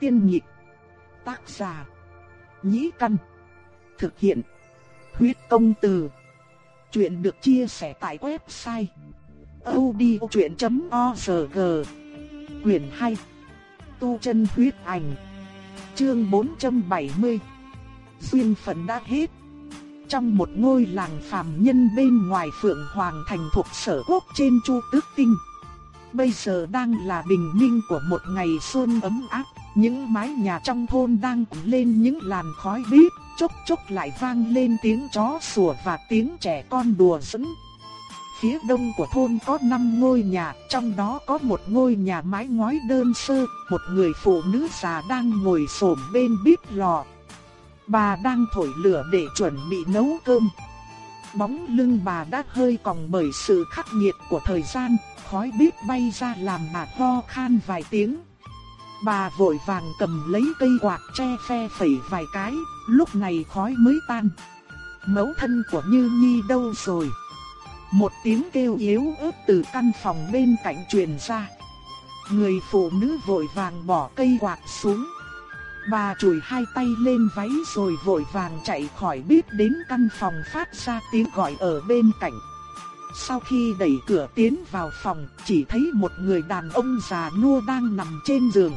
Tiên nhịp. Tác giả. Nhĩ căn. Thực hiện. Huyết công từ. Chuyện được chia sẻ tại website. odchuyện.org Quyền 2. Tu chân huyết ảnh. Chương 470. Duyên phận đã hết. Trong một ngôi làng phàm nhân bên ngoài Phượng Hoàng thành thuộc sở quốc trên Chu Tước Tinh. Bây giờ đang là bình minh của một ngày xuân ấm áp, những mái nhà trong thôn đang cuộn lên những làn khói bếp, chốc chốc lại vang lên tiếng chó sủa và tiếng trẻ con đùa giỡn. Phía đông của thôn có 5 ngôi nhà, trong đó có một ngôi nhà mái ngói đơn sơ, một người phụ nữ già đang ngồi xổm bên bếp lò. Bà đang thổi lửa để chuẩn bị nấu cơm. Bóng lưng bà đã hơi còng bởi sự khắc nghiệt của thời gian, khói bếp bay ra làm bà ho khan vài tiếng. Bà vội vàng cầm lấy cây quạt che phe phẩy vài cái, lúc này khói mới tan. Mẫu thân của Như Nhi đâu rồi? Một tiếng kêu yếu ớt từ căn phòng bên cạnh truyền ra. Người phụ nữ vội vàng bỏ cây quạt xuống. Bà chùi hai tay lên váy rồi vội vàng chạy khỏi bếp đến căn phòng phát ra tiếng gọi ở bên cạnh. Sau khi đẩy cửa tiến vào phòng, chỉ thấy một người đàn ông già nua đang nằm trên giường.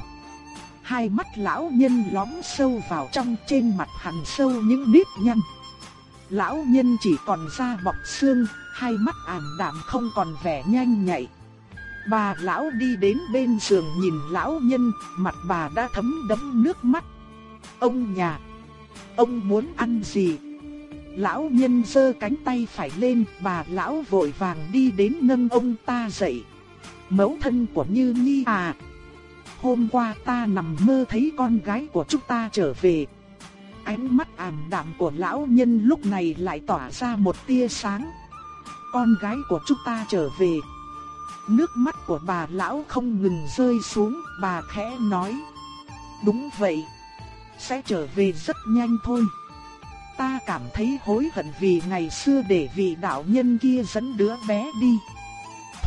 Hai mắt lão nhân lõm sâu vào trong trên mặt hằn sâu những nếp nhăn. Lão nhân chỉ còn da bọc xương, hai mắt ảm đạm không còn vẻ nhanh nhạy. Bà lão đi đến bên giường nhìn lão nhân, mặt bà đã thấm đẫm nước mắt. Ông nhà, ông muốn ăn gì? Lão nhân giơ cánh tay phải lên, bà lão vội vàng đi đến nâng ông ta dậy. Mẫu thân của Như Nhi à, hôm qua ta nằm mơ thấy con gái của chúng ta trở về. Ánh mắt ảm đạm của lão nhân lúc này lại tỏa ra một tia sáng. Con gái của chúng ta trở về. Nước mắt của bà lão không ngừng rơi xuống, bà khẽ nói. Đúng vậy, sẽ trở về rất nhanh thôi. Ta cảm thấy hối hận vì ngày xưa để vị đạo nhân kia dẫn đứa bé đi.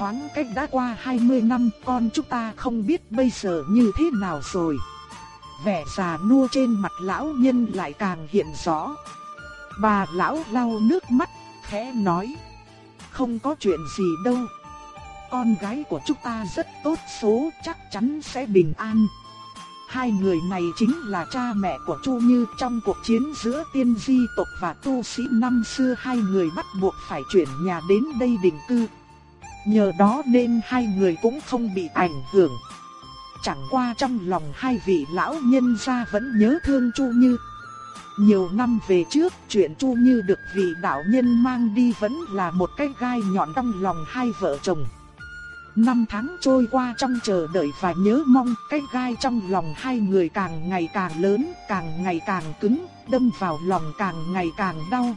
Thoáng cách đã qua 20 năm con chúng ta không biết bây giờ như thế nào rồi. Vẻ già nua trên mặt lão nhân lại càng hiện rõ. Bà lão lau nước mắt, khẽ nói. Không có chuyện gì đâu. Con gái của chúng ta rất tốt số chắc chắn sẽ bình an. Hai người này chính là cha mẹ của Chu Như trong cuộc chiến giữa tiên di tộc và tu sĩ năm xưa hai người bắt buộc phải chuyển nhà đến đây định cư. Nhờ đó nên hai người cũng không bị ảnh hưởng. Chẳng qua trong lòng hai vị lão nhân gia vẫn nhớ thương Chu Như. Nhiều năm về trước, chuyện Chu Như được vị đạo nhân mang đi vẫn là một cái gai nhọn trong lòng hai vợ chồng. Năm tháng trôi qua trong chờ đợi và nhớ mong, cái gai trong lòng hai người càng ngày càng lớn, càng ngày càng cứng, đâm vào lòng càng ngày càng đau.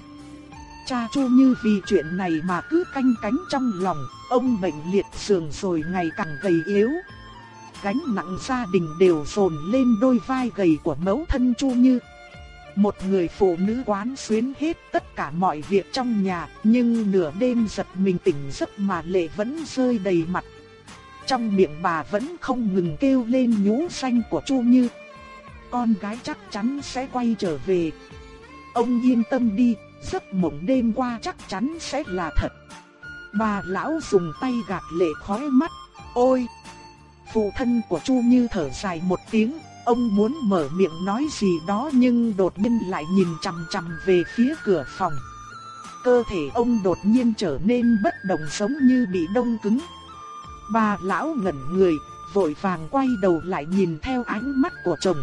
Cha Chu Như vì chuyện này mà cứ canh cánh trong lòng, ông bệnh liệt giường rồi ngày càng gầy yếu. Gánh nặng gia đình đều dồn lên đôi vai gầy của mẫu thân Chu Như. Một người phụ nữ quán xuyến hết tất cả mọi việc trong nhà, nhưng nửa đêm giật mình tỉnh giấc mà lệ vẫn rơi đầy mặt. Trong miệng bà vẫn không ngừng kêu lên nhũ xanh của Chu Như. Con gái chắc chắn sẽ quay trở về. Ông yên tâm đi, giấc mộng đêm qua chắc chắn sẽ là thật. Bà lão dùng tay gạt lệ khóe mắt. Ôi! Phụ thân của Chu Như thở dài một tiếng, Ông muốn mở miệng nói gì đó nhưng đột nhiên lại nhìn chằm chằm về phía cửa phòng. Cơ thể ông đột nhiên trở nên bất động giống như bị đông cứng. Bà lão ngẩn người, vội vàng quay đầu lại nhìn theo ánh mắt của chồng.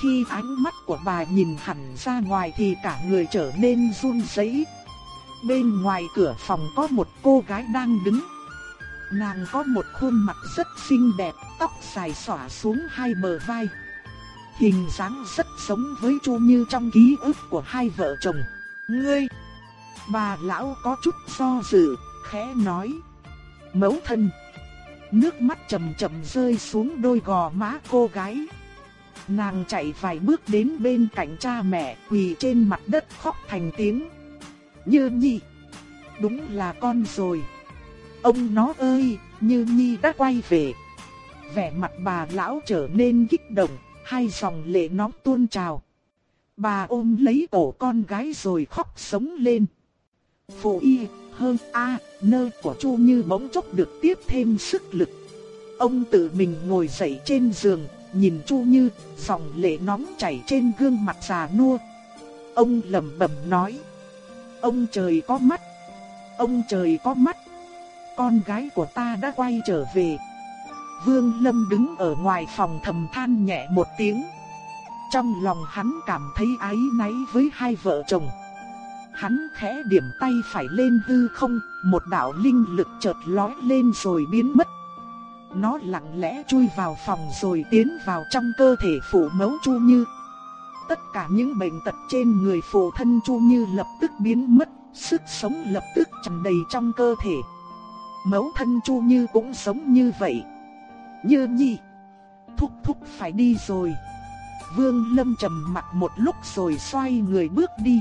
Khi ánh mắt của bà nhìn hẳn ra ngoài thì cả người trở nên run rẩy. Bên ngoài cửa phòng có một cô gái đang đứng. Nàng có một khuôn mặt rất xinh đẹp, tóc dài xõa xuống hai bờ vai. Hình dáng rất giống với Chu Như trong ký ức của hai vợ chồng. Ngươi! Bà lão có chút do dự, khẽ nói. Mẫu thân! Nước mắt chậm chậm rơi xuống đôi gò má cô gái. Nàng chạy vài bước đến bên cạnh cha mẹ quỳ trên mặt đất khóc thành tiếng. Như nhi! Đúng là con rồi! Ông nó ơi, Như Nhi đã quay về. Vẻ mặt bà lão trở nên kích động, hai dòng lệ nóng tuôn trào. Bà ôm lấy cổ con gái rồi khóc sống lên. Phụ y, hơn a, nơi của Chu Như bỗng chốc được tiếp thêm sức lực. Ông tự mình ngồi dậy trên giường, nhìn Chu Như, dòng lệ nóng chảy trên gương mặt già nua. Ông lẩm bẩm nói: "Ông trời có mắt, ông trời có mắt, con gái của ta đã quay trở về." Vương Lâm đứng ở ngoài phòng thầm than nhẹ một tiếng. Trong lòng hắn cảm thấy áy náy với hai vợ chồng. Hắn khẽ điểm tay phải lên hư không, một đạo linh lực chợt lóe lên rồi biến mất. Nó lặng lẽ chui vào phòng rồi tiến vào trong cơ thể phụ mẫu Chu Như. Tất cả những bệnh tật trên người phụ thân Chu Như lập tức biến mất, sức sống lập tức tràn đầy trong cơ thể. Mẫu thân Chu Như cũng sống như vậy. Như nhi, thúc thúc phải đi rồi. Vương Lâm trầm mặt một lúc rồi xoay người bước đi.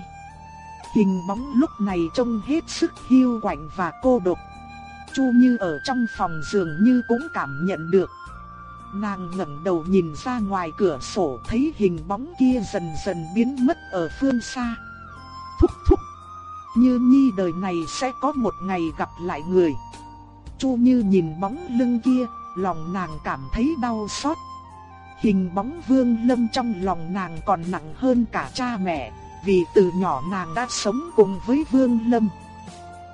Hình bóng lúc này trông hết sức hiu quạnh và cô độc. Chu Như ở trong phòng giường như cũng cảm nhận được. Nàng ngẩng đầu nhìn ra ngoài cửa sổ thấy hình bóng kia dần dần biến mất ở phương xa. Thúc thúc, Như Nhi đời này sẽ có một ngày gặp lại người. Chu Như nhìn bóng lưng kia, lòng nàng cảm thấy đau xót. Hình bóng Vương Lâm trong lòng nàng còn nặng hơn cả cha mẹ, vì từ nhỏ nàng đã sống cùng với Vương Lâm.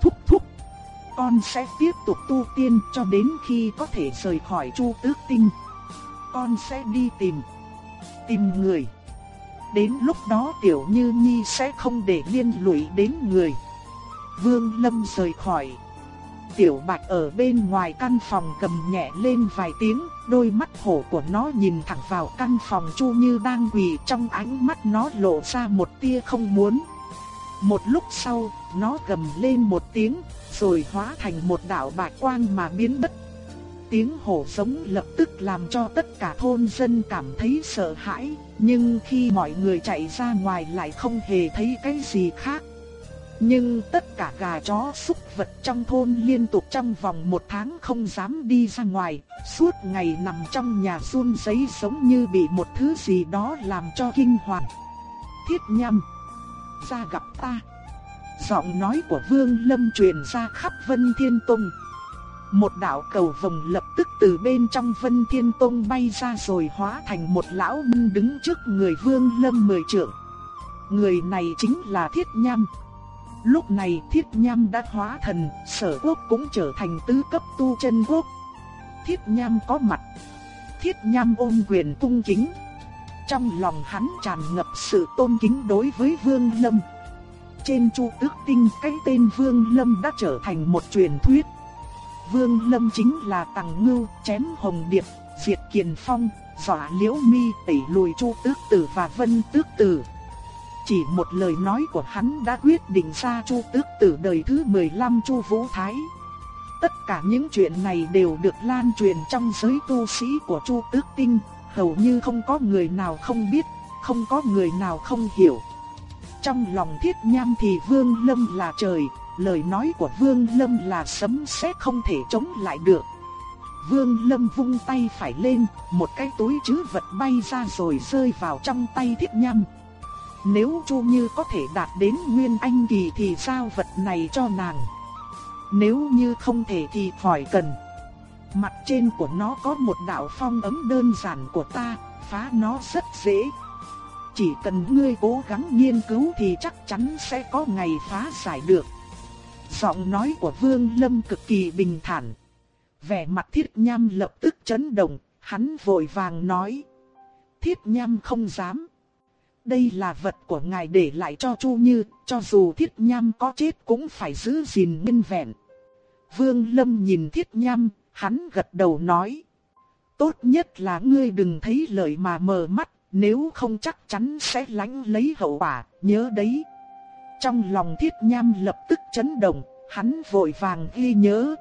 Thúc thúc, con sẽ tiếp tục tu tiên cho đến khi có thể rời khỏi Chu Tước Tinh. Con sẽ đi tìm, tìm người. Đến lúc đó Tiểu Như Nhi sẽ không để liên lụy đến người. Vương Lâm rời khỏi. Tiểu Bạch ở bên ngoài căn phòng cầm nhẹ lên vài tiếng, đôi mắt hổ của nó nhìn thẳng vào căn phòng Chu Như đang quỳ trong ánh mắt nó lộ ra một tia không muốn. Một lúc sau, nó gầm lên một tiếng, rồi hóa thành một đạo bạch quang mà biến mất. Tiếng hổ giống lập tức làm cho tất cả thôn dân cảm thấy sợ hãi, nhưng khi mọi người chạy ra ngoài lại không hề thấy cái gì khác. Nhưng tất cả gà chó súc vật trong thôn liên tục trong vòng một tháng không dám đi ra ngoài, suốt ngày nằm trong nhà run rẩy giống như bị một thứ gì đó làm cho kinh hoàng. Thiết nhâm, ra gặp ta. Giọng nói của Vương Lâm truyền ra khắp Vân Thiên Tông. Một đạo cầu vồng lập tức từ bên trong Vân Thiên Tông bay ra rồi hóa thành một lão nhân đứng trước người Vương Lâm mười trượng. Người này chính là Thiết Nhâm. Lúc này thiết nham đã hóa thần, sở quốc cũng trở thành tứ cấp tu chân quốc. Thiết nham có mặt. Thiết nham ôm quyền cung kính. Trong lòng hắn tràn ngập sự tôn kính đối với Vương Lâm. Trên chu tước tinh cái tên Vương Lâm đã trở thành một truyền thuyết. Vương Lâm chính là Tằng Ngưu, chém Hồng Điệp, diệt Kiền Phong, dọa Liễu Mi, tẩy lùi Chu Tước Tử và Vân Tước Tử. Chỉ một lời nói của hắn đã quyết định ra Chu Tước Tử đời thứ 15 Chu Vũ Thái. Tất cả những chuyện này đều được lan truyền trong giới tu sĩ của Chu Tước Tinh, hầu như không có người nào không biết, không có người nào không hiểu. Trong lòng Thiết Nham thì Vương Lâm là trời, lời nói của Vương Lâm là sấm sét không thể chống lại được. Vương Lâm vung tay phải lên, một cái túi chứ vật bay ra rồi rơi vào trong tay Thiết Nham. Nếu Chu Như có thể đạt đến Nguyên Anh Kỳ thì sao vật này cho nàng. Nếu như không thể thì khỏi cần. Mặt trên của nó có một đạo phong ấm đơn giản của ta, phá nó rất dễ. Chỉ cần ngươi cố gắng nghiên cứu thì chắc chắn sẽ có ngày phá giải được. Giọng nói của Vương Lâm cực kỳ bình thản. Vẻ mặt thiết nham lập tức chấn động, hắn vội vàng nói. Thiết nham không dám. Đây là vật của ngài để lại cho Chu Như, cho dù thiết nham có chết cũng phải giữ gìn nguyên vẹn. Vương Lâm nhìn thiết nham, hắn gật đầu nói. Tốt nhất là ngươi đừng thấy lời mà mờ mắt, nếu không chắc chắn sẽ lánh lấy hậu quả, nhớ đấy. Trong lòng thiết nham lập tức chấn động, hắn vội vàng ghi nhớ.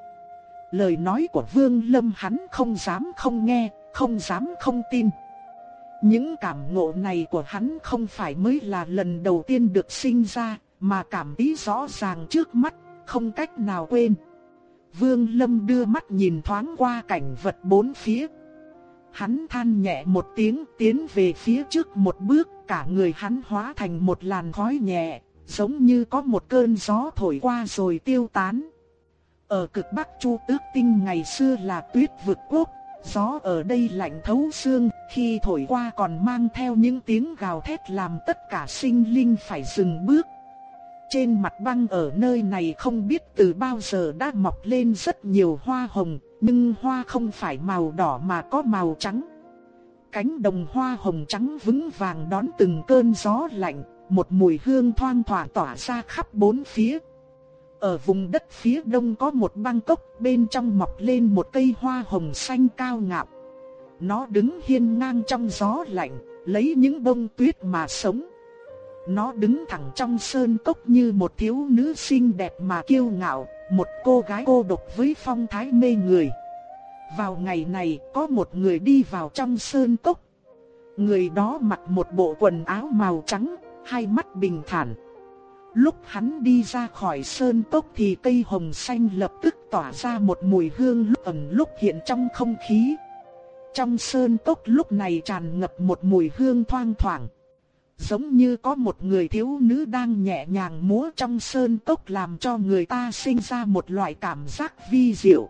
Lời nói của Vương Lâm hắn không dám không nghe, không dám không tin. Những cảm ngộ này của hắn không phải mới là lần đầu tiên được sinh ra, mà cảm ý rõ ràng trước mắt, không cách nào quên. Vương Lâm đưa mắt nhìn thoáng qua cảnh vật bốn phía. Hắn than nhẹ một tiếng tiến về phía trước một bước, cả người hắn hóa thành một làn khói nhẹ, giống như có một cơn gió thổi qua rồi tiêu tán. Ở cực bắc Chu Tước Tinh ngày xưa là tuyết vực quốc, gió ở đây lạnh thấu xương, khi thổi qua còn mang theo những tiếng gào thét làm tất cả sinh linh phải dừng bước. Trên mặt băng ở nơi này không biết từ bao giờ đã mọc lên rất nhiều hoa hồng, nhưng hoa không phải màu đỏ mà có màu trắng. Cánh đồng hoa hồng trắng vững vàng đón từng cơn gió lạnh, một mùi hương thoang thoảng tỏa ra khắp bốn phía. Ở vùng đất phía đông có một băng cốc, bên trong mọc lên một cây hoa hồng xanh cao ngạo. Nó đứng hiên ngang trong gió lạnh, lấy những bông tuyết mà sống. Nó đứng thẳng trong sơn cốc như một thiếu nữ xinh đẹp mà kiêu ngạo, một cô gái cô độc với phong thái mê người. Vào ngày này, có một người đi vào trong sơn cốc. Người đó mặc một bộ quần áo màu trắng, hai mắt bình thản. Lúc hắn đi ra khỏi sơn cốc thì cây hồng xanh lập tức tỏa ra một mùi hương lúc ẩn lúc hiện trong không khí. Trong sơn cốc lúc này tràn ngập một mùi hương thoang thoảng. Giống như có một người thiếu nữ đang nhẹ nhàng múa trong sơn cốc làm cho người ta sinh ra một loại cảm giác vi diệu.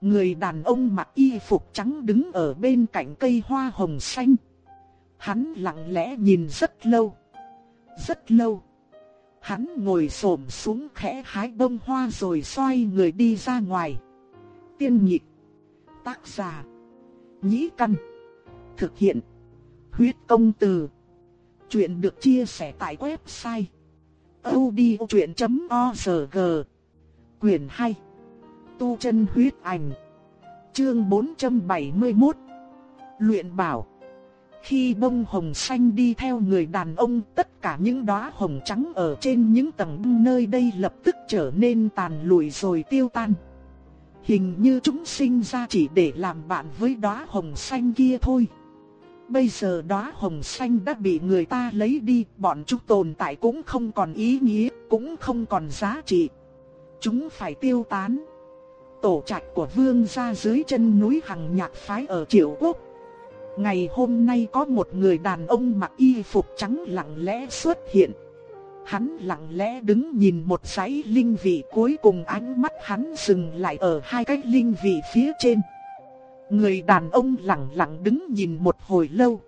Người đàn ông mặc y phục trắng đứng ở bên cạnh cây hoa hồng xanh. Hắn lặng lẽ nhìn rất lâu. Rất lâu. Hắn ngồi xổm xuống khẽ hái bông hoa rồi xoay người đi ra ngoài. Tiên nhịp. Tác giả. Nhĩ căn. Thực hiện. Huyết công từ. Chuyện được chia sẻ tại website. odchuyện.org Quyền 2 Tu chân huyết ảnh Chương 471 Luyện bảo khi bông hồng xanh đi theo người đàn ông, tất cả những đóa hồng trắng ở trên những tầng nơi đây lập tức trở nên tàn lụi rồi tiêu tan. Hình như chúng sinh ra chỉ để làm bạn với đóa hồng xanh kia thôi. Bây giờ đóa hồng xanh đã bị người ta lấy đi, bọn chúng tồn tại cũng không còn ý nghĩa, cũng không còn giá trị. Chúng phải tiêu tán. Tổ trạch của vương gia dưới chân núi Hằng Nhạc phái ở Triệu Quốc Ngày hôm nay có một người đàn ông mặc y phục trắng lặng lẽ xuất hiện. Hắn lặng lẽ đứng nhìn một dãy linh vị cuối cùng ánh mắt hắn dừng lại ở hai cái linh vị phía trên. Người đàn ông lặng lặng đứng nhìn một hồi lâu.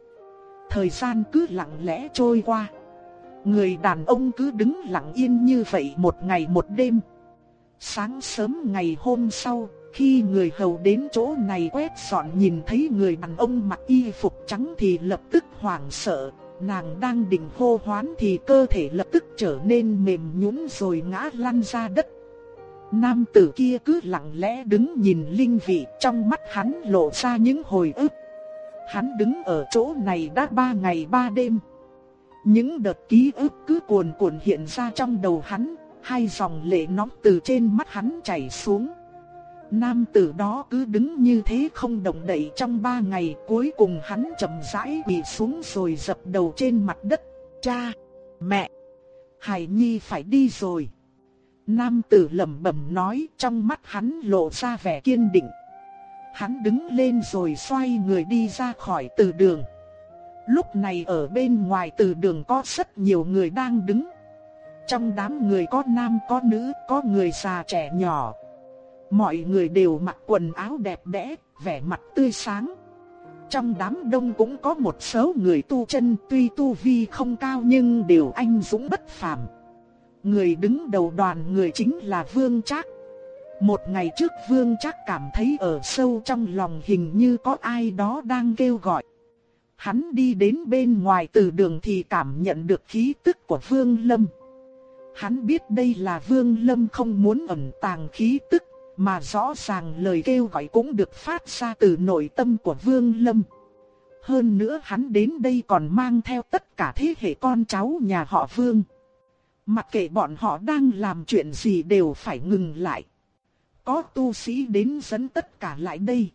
Thời gian cứ lặng lẽ trôi qua. Người đàn ông cứ đứng lặng yên như vậy một ngày một đêm. Sáng sớm ngày hôm sau, khi người hầu đến chỗ này quét dọn nhìn thấy người đàn ông mặc y phục trắng thì lập tức hoảng sợ, nàng đang định hô hoán thì cơ thể lập tức trở nên mềm nhũn rồi ngã lăn ra đất. Nam tử kia cứ lặng lẽ đứng nhìn linh vị trong mắt hắn lộ ra những hồi ức. Hắn đứng ở chỗ này đã ba ngày ba đêm. Những đợt ký ức cứ cuồn cuộn hiện ra trong đầu hắn, hai dòng lệ nóng từ trên mắt hắn chảy xuống. Nam tử đó cứ đứng như thế không động đậy trong ba ngày cuối cùng hắn chậm rãi bị xuống rồi dập đầu trên mặt đất. Cha, mẹ, Hải Nhi phải đi rồi. Nam tử lẩm bẩm nói trong mắt hắn lộ ra vẻ kiên định. Hắn đứng lên rồi xoay người đi ra khỏi từ đường. Lúc này ở bên ngoài từ đường có rất nhiều người đang đứng. Trong đám người có nam có nữ, có người già trẻ nhỏ, Mọi người đều mặc quần áo đẹp đẽ, vẻ mặt tươi sáng. Trong đám đông cũng có một số người tu chân tuy tu vi không cao nhưng đều anh dũng bất phàm. Người đứng đầu đoàn người chính là Vương Trác. Một ngày trước Vương Trác cảm thấy ở sâu trong lòng hình như có ai đó đang kêu gọi. Hắn đi đến bên ngoài từ đường thì cảm nhận được khí tức của Vương Lâm. Hắn biết đây là Vương Lâm không muốn ẩn tàng khí tức, mà rõ ràng lời kêu gọi cũng được phát ra từ nội tâm của Vương Lâm. Hơn nữa hắn đến đây còn mang theo tất cả thế hệ con cháu nhà họ Vương. Mặc kệ bọn họ đang làm chuyện gì đều phải ngừng lại. Có tu sĩ đến dẫn tất cả lại đây.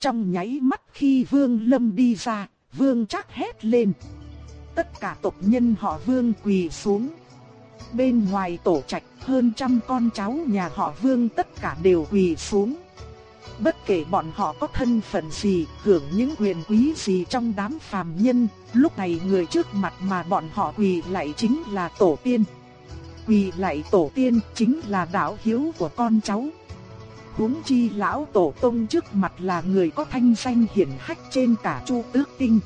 Trong nháy mắt khi Vương Lâm đi ra, Vương chắc hét lên. Tất cả tộc nhân họ Vương quỳ xuống. Bên ngoài tổ trạch hơn trăm con cháu nhà họ Vương tất cả đều quỳ xuống. Bất kể bọn họ có thân phận gì, hưởng những quyền quý gì trong đám phàm nhân, lúc này người trước mặt mà bọn họ quỳ lại chính là tổ tiên. Quỳ lại tổ tiên chính là đạo hiếu của con cháu. Huống chi lão tổ tông trước mặt là người có thanh danh hiển hách trên cả chu tước tinh.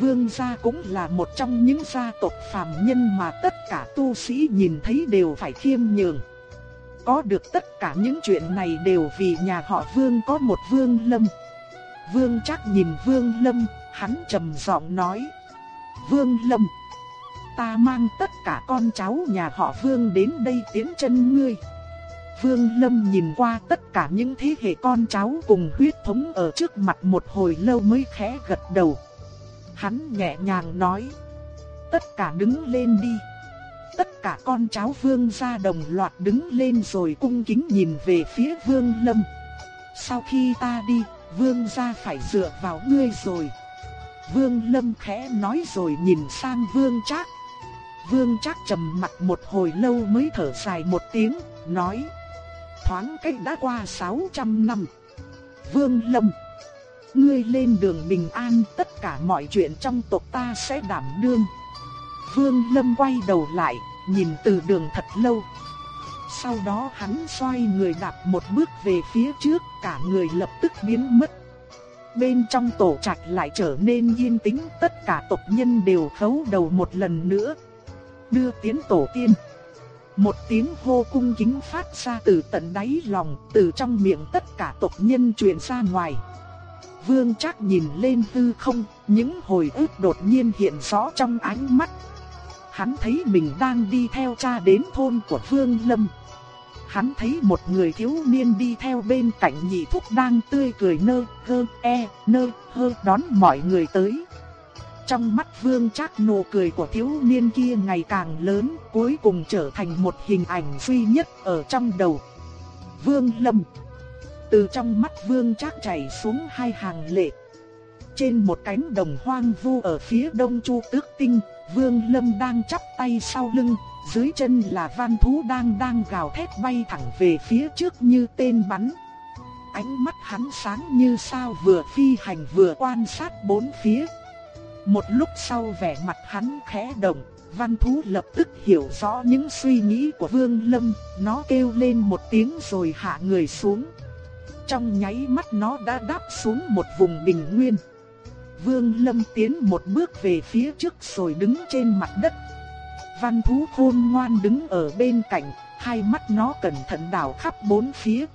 Vương gia cũng là một trong những gia tộc phàm nhân mà tất cả tu sĩ nhìn thấy đều phải khiêm nhường. Có được tất cả những chuyện này đều vì nhà họ Vương có một Vương Lâm. Vương chắc nhìn Vương Lâm, hắn trầm giọng nói. Vương Lâm, ta mang tất cả con cháu nhà họ Vương đến đây tiến chân ngươi. Vương Lâm nhìn qua tất cả những thế hệ con cháu cùng huyết thống ở trước mặt một hồi lâu mới khẽ gật đầu. Hắn nhẹ nhàng nói. Tất cả đứng lên đi. Tất cả con cháu vương gia đồng loạt đứng lên rồi cung kính nhìn về phía vương lâm. Sau khi ta đi, vương gia phải dựa vào ngươi rồi. Vương lâm khẽ nói rồi nhìn sang vương trác. Vương trác trầm mặt một hồi lâu mới thở dài một tiếng, nói. Thoáng cách đã qua 600 năm. Vương lâm ngươi lên đường bình an, tất cả mọi chuyện trong tộc ta sẽ đảm đương. Vương Lâm quay đầu lại, nhìn từ đường thật lâu. Sau đó hắn xoay người đạp một bước về phía trước, cả người lập tức biến mất. Bên trong tổ trạch lại trở nên yên tĩnh, tất cả tộc nhân đều khấu đầu một lần nữa. Đưa tiến tổ tiên. Một tiếng hô cung kính phát ra từ tận đáy lòng, từ trong miệng tất cả tộc nhân truyền ra ngoài. Vương Trác nhìn lên hư không, những hồi ức đột nhiên hiện rõ trong ánh mắt. Hắn thấy mình đang đi theo cha đến thôn của Vương Lâm. Hắn thấy một người thiếu niên đi theo bên cạnh nhị thúc đang tươi cười nơ, hơ, e, nơ, hơ đón mọi người tới. Trong mắt Vương Trác nụ cười của thiếu niên kia ngày càng lớn, cuối cùng trở thành một hình ảnh duy nhất ở trong đầu. Vương Lâm từ trong mắt vương trác chảy xuống hai hàng lệ. Trên một cánh đồng hoang vu ở phía đông chu tước tinh, vương lâm đang chắp tay sau lưng, dưới chân là văn thú đang đang gào thét bay thẳng về phía trước như tên bắn. Ánh mắt hắn sáng như sao vừa phi hành vừa quan sát bốn phía. Một lúc sau vẻ mặt hắn khẽ động, văn thú lập tức hiểu rõ những suy nghĩ của Vương Lâm, nó kêu lên một tiếng rồi hạ người xuống. Trong nháy mắt nó đã đáp xuống một vùng bình nguyên. Vương Lâm tiến một bước về phía trước rồi đứng trên mặt đất. Văn thú khôn ngoan đứng ở bên cạnh, hai mắt nó cẩn thận đảo khắp bốn phía.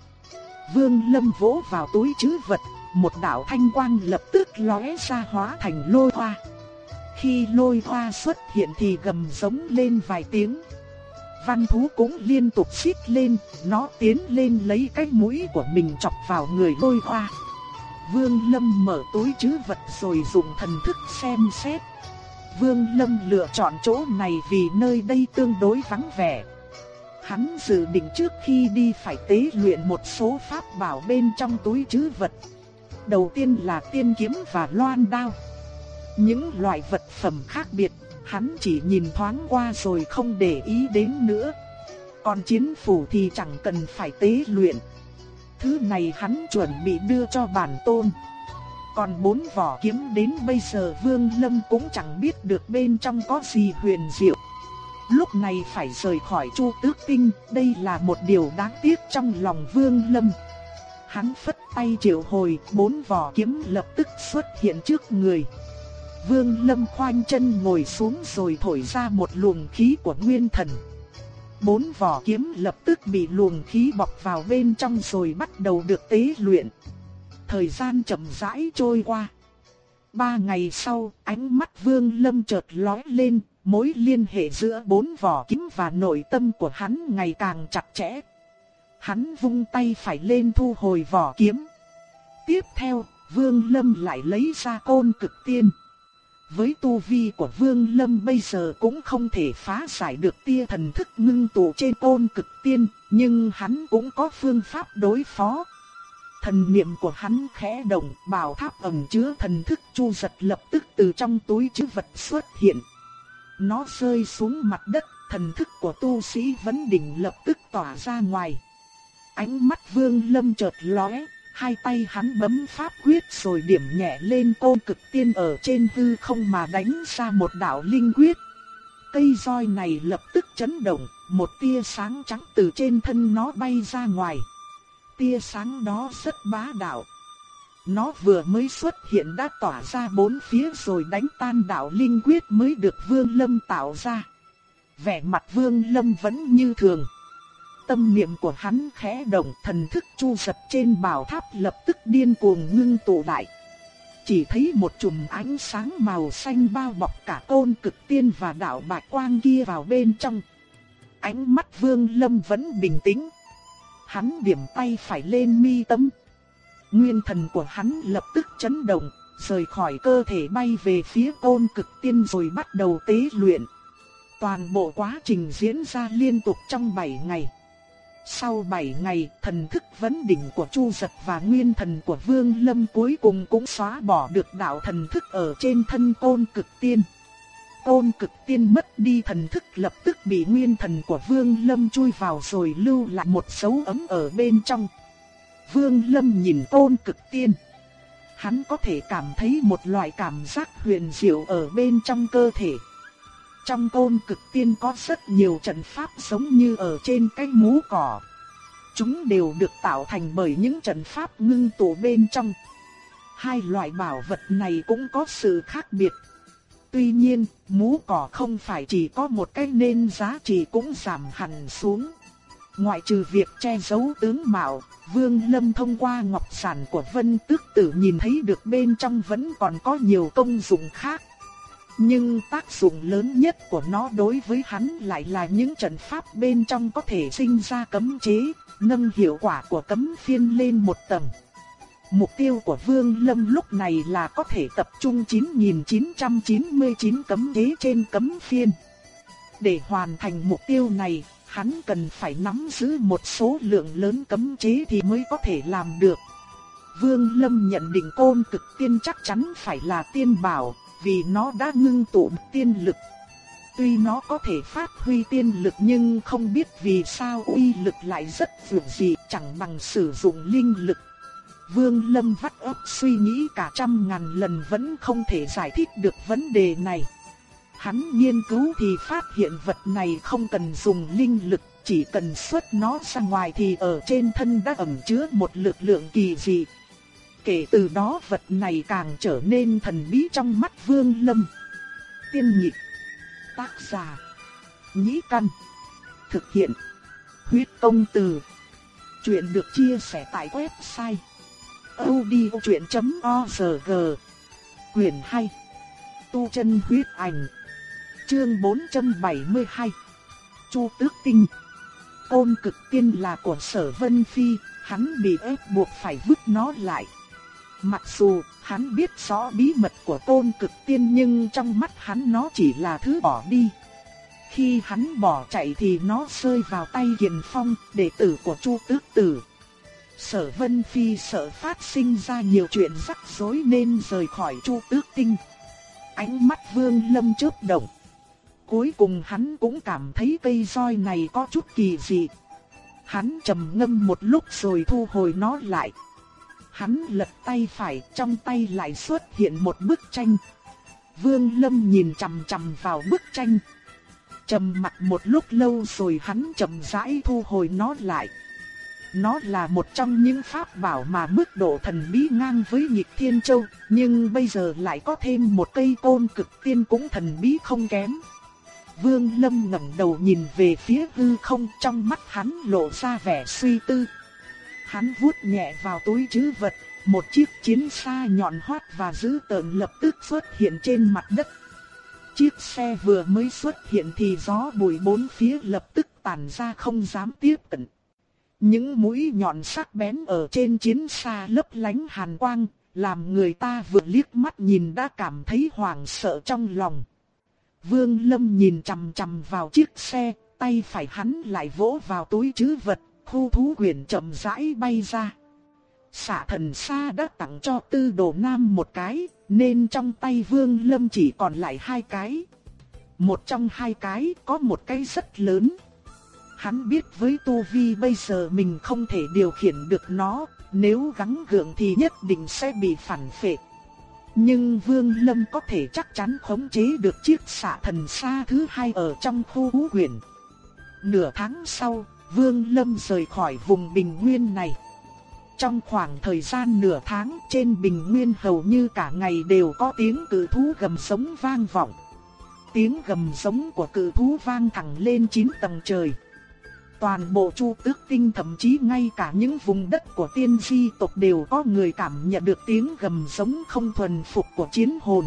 Vương Lâm vỗ vào túi trữ vật, một đạo thanh quang lập tức lóe ra hóa thành lôi hoa. Khi lôi hoa xuất hiện thì gầm giống lên vài tiếng. Văn thú cũng liên tục xít lên, nó tiến lên lấy cái mũi của mình chọc vào người lôi hoa. Vương Lâm mở túi chứ vật rồi dùng thần thức xem xét. Vương Lâm lựa chọn chỗ này vì nơi đây tương đối vắng vẻ. Hắn dự định trước khi đi phải tế luyện một số pháp bảo bên trong túi trữ vật. Đầu tiên là tiên kiếm và loan đao. Những loại vật phẩm khác biệt, hắn chỉ nhìn thoáng qua rồi không để ý đến nữa. Còn chiến phủ thì chẳng cần phải tế luyện. Thứ này hắn chuẩn bị đưa cho bản tôn. Còn bốn vỏ kiếm đến bây giờ Vương Lâm cũng chẳng biết được bên trong có gì huyền diệu. Lúc này phải rời khỏi Chu Tước Tinh, đây là một điều đáng tiếc trong lòng Vương Lâm. Hắn phất tay triệu hồi, bốn vỏ kiếm lập tức xuất hiện trước người. Vương Lâm khoanh chân ngồi xuống rồi thổi ra một luồng khí của nguyên thần. Bốn vỏ kiếm lập tức bị luồng khí bọc vào bên trong rồi bắt đầu được tế luyện. Thời gian chậm rãi trôi qua. Ba ngày sau, ánh mắt Vương Lâm chợt lóe lên, mối liên hệ giữa bốn vỏ kiếm và nội tâm của hắn ngày càng chặt chẽ. Hắn vung tay phải lên thu hồi vỏ kiếm. Tiếp theo, Vương Lâm lại lấy ra côn cực tiên. Với tu vi của Vương Lâm bây giờ cũng không thể phá giải được tia thần thức ngưng tụ trên côn cực tiên, nhưng hắn cũng có phương pháp đối phó. Thần niệm của hắn khẽ động, bảo tháp ẩn chứa thần thức chu giật lập tức từ trong túi chữ vật xuất hiện. Nó rơi xuống mặt đất, thần thức của tu sĩ vấn đỉnh lập tức tỏa ra ngoài. Ánh mắt Vương Lâm chợt lóe, hai tay hắn bấm pháp quyết rồi điểm nhẹ lên côn cực tiên ở trên hư không mà đánh ra một đạo linh quyết. Cây roi này lập tức chấn động, một tia sáng trắng từ trên thân nó bay ra ngoài. Tia sáng đó rất bá đạo. Nó vừa mới xuất hiện đã tỏa ra bốn phía rồi đánh tan đạo linh quyết mới được Vương Lâm tạo ra. Vẻ mặt Vương Lâm vẫn như thường. Tâm niệm của hắn khẽ động, thần thức chu giật trên bảo tháp lập tức điên cuồng ngưng tụ lại. Chỉ thấy một chùm ánh sáng màu xanh bao bọc cả tôn cực tiên và đạo bạch quang kia vào bên trong. Ánh mắt vương lâm vẫn bình tĩnh. Hắn điểm tay phải lên mi tâm. Nguyên thần của hắn lập tức chấn động, rời khỏi cơ thể bay về phía côn cực tiên rồi bắt đầu tế luyện. Toàn bộ quá trình diễn ra liên tục trong 7 ngày. Sau 7 ngày, thần thức vấn đỉnh của Chu Giật và nguyên thần của Vương Lâm cuối cùng cũng xóa bỏ được đạo thần thức ở trên thân côn cực tiên. Ôn cực tiên mất đi thần thức lập tức bị nguyên thần của Vương Lâm chui vào rồi lưu lại một dấu ấm ở bên trong. Vương Lâm nhìn ôn cực tiên. Hắn có thể cảm thấy một loại cảm giác huyền diệu ở bên trong cơ thể. Trong ôn cực tiên có rất nhiều trận pháp giống như ở trên cái mũ cỏ. Chúng đều được tạo thành bởi những trận pháp ngưng tụ bên trong. Hai loại bảo vật này cũng có sự khác biệt. Tuy nhiên, mũ cỏ không phải chỉ có một cái nên giá trị cũng giảm hẳn xuống. Ngoại trừ việc che giấu tướng mạo, Vương Lâm thông qua ngọc sản của Vân Tước Tử nhìn thấy được bên trong vẫn còn có nhiều công dụng khác. Nhưng tác dụng lớn nhất của nó đối với hắn lại là những trận pháp bên trong có thể sinh ra cấm chế, nâng hiệu quả của cấm phiên lên một tầng. Mục tiêu của Vương Lâm lúc này là có thể tập trung 9.999 cấm chế trên cấm phiên. Để hoàn thành mục tiêu này, hắn cần phải nắm giữ một số lượng lớn cấm chế thì mới có thể làm được. Vương Lâm nhận định côn cực tiên chắc chắn phải là tiên bảo, vì nó đã ngưng tụ tiên lực. Tuy nó có thể phát huy tiên lực nhưng không biết vì sao uy lực lại rất vượt dị chẳng bằng sử dụng linh lực. Vương Lâm vắt óc suy nghĩ cả trăm ngàn lần vẫn không thể giải thích được vấn đề này. Hắn nghiên cứu thì phát hiện vật này không cần dùng linh lực, chỉ cần xuất nó ra ngoài thì ở trên thân đã ẩn chứa một lực lượng kỳ dị. Kể từ đó vật này càng trở nên thần bí trong mắt Vương Lâm. Tiên nhị Tác giả. Nhĩ căn. Thực hiện. Huyết công từ. Chuyện được chia sẻ tại website odchuyện.org Quyền 2. Tu chân huyết ảnh. Chương 472. Chu Tước Tinh. Ôn cực tiên là của sở Vân Phi, hắn bị ép buộc phải vứt nó lại. Mặc dù hắn biết rõ bí mật của tôn cực tiên nhưng trong mắt hắn nó chỉ là thứ bỏ đi. Khi hắn bỏ chạy thì nó rơi vào tay hiền Phong, đệ tử của Chu Tước Tử. Sở Vân Phi sợ phát sinh ra nhiều chuyện rắc rối nên rời khỏi Chu Tước Tinh. Ánh mắt Vương Lâm chớp động. Cuối cùng hắn cũng cảm thấy cây roi này có chút kỳ dị. Hắn trầm ngâm một lúc rồi thu hồi nó lại. Hắn lật tay phải, trong tay lại xuất hiện một bức tranh. Vương Lâm nhìn chằm chằm vào bức tranh. Trầm mặt một lúc lâu rồi hắn chậm rãi thu hồi nó lại. Nó là một trong những pháp bảo mà mức độ thần bí ngang với nhịp thiên châu, nhưng bây giờ lại có thêm một cây côn cực tiên cũng thần bí không kém. Vương Lâm ngẩng đầu nhìn về phía hư không trong mắt hắn lộ ra vẻ suy tư. Hắn vuốt nhẹ vào túi trữ vật, một chiếc chiến xa nhọn hoắt và dữ tợn lập tức xuất hiện trên mặt đất. Chiếc xe vừa mới xuất hiện thì gió bụi bốn phía lập tức tản ra không dám tiếp cận. Những mũi nhọn sắc bén ở trên chiến xa lấp lánh hàn quang, làm người ta vừa liếc mắt nhìn đã cảm thấy hoảng sợ trong lòng. Vương Lâm nhìn chằm chằm vào chiếc xe, tay phải hắn lại vỗ vào túi trữ vật, khu thú quyển chậm rãi bay ra. Xạ thần xa đã tặng cho tư đồ nam một cái, nên trong tay vương lâm chỉ còn lại hai cái. Một trong hai cái có một cái rất lớn. Hắn biết với tu vi bây giờ mình không thể điều khiển được nó, nếu gắng gượng thì nhất định sẽ bị phản phệ. Nhưng Vương Lâm có thể chắc chắn khống chế được chiếc xạ thần xa thứ hai ở trong khu hú quyển. Nửa tháng sau, Vương Lâm rời khỏi vùng bình nguyên này. Trong khoảng thời gian nửa tháng trên bình nguyên hầu như cả ngày đều có tiếng cử thú gầm sống vang vọng. Tiếng gầm sống của cử thú vang thẳng lên 9 tầng trời. Toàn bộ chu tước tinh thậm chí ngay cả những vùng đất của tiên di tộc đều có người cảm nhận được tiếng gầm giống không thuần phục của chiến hồn.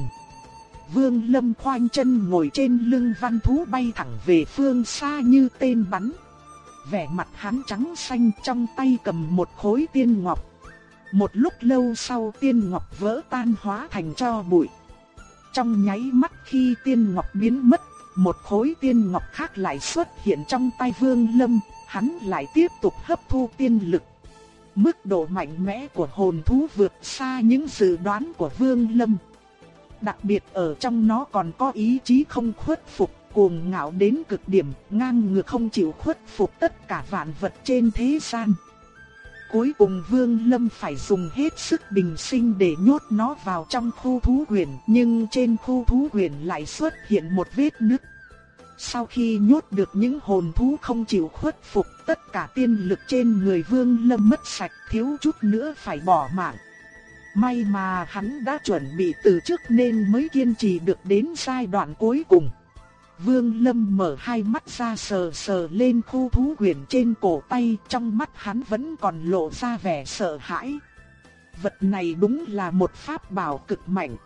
Vương Lâm khoanh chân ngồi trên lưng văn thú bay thẳng về phương xa như tên bắn. Vẻ mặt hắn trắng xanh trong tay cầm một khối tiên ngọc. Một lúc lâu sau tiên ngọc vỡ tan hóa thành cho bụi. Trong nháy mắt khi tiên ngọc biến mất một khối tiên ngọc khác lại xuất hiện trong tay Vương Lâm, hắn lại tiếp tục hấp thu tiên lực. Mức độ mạnh mẽ của hồn thú vượt xa những dự đoán của Vương Lâm. Đặc biệt ở trong nó còn có ý chí không khuất phục, cuồng ngạo đến cực điểm, ngang ngược không chịu khuất phục tất cả vạn vật trên thế gian. Cuối cùng Vương Lâm phải dùng hết sức bình sinh để nhốt nó vào trong khu thú quyển, nhưng trên khu thú quyển lại xuất hiện một vết nứt. Sau khi nhốt được những hồn thú không chịu khuất phục, tất cả tiên lực trên người Vương Lâm mất sạch, thiếu chút nữa phải bỏ mạng. May mà hắn đã chuẩn bị từ trước nên mới kiên trì được đến giai đoạn cuối cùng. Vương Lâm mở hai mắt ra sờ sờ lên khu thú quyển trên cổ tay, trong mắt hắn vẫn còn lộ ra vẻ sợ hãi. Vật này đúng là một pháp bảo cực mạnh.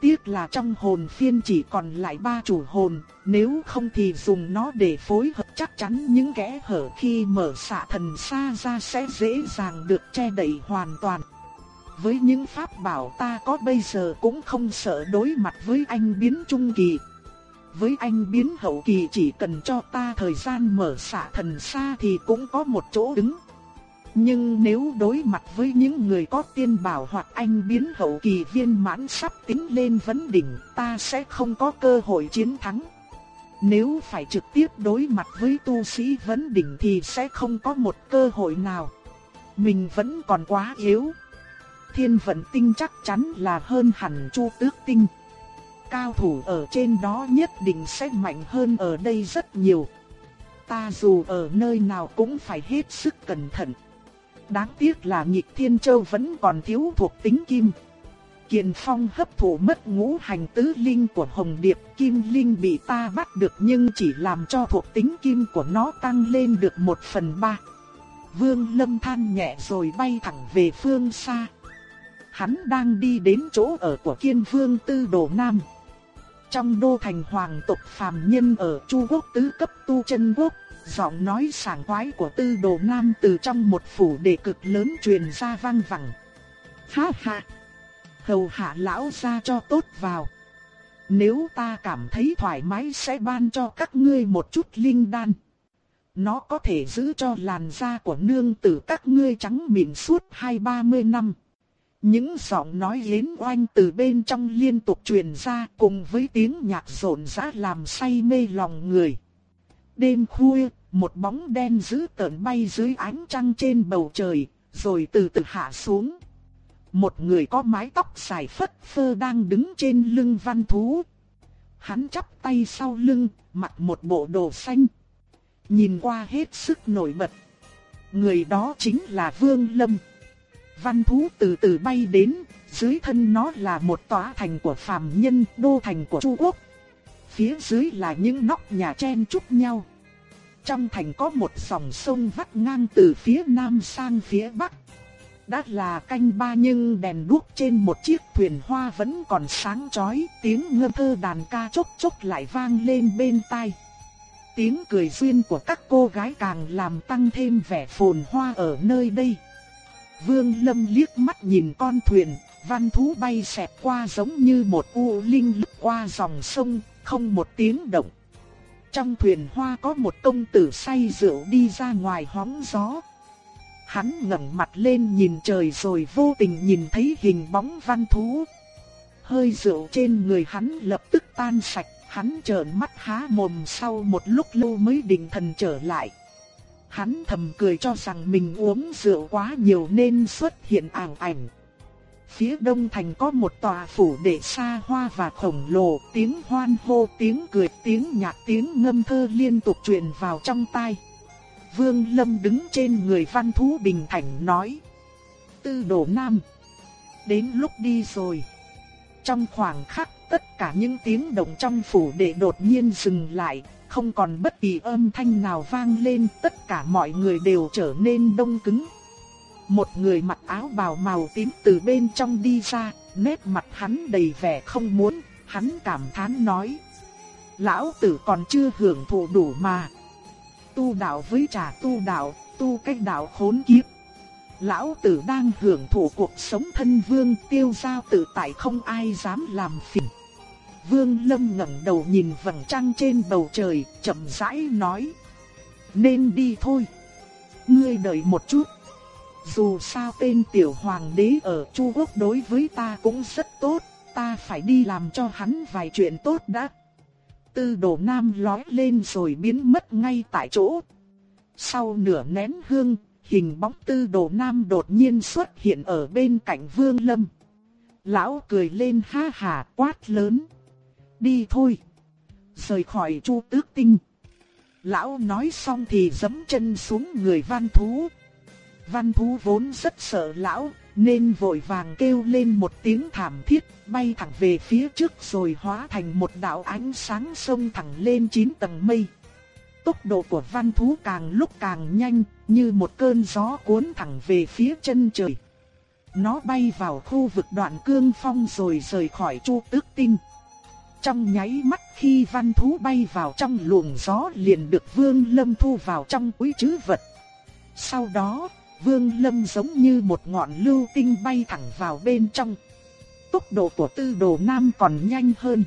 Tiếc là trong hồn phiên chỉ còn lại ba chủ hồn, nếu không thì dùng nó để phối hợp chắc chắn những kẽ hở khi mở xạ thần xa ra sẽ dễ dàng được che đậy hoàn toàn. Với những pháp bảo ta có bây giờ cũng không sợ đối mặt với anh biến trung kỳ. Với anh biến hậu kỳ chỉ cần cho ta thời gian mở xạ thần xa thì cũng có một chỗ đứng. Nhưng nếu đối mặt với những người có tiên bảo hoặc anh biến hậu kỳ viên mãn sắp tính lên vấn đỉnh, ta sẽ không có cơ hội chiến thắng. Nếu phải trực tiếp đối mặt với tu sĩ vấn đỉnh thì sẽ không có một cơ hội nào. Mình vẫn còn quá yếu. Thiên vận tinh chắc chắn là hơn hẳn chu tước tinh. Cao thủ ở trên đó nhất định sẽ mạnh hơn ở đây rất nhiều. Ta dù ở nơi nào cũng phải hết sức cẩn thận. Đáng tiếc là nhịp thiên châu vẫn còn thiếu thuộc tính kim. Kiền Phong hấp thụ mất ngũ hành tứ linh của Hồng Điệp, kim linh bị ta bắt được nhưng chỉ làm cho thuộc tính kim của nó tăng lên được một phần ba. Vương Lâm than nhẹ rồi bay thẳng về phương xa. Hắn đang đi đến chỗ ở của Kiên Vương Tư Đồ Nam. Trong đô thành hoàng tộc phàm nhân ở Chu Quốc tứ cấp tu chân quốc, giọng nói sảng khoái của tư đồ nam từ trong một phủ đệ cực lớn truyền ra vang vẳng. Ha ha! Hầu hạ lão ra cho tốt vào. Nếu ta cảm thấy thoải mái sẽ ban cho các ngươi một chút linh đan. Nó có thể giữ cho làn da của nương tử các ngươi trắng mịn suốt hai ba mươi năm. Những giọng nói yến oanh từ bên trong liên tục truyền ra cùng với tiếng nhạc rộn rã làm say mê lòng người. Đêm khuya, một bóng đen dữ tợn bay dưới ánh trăng trên bầu trời, rồi từ từ hạ xuống. Một người có mái tóc dài phất phơ đang đứng trên lưng văn thú. Hắn chắp tay sau lưng, mặc một bộ đồ xanh. Nhìn qua hết sức nổi bật. Người đó chính là Vương Lâm. Văn thú từ từ bay đến, dưới thân nó là một tòa thành của phàm nhân, đô thành của Chu Quốc. Phía dưới là những nóc nhà chen chúc nhau. Trong thành có một dòng sông vắt ngang từ phía nam sang phía bắc. Đã là canh ba nhưng đèn đuốc trên một chiếc thuyền hoa vẫn còn sáng chói, tiếng ngâm thơ đàn ca chốc chốc lại vang lên bên tai. Tiếng cười duyên của các cô gái càng làm tăng thêm vẻ phồn hoa ở nơi đây. Vương Lâm liếc mắt nhìn con thuyền, văn thú bay xẹt qua giống như một u linh lướt qua dòng sông, không một tiếng động. Trong thuyền hoa có một công tử say rượu đi ra ngoài hóng gió. Hắn ngẩng mặt lên nhìn trời rồi vô tình nhìn thấy hình bóng văn thú. Hơi rượu trên người hắn lập tức tan sạch, hắn trợn mắt há mồm sau một lúc lâu mới định thần trở lại hắn thầm cười cho rằng mình uống rượu quá nhiều nên xuất hiện ảo ảnh. Phía đông thành có một tòa phủ đệ xa hoa và khổng lồ, tiếng hoan hô, tiếng cười, tiếng nhạc, tiếng ngâm thơ liên tục truyền vào trong tai. Vương Lâm đứng trên người văn thú bình thản nói. Tư đồ nam. Đến lúc đi rồi. Trong khoảng khắc tất cả những tiếng động trong phủ đệ đột nhiên dừng lại, không còn bất kỳ âm thanh nào vang lên, tất cả mọi người đều trở nên đông cứng. Một người mặc áo bào màu tím từ bên trong đi ra, nét mặt hắn đầy vẻ không muốn, hắn cảm thán nói. Lão tử còn chưa hưởng thụ đủ mà. Tu đạo với trả tu đạo, tu cách đạo khốn kiếp. Lão tử đang hưởng thụ cuộc sống thân vương tiêu giao tự tại không ai dám làm phiền. Vương Lâm ngẩng đầu nhìn vầng trăng trên bầu trời, chậm rãi nói. Nên đi thôi. Ngươi đợi một chút. Dù sao tên tiểu hoàng đế ở Chu Quốc đối với ta cũng rất tốt, ta phải đi làm cho hắn vài chuyện tốt đã. Tư đồ nam lói lên rồi biến mất ngay tại chỗ. Sau nửa nén hương, hình bóng tư đồ nam đột nhiên xuất hiện ở bên cạnh vương lâm. Lão cười lên ha hà quát lớn. Đi thôi. Rời khỏi chu tước tinh. Lão nói xong thì giẫm chân xuống người văn thú. Văn thú vốn rất sợ lão, nên vội vàng kêu lên một tiếng thảm thiết, bay thẳng về phía trước rồi hóa thành một đạo ánh sáng sông thẳng lên chín tầng mây. Tốc độ của văn thú càng lúc càng nhanh, như một cơn gió cuốn thẳng về phía chân trời. Nó bay vào khu vực đoạn cương phong rồi rời khỏi chu tước tinh. Trong nháy mắt khi văn thú bay vào trong luồng gió liền được Vương Lâm thu vào trong quý trữ vật. Sau đó, Vương Lâm giống như một ngọn lưu tinh bay thẳng vào bên trong. Tốc độ của tư đồ nam còn nhanh hơn.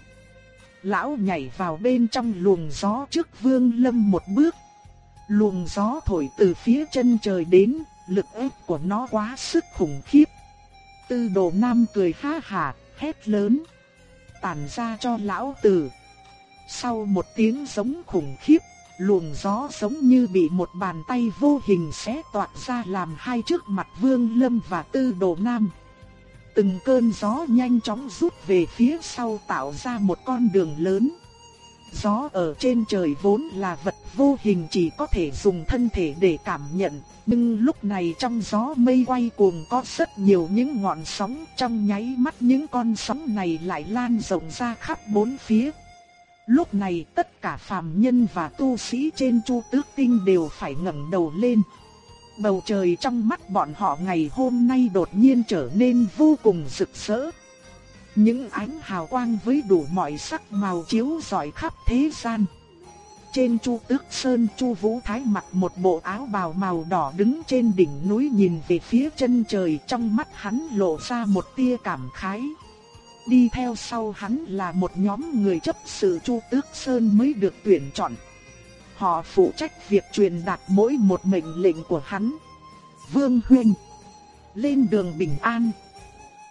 Lão nhảy vào bên trong luồng gió trước Vương Lâm một bước. Luồng gió thổi từ phía chân trời đến, lực ép của nó quá sức khủng khiếp. Tư đồ nam cười ha hà, hét lớn. Tản ra cho lão tử. Sau một tiếng giống khủng khiếp, luồng gió giống như bị một bàn tay vô hình xé toạc ra làm hai trước mặt Vương Lâm và Tư Đồ Nam. Từng cơn gió nhanh chóng rút về phía sau tạo ra một con đường lớn. Gió ở trên trời vốn là vật vô hình chỉ có thể dùng thân thể để cảm nhận, nhưng lúc này trong gió mây quay cuồng có rất nhiều những ngọn sóng, trong nháy mắt những con sóng này lại lan rộng ra khắp bốn phía. Lúc này tất cả phàm nhân và tu sĩ trên chu tước tinh đều phải ngẩng đầu lên. Bầu trời trong mắt bọn họ ngày hôm nay đột nhiên trở nên vô cùng rực rỡ. Những ánh hào quang với đủ mọi sắc màu chiếu rọi khắp thế gian. Trên Chu Tước Sơn, Chu Vũ Thái mặc một bộ áo bào màu đỏ đứng trên đỉnh núi nhìn về phía chân trời, trong mắt hắn lộ ra một tia cảm khái. Đi theo sau hắn là một nhóm người chấp sự Chu Tước Sơn mới được tuyển chọn. Họ phụ trách việc truyền đạt mỗi một mệnh lệnh của hắn. Vương Huynh Lên đường bình an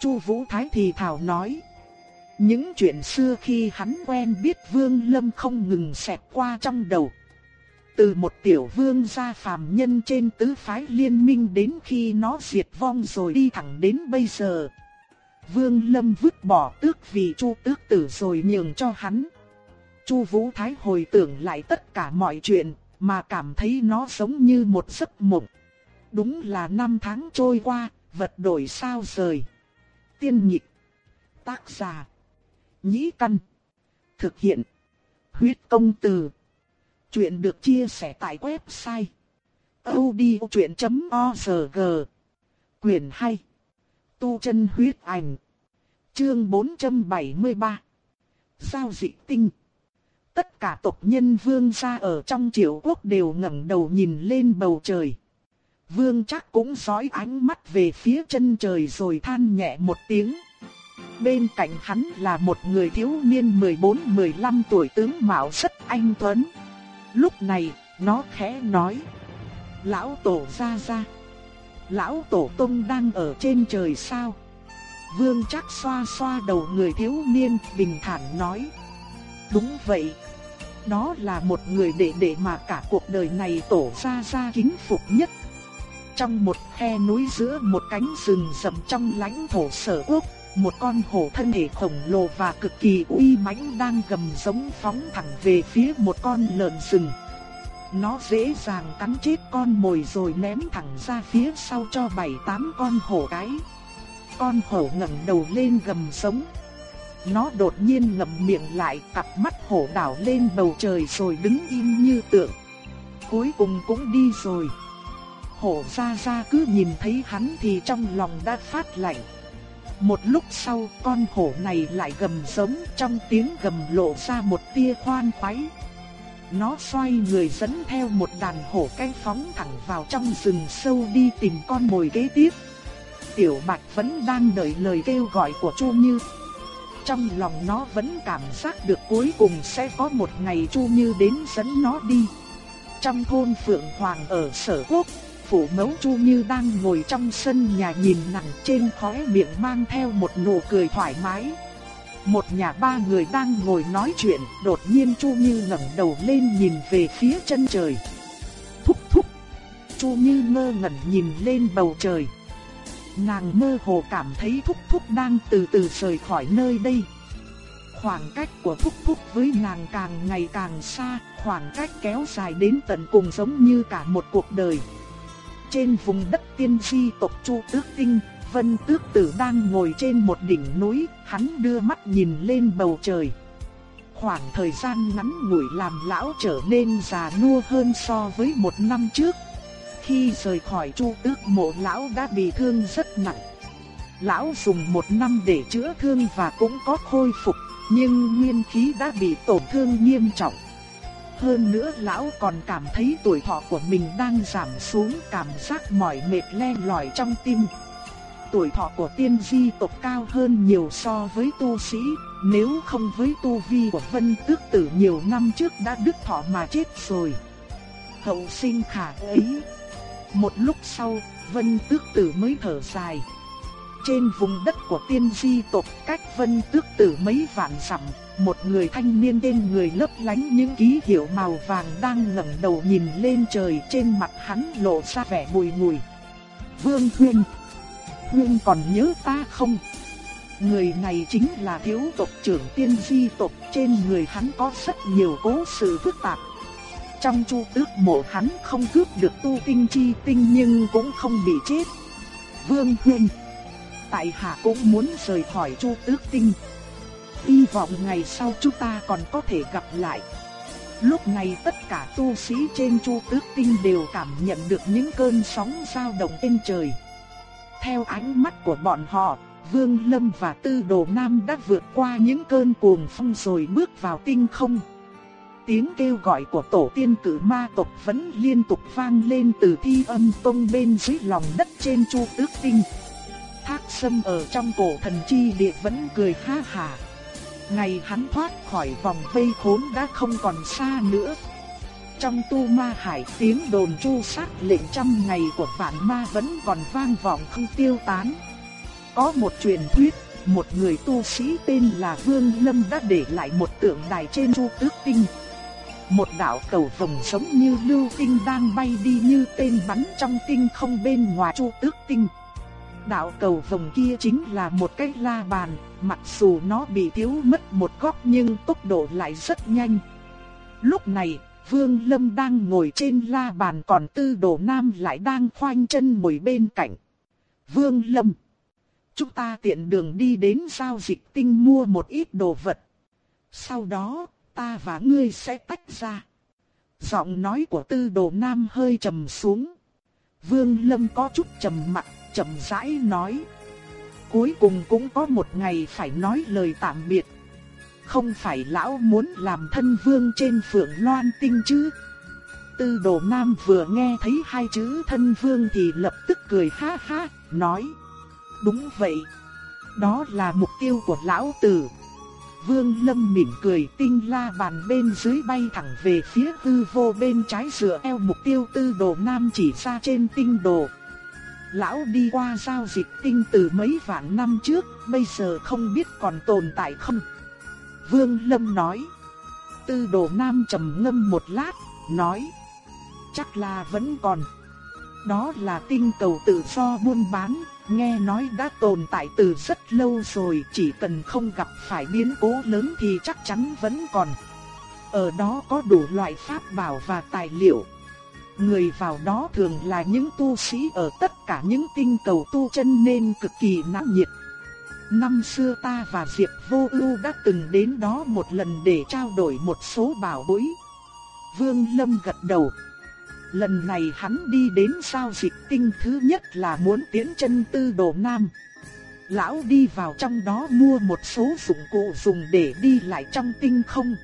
Chu Vũ Thái thì thảo nói Những chuyện xưa khi hắn quen biết Vương Lâm không ngừng xẹt qua trong đầu Từ một tiểu vương gia phàm nhân trên tứ phái liên minh đến khi nó diệt vong rồi đi thẳng đến bây giờ Vương Lâm vứt bỏ tước vì Chu tước tử rồi nhường cho hắn. Chu Vũ Thái hồi tưởng lại tất cả mọi chuyện, mà cảm thấy nó giống như một giấc mộng. Đúng là năm tháng trôi qua, vật đổi sao rời. Tiên nhịp. Tác giả. Nhĩ căn. Thực hiện. Huyết công từ. Chuyện được chia sẻ tại website. odchuyện.org Quyền hay. Tu chân huyết ảnh. Chương 473. Giao dị tinh. Tất cả tộc nhân vương gia ở trong triều quốc đều ngẩng đầu nhìn lên bầu trời. Vương chắc cũng dõi ánh mắt về phía chân trời rồi than nhẹ một tiếng. Bên cạnh hắn là một người thiếu niên 14-15 tuổi tướng mạo rất anh tuấn. Lúc này, nó khẽ nói. Lão tổ ra ra lão tổ tông đang ở trên trời sao? Vương chắc xoa xoa đầu người thiếu niên, bình thản nói. Đúng vậy. Đó là một người đệ đệ mà cả cuộc đời này tổ ra ra kính phục nhất. Trong một khe núi giữa một cánh rừng rậm trong lãnh thổ sở quốc, một con hổ thân thể khổng lồ và cực kỳ uy mãnh đang gầm giống phóng thẳng về phía một con lợn rừng. Nó dễ dàng cắn chết con mồi rồi ném thẳng ra phía sau cho bảy tám con hổ cái. Con hổ ngẩng đầu lên gầm giống. Nó đột nhiên ngậm miệng lại, cặp mắt hổ đảo lên bầu trời rồi đứng im như tượng. Cuối cùng cũng đi rồi. Hổ ra ra cứ nhìn thấy hắn thì trong lòng đã phát lạnh. Một lúc sau con hổ này lại gầm giống trong tiếng gầm lộ ra một tia khoan khoái. Nó xoay người dẫn theo một đàn hổ canh phóng thẳng vào trong rừng sâu đi tìm con mồi kế tiếp. Tiểu Bạch vẫn đang đợi lời kêu gọi của Chu Như. Trong lòng nó vẫn cảm giác được cuối cùng sẽ có một ngày Chu Như đến dẫn nó đi. Trong thôn Phượng Hoàng ở Sở Quốc, phủ mẫu Chu Như đang ngồi trong sân nhà nhìn nặng trên khóe miệng mang theo một nụ cười thoải mái. Một nhà ba người đang ngồi nói chuyện, đột nhiên Chu Như ngẩng đầu lên nhìn về phía chân trời. Thúc thúc. Chu Như ngơ ngẩn nhìn lên bầu trời. Nàng mơ hồ cảm thấy thúc thúc đang từ từ rời khỏi nơi đây. Khoảng cách của thúc thúc với nàng càng ngày càng xa, khoảng cách kéo dài đến tận cùng giống như cả một cuộc đời. Trên vùng đất tiên di tộc Chu Tước Tinh, Vân Tước Tử đang ngồi trên một đỉnh núi, hắn đưa mắt nhìn lên bầu trời. Khoảng thời gian ngắn ngủi làm lão trở nên già nua hơn so với một năm trước. Khi rời khỏi Chu Tước mộ lão đã bị thương rất nặng. Lão dùng một năm để chữa thương và cũng có khôi phục, nhưng nguyên khí đã bị tổn thương nghiêm trọng. Hơn nữa lão còn cảm thấy tuổi thọ của mình đang giảm xuống cảm giác mỏi mệt len lỏi trong tim. Tuổi thọ của tiên di tộc cao hơn nhiều so với tu sĩ, nếu không với tu vi của vân tước tử nhiều năm trước đã đứt thọ mà chết rồi. Hậu sinh khả ấy. Một lúc sau, vân tước tử mới thở dài. Trên vùng đất của tiên di tộc cách vân tước tử mấy vạn dặm, một người thanh niên tên người lấp lánh những ký hiệu màu vàng đang ngẩng đầu nhìn lên trời trên mặt hắn lộ ra vẻ bùi ngùi. Vương Huyên, Huyên còn nhớ ta không? Người này chính là thiếu tộc trưởng tiên di tộc trên người hắn có rất nhiều cố sự phức tạp. Trong chu tước mộ hắn không cướp được tu tinh chi tinh nhưng cũng không bị chết. Vương Huyên Tại hạ cũng muốn rời khỏi chu tước tinh hy vọng ngày sau chúng ta còn có thể gặp lại. Lúc này tất cả tu sĩ trên Chu Tước Tinh đều cảm nhận được những cơn sóng dao động trên trời. Theo ánh mắt của bọn họ, Vương Lâm và Tư Đồ Nam đã vượt qua những cơn cuồng phong rồi bước vào tinh không. Tiếng kêu gọi của tổ tiên cử ma tộc vẫn liên tục vang lên từ thi âm tông bên dưới lòng đất trên Chu Tước Tinh. Thác Sâm ở trong cổ thần chi địa vẫn cười ha hà. Ngày hắn thoát khỏi vòng vây khốn đã không còn xa nữa. Trong tu ma hải tiếng đồn chu sát lệnh trăm ngày của vạn ma vẫn còn vang vọng không tiêu tán. Có một truyền thuyết, một người tu sĩ tên là Vương Lâm đã để lại một tượng đài trên chu tước tinh. Một đạo cầu vồng giống như lưu tinh đang bay đi như tên bắn trong tinh không bên ngoài chu tước tinh. Đạo cầu vồng kia chính là một cái la bàn, mặc dù nó bị thiếu mất một góc nhưng tốc độ lại rất nhanh. Lúc này, Vương Lâm đang ngồi trên la bàn còn Tư Đồ Nam lại đang khoanh chân ngồi bên cạnh. Vương Lâm, chúng ta tiện đường đi đến giao dịch tinh mua một ít đồ vật. Sau đó, ta và ngươi sẽ tách ra. Giọng nói của Tư Đồ Nam hơi trầm xuống. Vương Lâm có chút trầm mặc chậm rãi nói. Cuối cùng cũng có một ngày phải nói lời tạm biệt. Không phải lão muốn làm thân vương trên phượng loan tinh chứ. Tư đồ nam vừa nghe thấy hai chữ thân vương thì lập tức cười ha ha, nói. Đúng vậy. Đó là mục tiêu của lão tử. Vương Lâm mỉm cười tinh la bàn bên dưới bay thẳng về phía hư vô bên trái dựa eo mục tiêu tư đồ nam chỉ ra trên tinh đồ lão đi qua giao dịch tinh từ mấy vạn năm trước, bây giờ không biết còn tồn tại không. Vương Lâm nói. Tư đồ nam trầm ngâm một lát, nói. Chắc là vẫn còn. Đó là tinh cầu tự do buôn bán, nghe nói đã tồn tại từ rất lâu rồi, chỉ cần không gặp phải biến cố lớn thì chắc chắn vẫn còn. Ở đó có đủ loại pháp bảo và tài liệu. Người vào đó thường là những tu sĩ ở tất cả những tinh cầu tu chân nên cực kỳ náo nhiệt. Năm xưa ta và Diệp Vô Ưu đã từng đến đó một lần để trao đổi một số bảo bối. Vương Lâm gật đầu. Lần này hắn đi đến sao dịch tinh thứ nhất là muốn tiến chân tư đồ nam. Lão đi vào trong đó mua một số dụng cụ dùng để đi lại trong tinh không.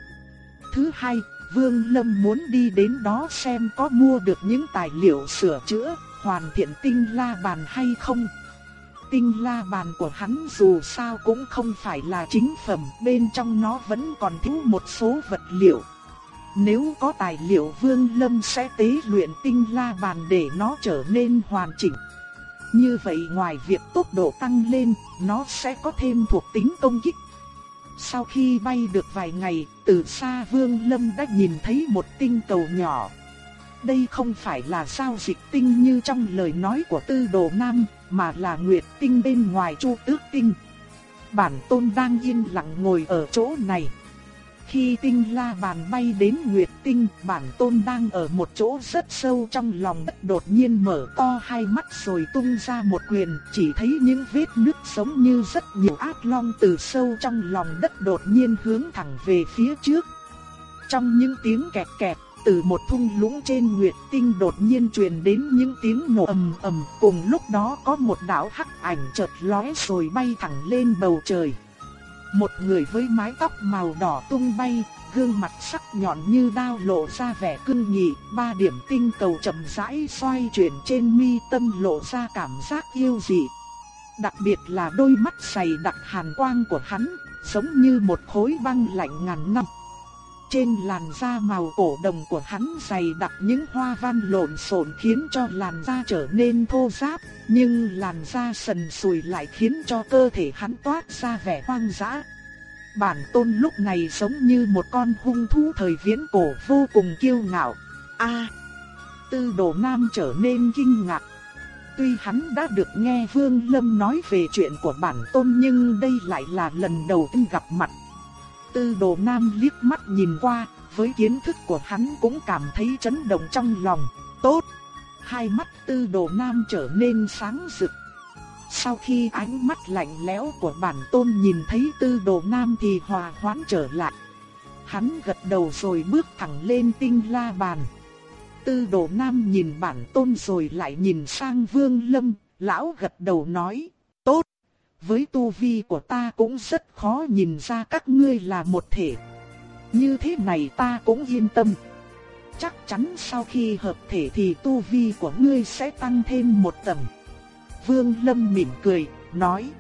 Thứ hai, Vương Lâm muốn đi đến đó xem có mua được những tài liệu sửa chữa, hoàn thiện tinh la bàn hay không. Tinh la bàn của hắn dù sao cũng không phải là chính phẩm, bên trong nó vẫn còn thiếu một số vật liệu. Nếu có tài liệu Vương Lâm sẽ tế luyện tinh la bàn để nó trở nên hoàn chỉnh. Như vậy ngoài việc tốc độ tăng lên, nó sẽ có thêm thuộc tính công kích. Sau khi bay được vài ngày, từ xa Vương Lâm đã nhìn thấy một tinh cầu nhỏ. Đây không phải là sao dịch tinh như trong lời nói của Tư Đồ Nam, mà là Nguyệt tinh bên ngoài Chu Tước tinh. Bản tôn đang yên lặng ngồi ở chỗ này. Khi tinh la bàn bay đến Nguyệt tinh, bản tôn đang ở một chỗ rất sâu trong lòng đất đột nhiên mở to hai mắt rồi tung ra một quyền, chỉ thấy những vết nước giống như rất nhiều ác long từ sâu trong lòng đất đột nhiên hướng thẳng về phía trước. Trong những tiếng kẹt kẹt, từ một thung lũng trên Nguyệt tinh đột nhiên truyền đến những tiếng nổ ầm ầm, cùng lúc đó có một đạo hắc ảnh chợt lóe rồi bay thẳng lên bầu trời. Một người với mái tóc màu đỏ tung bay, gương mặt sắc nhọn như đao lộ ra vẻ cương nghị, ba điểm tinh cầu chậm rãi xoay chuyển trên mi tâm lộ ra cảm giác yêu dị. Đặc biệt là đôi mắt sầy đặc hàn quang của hắn, giống như một khối băng lạnh ngàn năm. Trên làn da màu cổ đồng của hắn dày đặc những hoa văn lộn xộn khiến cho làn da trở nên thô ráp, nhưng làn da sần sùi lại khiến cho cơ thể hắn toát ra vẻ hoang dã. Bản tôn lúc này giống như một con hung thú thời viễn cổ vô cùng kiêu ngạo. A, Tư Đồ Nam trở nên kinh ngạc. Tuy hắn đã được nghe Vương Lâm nói về chuyện của bản tôn nhưng đây lại là lần đầu tiên gặp mặt. Tư Đồ Nam liếc mắt nhìn qua, với kiến thức của hắn cũng cảm thấy chấn động trong lòng. Tốt! Hai mắt Tư Đồ Nam trở nên sáng rực. Sau khi ánh mắt lạnh lẽo của bản tôn nhìn thấy Tư Đồ Nam thì hòa hoãn trở lại. Hắn gật đầu rồi bước thẳng lên tinh la bàn. Tư Đồ Nam nhìn bản tôn rồi lại nhìn sang Vương Lâm, lão gật đầu nói, với tu vi của ta cũng rất khó nhìn ra các ngươi là một thể. Như thế này ta cũng yên tâm. Chắc chắn sau khi hợp thể thì tu vi của ngươi sẽ tăng thêm một tầng. Vương Lâm mỉm cười, nói.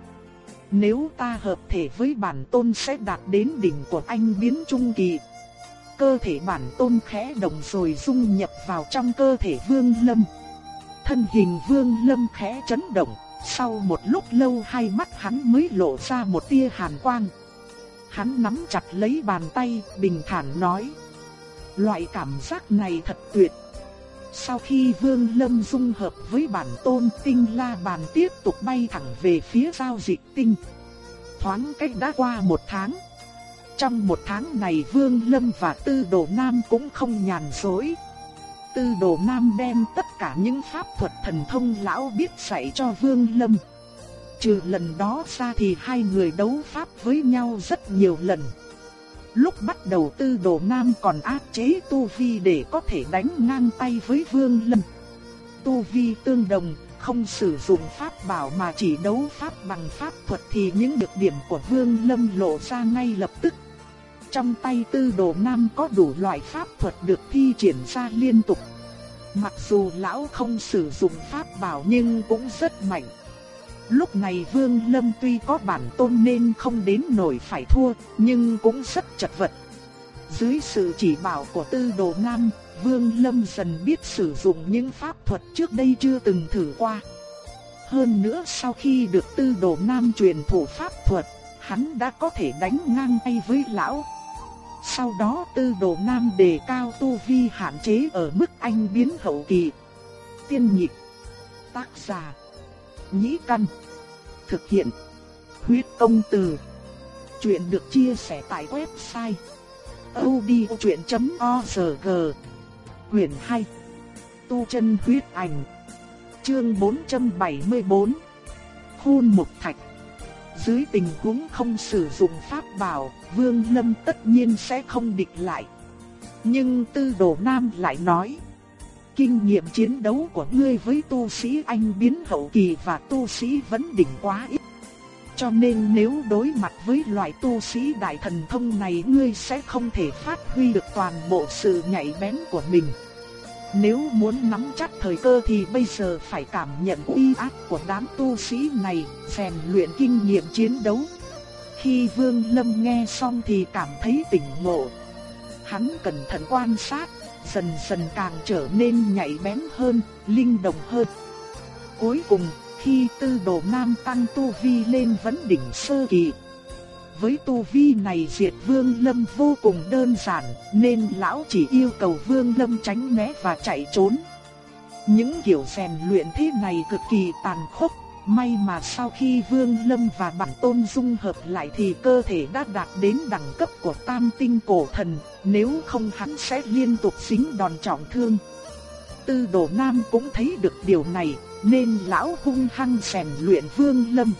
Nếu ta hợp thể với bản tôn sẽ đạt đến đỉnh của anh biến trung kỳ. Cơ thể bản tôn khẽ động rồi dung nhập vào trong cơ thể Vương Lâm. Thân hình Vương Lâm khẽ chấn động, sau một lúc lâu hai mắt hắn mới lộ ra một tia hàn quang. Hắn nắm chặt lấy bàn tay, bình thản nói. Loại cảm giác này thật tuyệt. Sau khi Vương Lâm dung hợp với bản tôn tinh la bàn tiếp tục bay thẳng về phía giao dịch tinh. Thoáng cách đã qua một tháng. Trong một tháng này Vương Lâm và Tư Đồ Nam cũng không nhàn dối, Tư Đồ Nam đem tất cả những pháp thuật thần thông lão biết dạy cho Vương Lâm. Trừ lần đó ra thì hai người đấu pháp với nhau rất nhiều lần. Lúc bắt đầu Tư Đồ Nam còn áp chế Tu Vi để có thể đánh ngang tay với Vương Lâm. Tu Vi tương đồng, không sử dụng pháp bảo mà chỉ đấu pháp bằng pháp thuật thì những được điểm của Vương Lâm lộ ra ngay lập tức. Trong tay tư đồ nam có đủ loại pháp thuật được thi triển ra liên tục. Mặc dù lão không sử dụng pháp bảo nhưng cũng rất mạnh. Lúc này Vương Lâm tuy có bản tôn nên không đến nổi phải thua, nhưng cũng rất chật vật. Dưới sự chỉ bảo của tư đồ nam, Vương Lâm dần biết sử dụng những pháp thuật trước đây chưa từng thử qua. Hơn nữa sau khi được tư đồ nam truyền thủ pháp thuật, hắn đã có thể đánh ngang tay với lão. Sau đó tư đồ nam đề cao tu vi hạn chế ở mức anh biến hậu kỳ. Tiên nhịp. Tác giả. Nhĩ căn. Thực hiện. Huyết công từ. Chuyện được chia sẻ tại website. odchuyện.org Quyền 2 Tu chân huyết ảnh, Chương 474 Hôn mục thạch dưới tình huống không sử dụng pháp bảo, Vương Lâm tất nhiên sẽ không địch lại. Nhưng Tư Đồ Nam lại nói Kinh nghiệm chiến đấu của ngươi với tu sĩ anh biến hậu kỳ và tu sĩ vấn đỉnh quá ít. Cho nên nếu đối mặt với loại tu sĩ đại thần thông này ngươi sẽ không thể phát huy được toàn bộ sự nhạy bén của mình. Nếu muốn nắm chắc thời cơ thì bây giờ phải cảm nhận uy áp của đám tu sĩ này, rèn luyện kinh nghiệm chiến đấu. Khi Vương Lâm nghe xong thì cảm thấy tỉnh ngộ. Hắn cẩn thận quan sát, dần dần càng trở nên nhạy bén hơn, linh động hơn. Cuối cùng, khi tư đồ nam tăng tu vi lên vấn đỉnh sơ kỳ, với tu vi này diệt Vương Lâm vô cùng đơn giản, nên lão chỉ yêu cầu Vương Lâm tránh né và chạy trốn. Những kiểu rèn luyện thế này cực kỳ tàn khốc, may mà sau khi Vương Lâm và bản tôn dung hợp lại thì cơ thể đã đạt đến đẳng cấp của tam tinh cổ thần, nếu không hắn sẽ liên tục dính đòn trọng thương. Tư Đồ Nam cũng thấy được điều này, nên lão hung hăng rèn luyện Vương Lâm.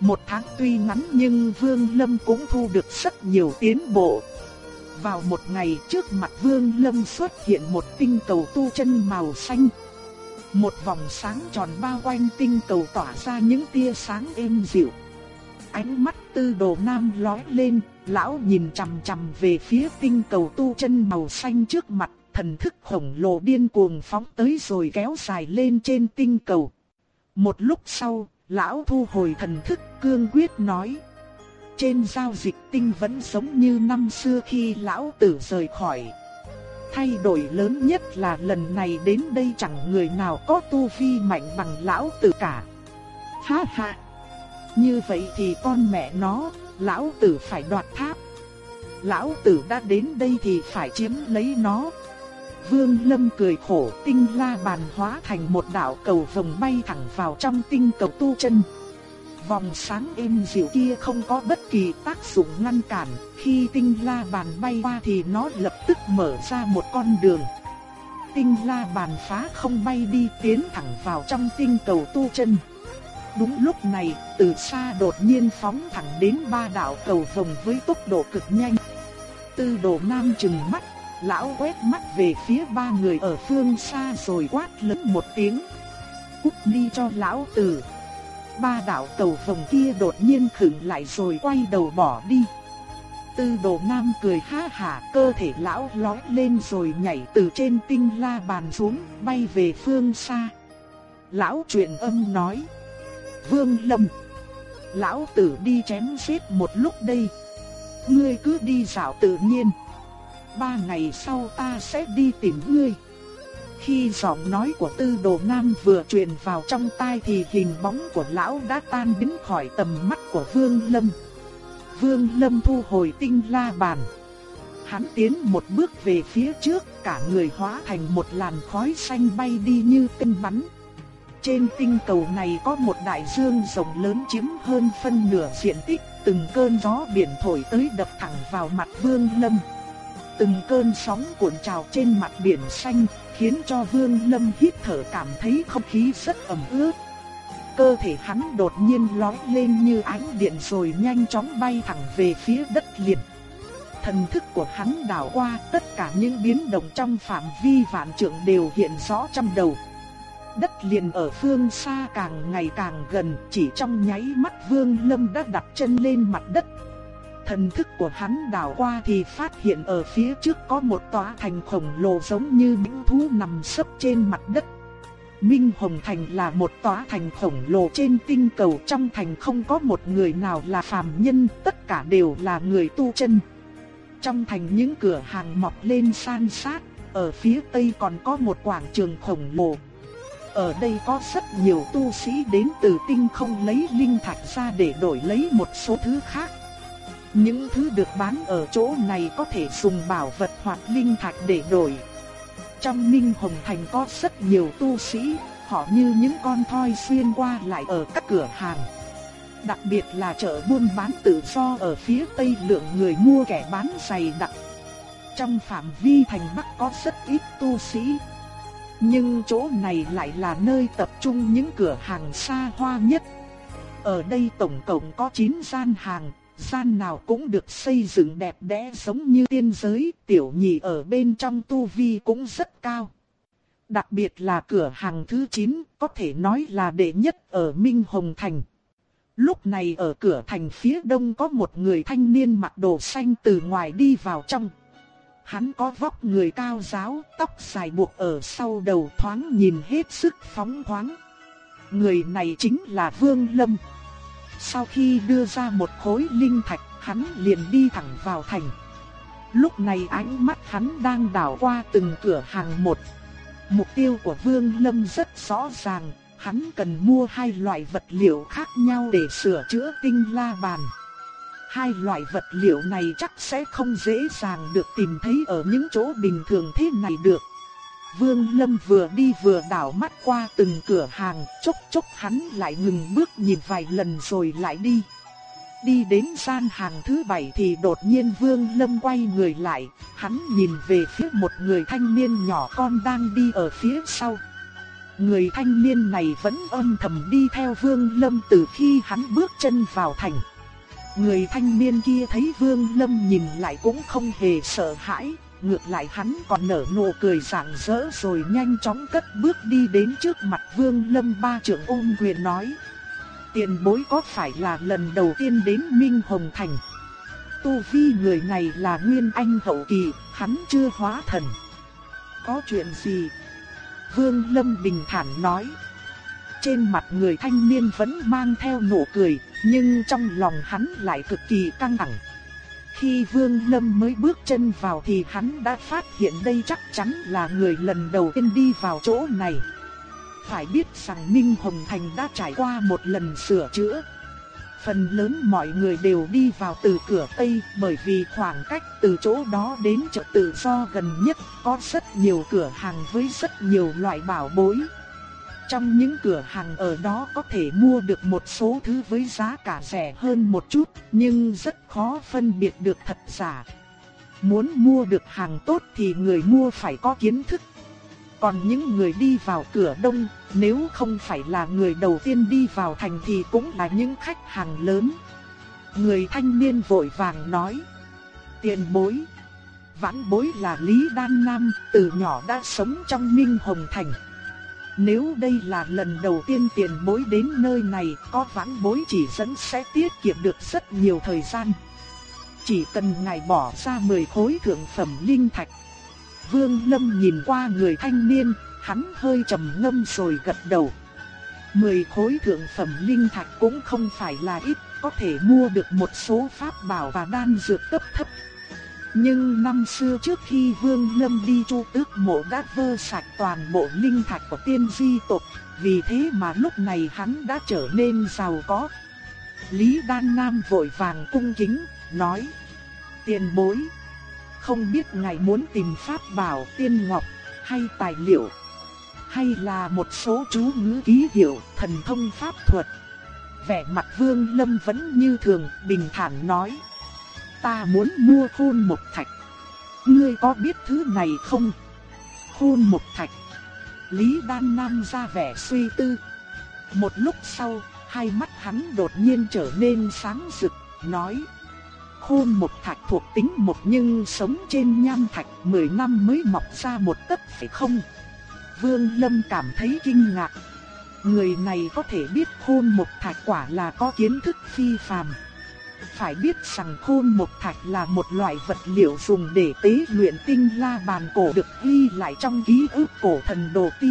Một tháng tuy ngắn nhưng Vương Lâm cũng thu được rất nhiều tiến bộ. Vào một ngày trước mặt Vương Lâm xuất hiện một tinh cầu tu chân màu xanh. Một vòng sáng tròn bao quanh tinh cầu tỏa ra những tia sáng êm dịu. Ánh mắt tư đồ nam lóe lên, lão nhìn chằm chằm về phía tinh cầu tu chân màu xanh trước mặt, thần thức khổng lồ điên cuồng phóng tới rồi kéo dài lên trên tinh cầu. Một lúc sau, Lão thu hồi thần thức cương quyết nói. Trên giao dịch tinh vẫn giống như năm xưa khi lão tử rời khỏi. Thay đổi lớn nhất là lần này đến đây chẳng người nào có tu vi mạnh bằng lão tử cả. Ha ha! Như vậy thì con mẹ nó, lão tử phải đoạt tháp. Lão tử đã đến đây thì phải chiếm lấy nó, Vương Lâm cười khổ tinh la bàn hóa thành một đạo cầu vồng bay thẳng vào trong tinh cầu tu chân. Vòng sáng êm dịu kia không có bất kỳ tác dụng ngăn cản, khi tinh la bàn bay qua thì nó lập tức mở ra một con đường. Tinh la bàn phá không bay đi tiến thẳng vào trong tinh cầu tu chân. Đúng lúc này, từ xa đột nhiên phóng thẳng đến ba đạo cầu vồng với tốc độ cực nhanh. Tư đồ nam chừng mắt Lão quét mắt về phía ba người ở phương xa rồi quát lớn một tiếng. Cút đi cho lão tử. Ba đạo tàu vòng kia đột nhiên khựng lại rồi quay đầu bỏ đi. Tư đồ nam cười ha hả cơ thể lão lói lên rồi nhảy từ trên tinh la bàn xuống, bay về phương xa. Lão truyền âm nói. Vương Lâm. Lão tử đi chém giết một lúc đây. Ngươi cứ đi dạo tự nhiên ba ngày sau ta sẽ đi tìm ngươi. Khi giọng nói của tư đồ nam vừa truyền vào trong tai thì hình bóng của lão đã tan biến khỏi tầm mắt của Vương Lâm. Vương Lâm thu hồi tinh la bàn. Hắn tiến một bước về phía trước, cả người hóa thành một làn khói xanh bay đi như tên bắn. Trên tinh cầu này có một đại dương rộng lớn chiếm hơn phân nửa diện tích, từng cơn gió biển thổi tới đập thẳng vào mặt Vương Lâm. Từng cơn sóng cuộn trào trên mặt biển xanh, khiến cho Vương Lâm hít thở cảm thấy không khí rất ẩm ướt. Cơ thể hắn đột nhiên lói lên như ánh điện rồi nhanh chóng bay thẳng về phía đất liền. Thần thức của hắn đảo qua tất cả những biến động trong phạm vi vạn trượng đều hiện rõ trong đầu. Đất liền ở phương xa càng ngày càng gần, chỉ trong nháy mắt Vương Lâm đã đặt chân lên mặt đất, Thần thức của hắn đảo qua thì phát hiện ở phía trước có một tòa thành khổng lồ giống như những thú nằm sấp trên mặt đất. Minh Hồng Thành là một tòa thành khổng lồ trên tinh cầu trong thành không có một người nào là phàm nhân, tất cả đều là người tu chân. Trong thành những cửa hàng mọc lên san sát, ở phía tây còn có một quảng trường khổng lồ. Ở đây có rất nhiều tu sĩ đến từ tinh không lấy linh thạch ra để đổi lấy một số thứ khác. Những thứ được bán ở chỗ này có thể dùng bảo vật hoặc linh thạch để đổi. Trong Minh Hồng Thành có rất nhiều tu sĩ, họ như những con thoi xuyên qua lại ở các cửa hàng. Đặc biệt là chợ buôn bán tự do ở phía tây lượng người mua kẻ bán dày đặc. Trong phạm vi thành Bắc có rất ít tu sĩ. Nhưng chỗ này lại là nơi tập trung những cửa hàng xa hoa nhất. Ở đây tổng cộng có 9 gian hàng, gian nào cũng được xây dựng đẹp đẽ giống như tiên giới, tiểu nhị ở bên trong tu vi cũng rất cao. Đặc biệt là cửa hàng thứ 9, có thể nói là đệ nhất ở Minh Hồng Thành. Lúc này ở cửa thành phía đông có một người thanh niên mặc đồ xanh từ ngoài đi vào trong. Hắn có vóc người cao giáo, tóc dài buộc ở sau đầu thoáng nhìn hết sức phóng khoáng. Người này chính là Vương Lâm. Sau khi đưa ra một khối linh thạch, hắn liền đi thẳng vào thành. Lúc này ánh mắt hắn đang đảo qua từng cửa hàng một. Mục tiêu của Vương Lâm rất rõ ràng, hắn cần mua hai loại vật liệu khác nhau để sửa chữa tinh la bàn. Hai loại vật liệu này chắc sẽ không dễ dàng được tìm thấy ở những chỗ bình thường thế này được. Vương Lâm vừa đi vừa đảo mắt qua từng cửa hàng, chốc chốc hắn lại ngừng bước nhìn vài lần rồi lại đi. Đi đến gian hàng thứ bảy thì đột nhiên Vương Lâm quay người lại, hắn nhìn về phía một người thanh niên nhỏ con đang đi ở phía sau. Người thanh niên này vẫn âm thầm đi theo Vương Lâm từ khi hắn bước chân vào thành. Người thanh niên kia thấy Vương Lâm nhìn lại cũng không hề sợ hãi, ngược lại hắn còn nở nụ cười rạng rỡ rồi nhanh chóng cất bước đi đến trước mặt Vương Lâm ba trưởng ôm quyền nói. Tiền bối có phải là lần đầu tiên đến Minh Hồng Thành? Tu vi người này là Nguyên Anh hậu kỳ, hắn chưa hóa thần. Có chuyện gì? Vương Lâm bình thản nói. Trên mặt người thanh niên vẫn mang theo nụ cười, nhưng trong lòng hắn lại cực kỳ căng thẳng. Khi Vương Lâm mới bước chân vào thì hắn đã phát hiện đây chắc chắn là người lần đầu tiên đi vào chỗ này. Phải biết rằng Minh Hồng Thành đã trải qua một lần sửa chữa. Phần lớn mọi người đều đi vào từ cửa Tây bởi vì khoảng cách từ chỗ đó đến chợ tự do gần nhất, có rất nhiều cửa hàng với rất nhiều loại bảo bối. Trong những cửa hàng ở đó có thể mua được một số thứ với giá cả rẻ hơn một chút, nhưng rất khó phân biệt được thật giả. Muốn mua được hàng tốt thì người mua phải có kiến thức. Còn những người đi vào cửa đông, nếu không phải là người đầu tiên đi vào thành thì cũng là những khách hàng lớn. Người thanh niên vội vàng nói. Tiền bối. Vãn bối là Lý Đan Nam, từ nhỏ đã sống trong Minh Hồng Thành. Nếu đây là lần đầu tiên tiền bối đến nơi này, có vãn bối chỉ dẫn sẽ tiết kiệm được rất nhiều thời gian. Chỉ cần ngài bỏ ra 10 khối thượng phẩm linh thạch. Vương Lâm nhìn qua người thanh niên, hắn hơi trầm ngâm rồi gật đầu. 10 khối thượng phẩm linh thạch cũng không phải là ít, có thể mua được một số pháp bảo và đan dược cấp thấp nhưng năm xưa trước khi Vương Lâm đi chu tước mộ đã vơ sạch toàn bộ linh thạch của tiên di tộc, vì thế mà lúc này hắn đã trở nên giàu có. Lý Đan Nam vội vàng cung kính, nói, tiền bối, không biết ngài muốn tìm pháp bảo tiên ngọc, hay tài liệu, hay là một số chú ngữ ký hiệu, thần thông pháp thuật. Vẻ mặt Vương Lâm vẫn như thường, bình thản nói, ta muốn mua khôn một thạch. Ngươi có biết thứ này không? Khôn một thạch. Lý Đan Nam ra vẻ suy tư. Một lúc sau, hai mắt hắn đột nhiên trở nên sáng rực, nói. Khôn một thạch thuộc tính một nhưng sống trên nham thạch 10 năm mới mọc ra một tấc phải không? Vương Lâm cảm thấy kinh ngạc. Người này có thể biết khôn một thạch quả là có kiến thức phi phàm. Phải biết rằng khôn một thạch là một loại vật liệu dùng để tế luyện tinh la bàn cổ được ghi lại trong ký ức cổ thần đồ ti.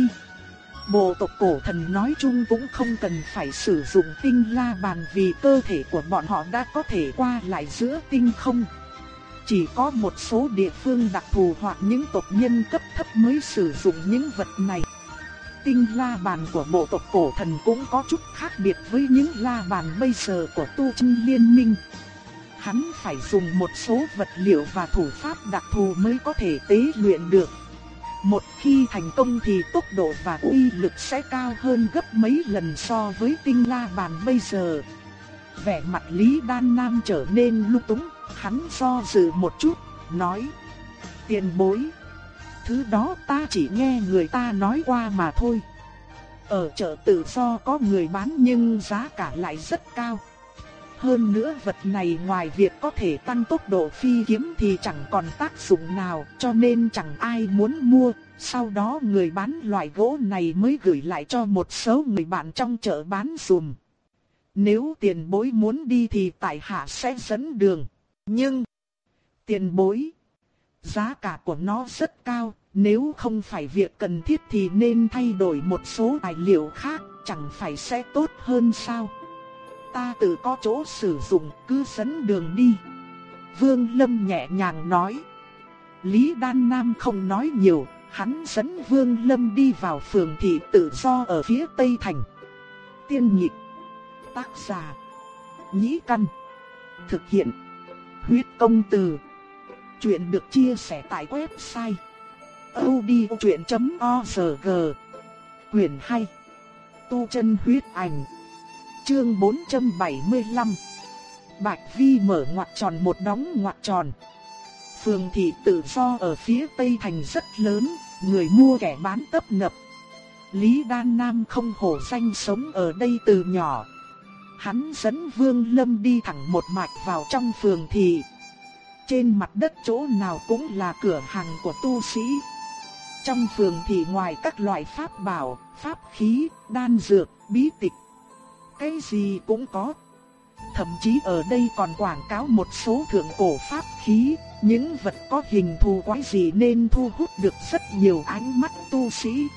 Bộ tộc cổ thần nói chung cũng không cần phải sử dụng tinh la bàn vì cơ thể của bọn họ đã có thể qua lại giữa tinh không. Chỉ có một số địa phương đặc thù hoặc những tộc nhân cấp thấp mới sử dụng những vật này tinh la bàn của bộ tộc cổ thần cũng có chút khác biệt với những la bàn bây giờ của tu chân liên minh. hắn phải dùng một số vật liệu và thủ pháp đặc thù mới có thể tế luyện được. Một khi thành công thì tốc độ và uy lực sẽ cao hơn gấp mấy lần so với tinh la bàn bây giờ. Vẻ mặt Lý Đan Nam trở nên lúc túng, hắn do dự một chút, nói. Tiền bối. Thứ đó ta chỉ nghe người ta nói qua mà thôi. Ở chợ tự do có người bán nhưng giá cả lại rất cao. Hơn nữa vật này ngoài việc có thể tăng tốc độ phi kiếm thì chẳng còn tác dụng nào cho nên chẳng ai muốn mua. Sau đó người bán loại gỗ này mới gửi lại cho một số người bạn trong chợ bán dùm. Nếu tiền bối muốn đi thì tại hạ sẽ dẫn đường. Nhưng, tiền bối, giá cả của nó rất cao, nếu không phải việc cần thiết thì nên thay đổi một số tài liệu khác, chẳng phải sẽ tốt hơn sao? Ta tự có chỗ sử dụng, cứ dẫn đường đi. Vương Lâm nhẹ nhàng nói. Lý Đan Nam không nói nhiều, hắn dẫn Vương Lâm đi vào phường thị tự do ở phía Tây Thành. Tiên nhị Tác giả. Nhĩ Căn. Thực hiện. Huyết công từ. Chuyện được chia sẻ tại website audiochuyen.org. Quyền 2 Tu chân huyết ảnh Chương 475 Bạch Vi mở ngoặt tròn một đóng ngoặt tròn Phường thị tự do ở phía Tây Thành rất lớn, người mua kẻ bán tấp nập. Lý Đan Nam không hổ danh sống ở đây từ nhỏ. Hắn dẫn Vương Lâm đi thẳng một mạch vào trong phường thị. Trên mặt đất chỗ nào cũng là cửa hàng của tu sĩ. Trong phường thì ngoài các loại pháp bảo, pháp khí, đan dược, bí tịch, cái gì cũng có. Thậm chí ở đây còn quảng cáo một số thượng cổ pháp khí, những vật có hình thù quái gì nên thu hút được rất nhiều ánh mắt tu sĩ.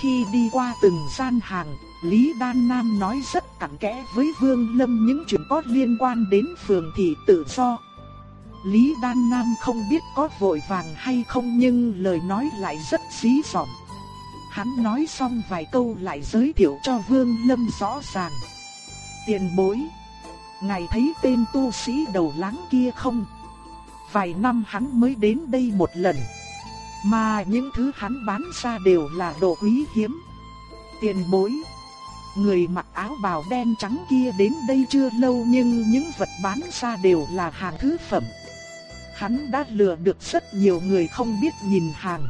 Khi đi qua từng gian hàng, Lý Đan Nam nói rất cặn kẽ với Vương Lâm những chuyện có liên quan đến phường thị tự do. Lý Đan Nam không biết có vội vàng hay không nhưng lời nói lại rất dí dỏm. Hắn nói xong vài câu lại giới thiệu cho Vương Lâm rõ ràng. Tiền bối. Ngài thấy tên tu sĩ đầu láng kia không? Vài năm hắn mới đến đây một lần. Mà những thứ hắn bán ra đều là đồ quý hiếm. Tiền bối. Người mặc áo bào đen trắng kia đến đây chưa lâu nhưng những vật bán ra đều là hàng thứ phẩm hắn đã lừa được rất nhiều người không biết nhìn hàng.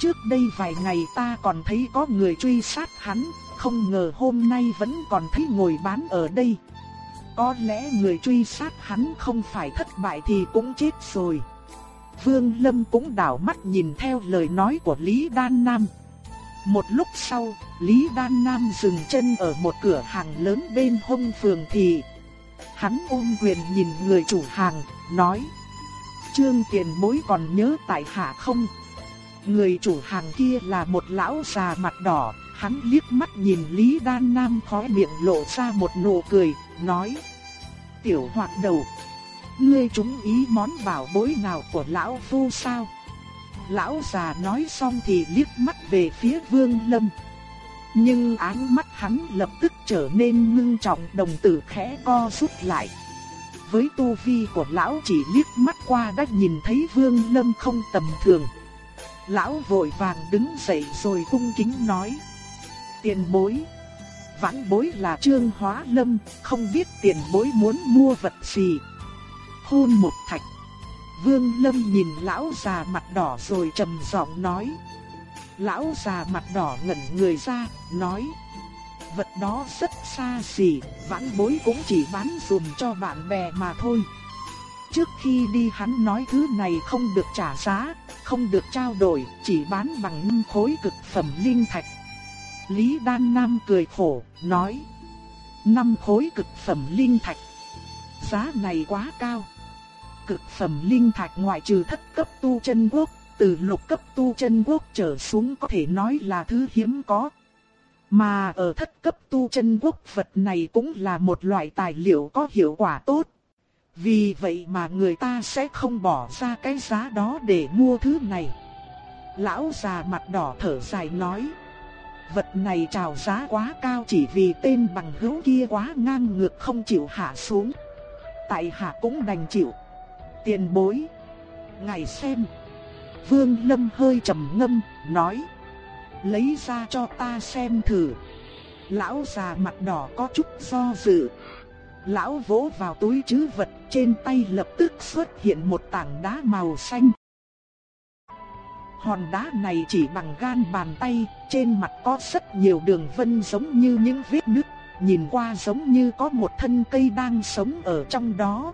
Trước đây vài ngày ta còn thấy có người truy sát hắn, không ngờ hôm nay vẫn còn thấy ngồi bán ở đây. Có lẽ người truy sát hắn không phải thất bại thì cũng chết rồi. Vương Lâm cũng đảo mắt nhìn theo lời nói của Lý Đan Nam. Một lúc sau, Lý Đan Nam dừng chân ở một cửa hàng lớn bên hông phường thị. Hắn ôm quyền nhìn người chủ hàng, nói. Trương tiền bối còn nhớ tại hạ không? Người chủ hàng kia là một lão già mặt đỏ, hắn liếc mắt nhìn Lý Đan Nam khóe miệng lộ ra một nụ cười, nói. Tiểu hoạt đầu, ngươi trúng ý món bảo bối nào của lão phu sao? Lão già nói xong thì liếc mắt về phía Vương Lâm. Nhưng ánh mắt hắn lập tức trở nên ngưng trọng đồng tử khẽ co rút lại với tu vi của lão chỉ liếc mắt qua đã nhìn thấy Vương Lâm không tầm thường. Lão vội vàng đứng dậy rồi cung kính nói. Tiền bối. Vãn bối là Trương Hóa Lâm, không biết tiền bối muốn mua vật gì. Hôn một thạch. Vương Lâm nhìn lão già mặt đỏ rồi trầm giọng nói. Lão già mặt đỏ ngẩn người ra, nói vật đó rất xa xỉ, vãn bối cũng chỉ bán dùm cho bạn bè mà thôi. Trước khi đi hắn nói thứ này không được trả giá, không được trao đổi, chỉ bán bằng năm khối cực phẩm linh thạch. Lý Đan Nam cười khổ, nói. năm khối cực phẩm linh thạch. Giá này quá cao. Cực phẩm linh thạch ngoại trừ thất cấp tu chân quốc, từ lục cấp tu chân quốc trở xuống có thể nói là thứ hiếm có. Mà ở thất cấp tu chân quốc vật này cũng là một loại tài liệu có hiệu quả tốt. Vì vậy mà người ta sẽ không bỏ ra cái giá đó để mua thứ này. Lão già mặt đỏ thở dài nói. Vật này chào giá quá cao chỉ vì tên bằng hữu kia quá ngang ngược không chịu hạ xuống. tại hạ cũng đành chịu. Tiền bối. Ngài xem. Vương Lâm hơi trầm ngâm, nói. Lấy ra cho ta xem thử. Lão già mặt đỏ có chút do dự. Lão vỗ vào túi trữ vật trên tay lập tức xuất hiện một tảng đá màu xanh. Hòn đá này chỉ bằng gan bàn tay, trên mặt có rất nhiều đường vân giống như những vết nứt, nhìn qua giống như có một thân cây đang sống ở trong đó.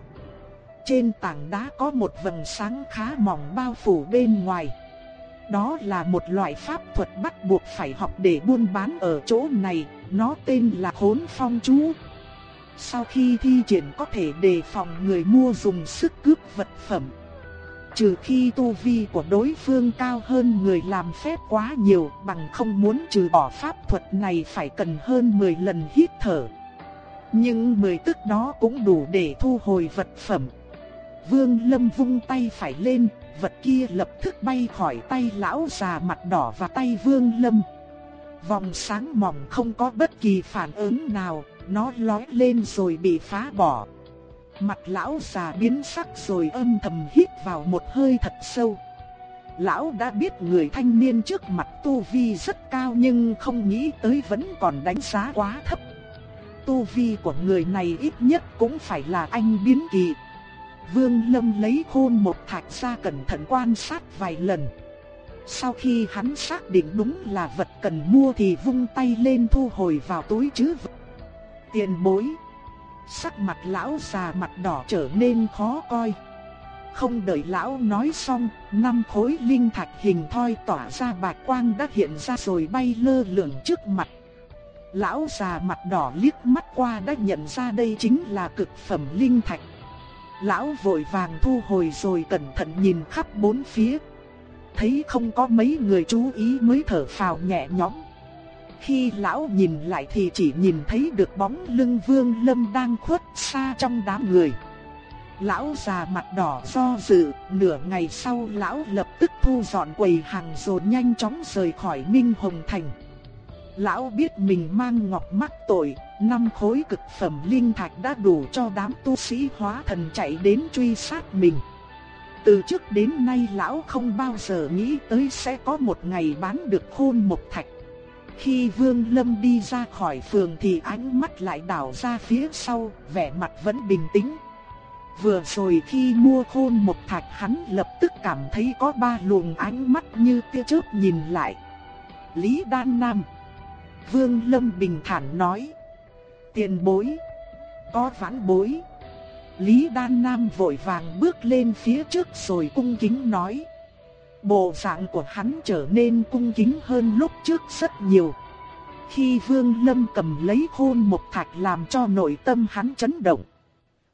Trên tảng đá có một vầng sáng khá mỏng bao phủ bên ngoài. Đó là một loại pháp thuật bắt buộc phải học để buôn bán ở chỗ này, nó tên là hốn Phong Chú. Sau khi thi triển có thể đề phòng người mua dùng sức cướp vật phẩm. Trừ khi tu vi của đối phương cao hơn người làm phép quá nhiều bằng không muốn trừ bỏ pháp thuật này phải cần hơn 10 lần hít thở. Nhưng 10 tức đó cũng đủ để thu hồi vật phẩm. Vương Lâm vung tay phải lên, vật kia lập tức bay khỏi tay lão già mặt đỏ và tay Vương Lâm. Vòng sáng mỏng không có bất kỳ phản ứng nào, nó lói lên rồi bị phá bỏ. Mặt lão già biến sắc rồi âm thầm hít vào một hơi thật sâu. Lão đã biết người thanh niên trước mặt tu vi rất cao nhưng không nghĩ tới vẫn còn đánh giá quá thấp. Tu vi của người này ít nhất cũng phải là anh biến kỳ. Vương Lâm lấy khôn một thạch ra cẩn thận quan sát vài lần. Sau khi hắn xác định đúng là vật cần mua thì vung tay lên thu hồi vào túi chứ vật. Tiền bối. Sắc mặt lão già mặt đỏ trở nên khó coi. Không đợi lão nói xong, năm khối linh thạch hình thoi tỏa ra bạch quang đã hiện ra rồi bay lơ lửng trước mặt. Lão già mặt đỏ liếc mắt qua đã nhận ra đây chính là cực phẩm linh thạch. Lão vội vàng thu hồi rồi cẩn thận nhìn khắp bốn phía. Thấy không có mấy người chú ý mới thở phào nhẹ nhõm. Khi lão nhìn lại thì chỉ nhìn thấy được bóng lưng Vương Lâm đang khuất xa trong đám người. Lão già mặt đỏ do dự, nửa ngày sau lão lập tức thu dọn quầy hàng rồi nhanh chóng rời khỏi Minh Hồng Thành. Lão biết mình mang ngọc mắc tội, năm khối cực phẩm linh thạch đã đủ cho đám tu sĩ hóa thần chạy đến truy sát mình. Từ trước đến nay lão không bao giờ nghĩ tới sẽ có một ngày bán được khôn một thạch. Khi Vương Lâm đi ra khỏi phường thì ánh mắt lại đảo ra phía sau, vẻ mặt vẫn bình tĩnh. Vừa rồi khi mua khôn một thạch hắn lập tức cảm thấy có ba luồng ánh mắt như tia chớp nhìn lại. Lý Đan Nam Vương Lâm bình thản nói Tiền bối Có vãn bối Lý Đan Nam vội vàng bước lên phía trước rồi cung kính nói Bộ dạng của hắn trở nên cung kính hơn lúc trước rất nhiều. Khi Vương Lâm cầm lấy khôn một thạch làm cho nội tâm hắn chấn động.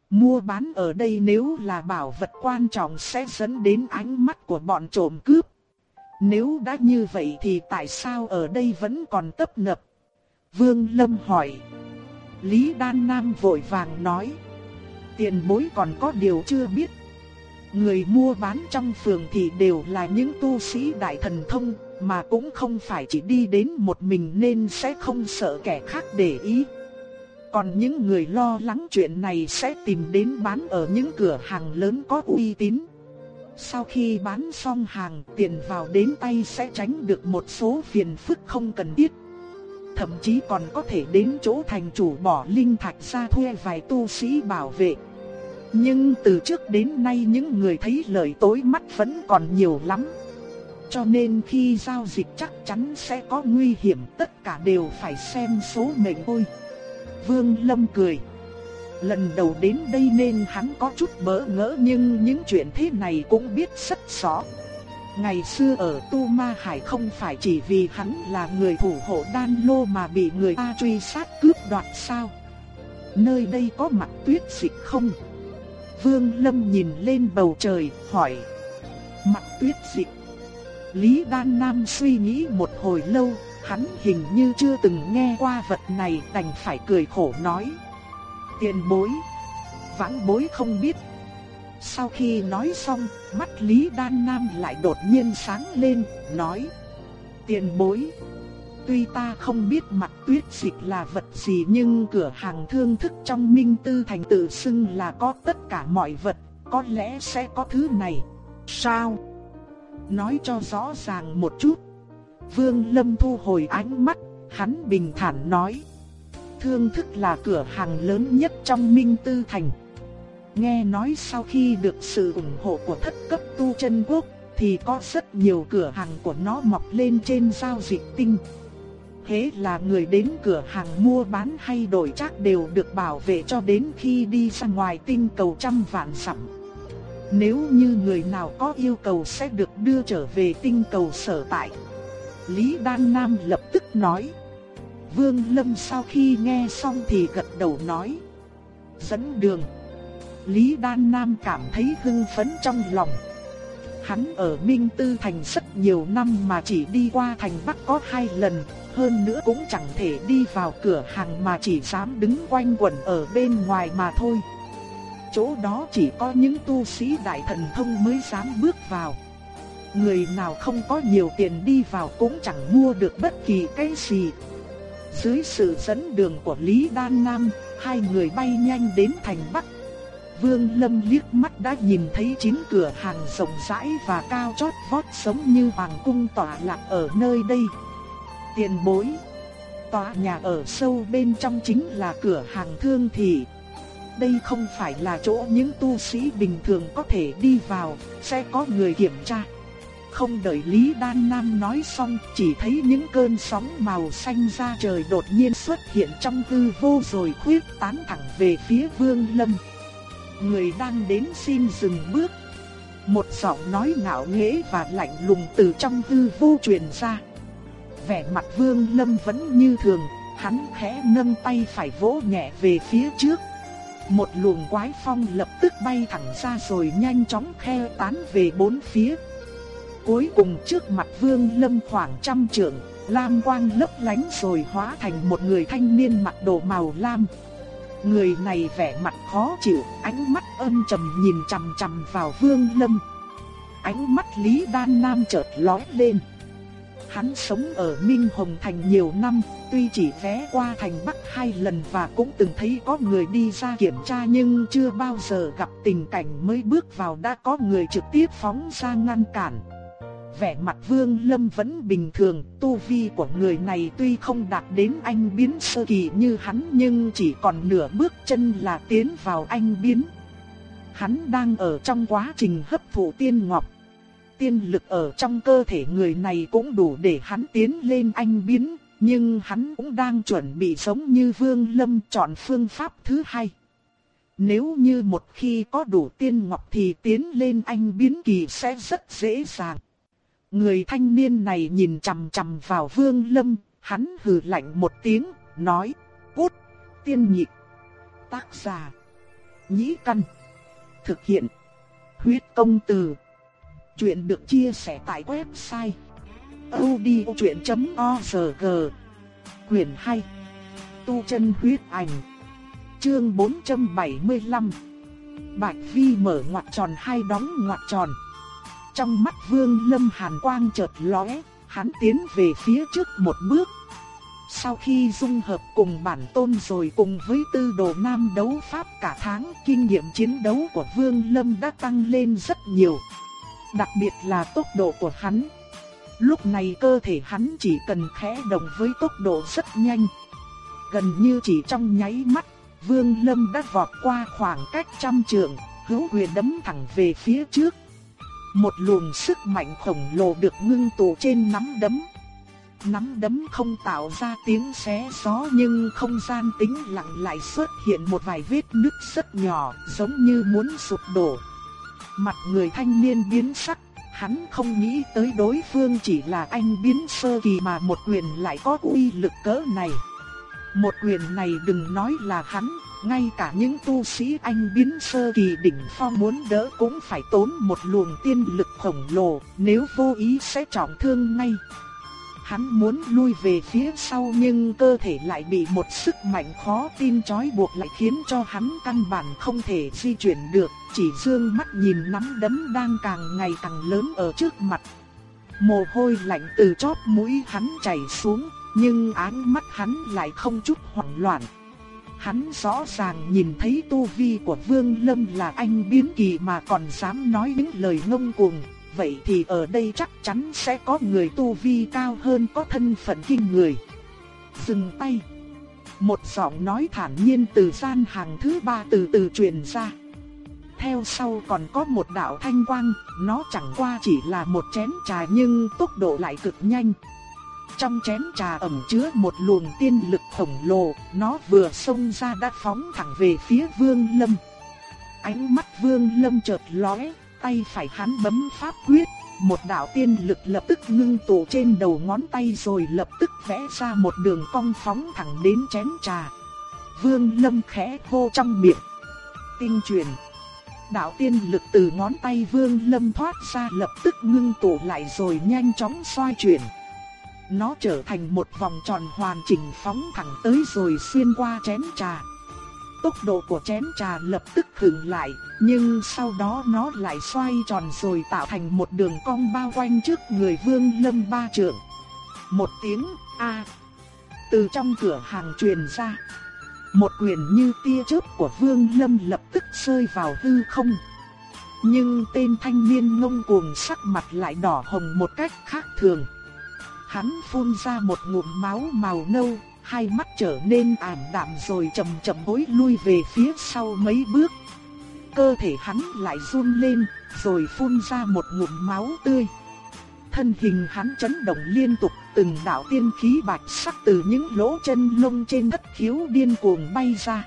Mua bán ở đây nếu là bảo vật quan trọng sẽ dẫn đến ánh mắt của bọn trộm cướp. Nếu đã như vậy thì tại sao ở đây vẫn còn tấp nập? Vương Lâm hỏi. Lý Đan Nam vội vàng nói. Tiền bối còn có điều chưa biết. Người mua bán trong phường thì đều là những tu sĩ đại thần thông, mà cũng không phải chỉ đi đến một mình nên sẽ không sợ kẻ khác để ý. Còn những người lo lắng chuyện này sẽ tìm đến bán ở những cửa hàng lớn có uy tín. Sau khi bán xong hàng, tiền vào đến tay sẽ tránh được một số phiền phức không cần thiết. Thậm chí còn có thể đến chỗ thành chủ bỏ linh thạch ra thuê vài tu sĩ bảo vệ. Nhưng từ trước đến nay những người thấy lời tối mắt vẫn còn nhiều lắm. Cho nên khi giao dịch chắc chắn sẽ có nguy hiểm, tất cả đều phải xem số mệnh thôi. Vương Lâm cười. Lần đầu đến đây nên hắn có chút bỡ ngỡ nhưng những chuyện thế này cũng biết rất rõ. Ngày xưa ở Tu Ma Hải không phải chỉ vì hắn là người thủ hộ đan lô mà bị người ta truy sát cướp đoạt sao? Nơi đây có mặt tuyết dịch không? Vương Lâm nhìn lên bầu trời, hỏi. Mặt tuyết dịch. Lý Đan Nam suy nghĩ một hồi lâu, hắn hình như chưa từng nghe qua vật này đành phải cười khổ nói. Tiền bối. Vãn bối không biết. Sau khi nói xong, mắt Lý Đan Nam lại đột nhiên sáng lên, nói. Tiền bối. Tuy ta không biết mặt tuyết dịch là vật gì nhưng cửa hàng thương thức trong Minh Tư Thành tự xưng là có tất cả mọi vật, có lẽ sẽ có thứ này. Sao? Nói cho rõ ràng một chút. Vương Lâm thu hồi ánh mắt, hắn bình thản nói. Thương thức là cửa hàng lớn nhất trong Minh Tư Thành. Nghe nói sau khi được sự ủng hộ của thất cấp tu chân quốc, thì có rất nhiều cửa hàng của nó mọc lên trên giao dịch tinh. Thế là người đến cửa hàng mua bán hay đổi trác đều được bảo vệ cho đến khi đi ra ngoài tinh cầu trăm vạn dặm. Nếu như người nào có yêu cầu sẽ được đưa trở về tinh cầu sở tại. Lý Đan Nam lập tức nói. Vương Lâm sau khi nghe xong thì gật đầu nói. Dẫn đường. Lý Đan Nam cảm thấy hưng phấn trong lòng. Hắn ở Minh Tư Thành rất nhiều năm mà chỉ đi qua thành Bắc có hai lần, hơn nữa cũng chẳng thể đi vào cửa hàng mà chỉ dám đứng quanh quẩn ở bên ngoài mà thôi. Chỗ đó chỉ có những tu sĩ đại thần thông mới dám bước vào. Người nào không có nhiều tiền đi vào cũng chẳng mua được bất kỳ cái gì. Dưới sự dẫn đường của Lý Đan Nam, hai người bay nhanh đến thành Bắc. Vương Lâm liếc mắt đã nhìn thấy chín cửa hàng rộng rãi và cao chót vót giống như hoàng cung tỏa lạc ở nơi đây. Tiền bối Tòa nhà ở sâu bên trong chính là cửa hàng thương thị. Đây không phải là chỗ những tu sĩ bình thường có thể đi vào, sẽ có người kiểm tra. Không đợi Lý Đan Nam nói xong, chỉ thấy những cơn sóng màu xanh ra trời đột nhiên xuất hiện trong hư vô rồi khuyết tán thẳng về phía Vương Lâm. Người đang đến xin dừng bước. Một giọng nói ngạo nghễ và lạnh lùng từ trong hư vô truyền ra. Vẻ mặt Vương Lâm vẫn như thường, hắn khẽ nâng tay phải vỗ nhẹ về phía trước. Một luồng quái phong lập tức bay thẳng ra rồi nhanh chóng khe tán về bốn phía. Cuối cùng trước mặt Vương Lâm khoảng trăm trượng, lam quang lấp lánh rồi hóa thành một người thanh niên mặc đồ màu lam. Người này vẻ mặt khó chịu, ánh mắt âm trầm nhìn chằm chằm vào Vương Lâm. Ánh mắt Lý Đan Nam chợt lóe lên. Hắn sống ở Minh Hồng Thành nhiều năm, tuy chỉ ghé qua thành Bắc hai lần và cũng từng thấy có người đi ra kiểm tra nhưng chưa bao giờ gặp tình cảnh mới bước vào đã có người trực tiếp phóng ra ngăn cản. Vẻ mặt Vương Lâm vẫn bình thường, tu vi của người này tuy không đạt đến anh biến sơ kỳ như hắn nhưng chỉ còn nửa bước chân là tiến vào anh biến. Hắn đang ở trong quá trình hấp thụ tiên ngọc tiên lực ở trong cơ thể người này cũng đủ để hắn tiến lên anh biến, nhưng hắn cũng đang chuẩn bị giống như Vương Lâm chọn phương pháp thứ hai. Nếu như một khi có đủ tiên ngọc thì tiến lên anh biến kỳ sẽ rất dễ dàng. Người thanh niên này nhìn chằm chằm vào Vương Lâm, hắn hừ lạnh một tiếng, nói, cút, tiên nhị tác giả, nhĩ căn, thực hiện, huyết công từ. Chuyện được chia sẻ tại website odchuyện.org Quyền 2 Tu chân huyết ảnh Chương 475 Bạch Vi mở ngoặt tròn hai đóng ngoặt tròn? Trong mắt vương lâm hàn quang chợt lóe Hắn tiến về phía trước một bước sau khi dung hợp cùng bản tôn rồi cùng với tư đồ nam đấu pháp cả tháng, kinh nghiệm chiến đấu của Vương Lâm đã tăng lên rất nhiều đặc biệt là tốc độ của hắn. Lúc này cơ thể hắn chỉ cần khẽ động với tốc độ rất nhanh. Gần như chỉ trong nháy mắt, Vương Lâm đã vọt qua khoảng cách trăm trượng, hữu quyền đấm thẳng về phía trước. Một luồng sức mạnh khổng lồ được ngưng tụ trên nắm đấm. Nắm đấm không tạo ra tiếng xé gió nhưng không gian tĩnh lặng lại xuất hiện một vài vết nứt rất nhỏ giống như muốn sụp đổ. Mặt người thanh niên biến sắc, hắn không nghĩ tới đối phương chỉ là anh biến sơ kỳ mà một quyền lại có uy lực cỡ này. Một quyền này đừng nói là hắn, ngay cả những tu sĩ anh biến sơ kỳ đỉnh phong muốn đỡ cũng phải tốn một luồng tiên lực khổng lồ, nếu vô ý sẽ trọng thương ngay. Hắn muốn lui về phía sau nhưng cơ thể lại bị một sức mạnh khó tin trói buộc lại khiến cho hắn căn bản không thể di chuyển được, chỉ dương mắt nhìn nắm đấm đang càng ngày càng lớn ở trước mặt. Mồ hôi lạnh từ chóp mũi hắn chảy xuống, nhưng ánh mắt hắn lại không chút hoảng loạn. Hắn rõ ràng nhìn thấy tu vi của Vương Lâm là anh biến kỳ mà còn dám nói những lời ngông cuồng, vậy thì ở đây chắc chắn sẽ có người tu vi cao hơn có thân phận kinh người. Dừng tay. Một giọng nói thản nhiên từ gian hàng thứ ba từ từ truyền ra. Theo sau còn có một đạo thanh quang, nó chẳng qua chỉ là một chén trà nhưng tốc độ lại cực nhanh. Trong chén trà ẩn chứa một luồng tiên lực khổng lồ, nó vừa xông ra đã phóng thẳng về phía Vương Lâm. Ánh mắt Vương Lâm chợt lóe, tay phải hắn bấm pháp quyết, một đạo tiên lực lập tức ngưng tụ trên đầu ngón tay rồi lập tức vẽ ra một đường cong phóng thẳng đến chén trà. Vương Lâm khẽ hô trong miệng. Tinh truyền. Đạo tiên lực từ ngón tay Vương Lâm thoát ra lập tức ngưng tụ lại rồi nhanh chóng xoay chuyển. Nó trở thành một vòng tròn hoàn chỉnh phóng thẳng tới rồi xuyên qua chén trà. Tốc độ của chén trà lập tức khựng lại, nhưng sau đó nó lại xoay tròn rồi tạo thành một đường cong bao quanh trước người Vương Lâm ba trượng. Một tiếng a từ trong cửa hàng truyền ra. Một quyền như tia chớp của Vương Lâm lập tức rơi vào hư không. Nhưng tên thanh niên ngông cuồng sắc mặt lại đỏ hồng một cách khác thường. Hắn phun ra một ngụm máu màu nâu, hai mắt trở nên ảm đạm rồi chậm chậm bối lui về phía sau mấy bước. Cơ thể hắn lại run lên, rồi phun ra một ngụm máu tươi. Thân hình hắn chấn động liên tục, từng đạo tiên khí bạch sắc từ những lỗ chân lông trên đất khiếu điên cuồng bay ra.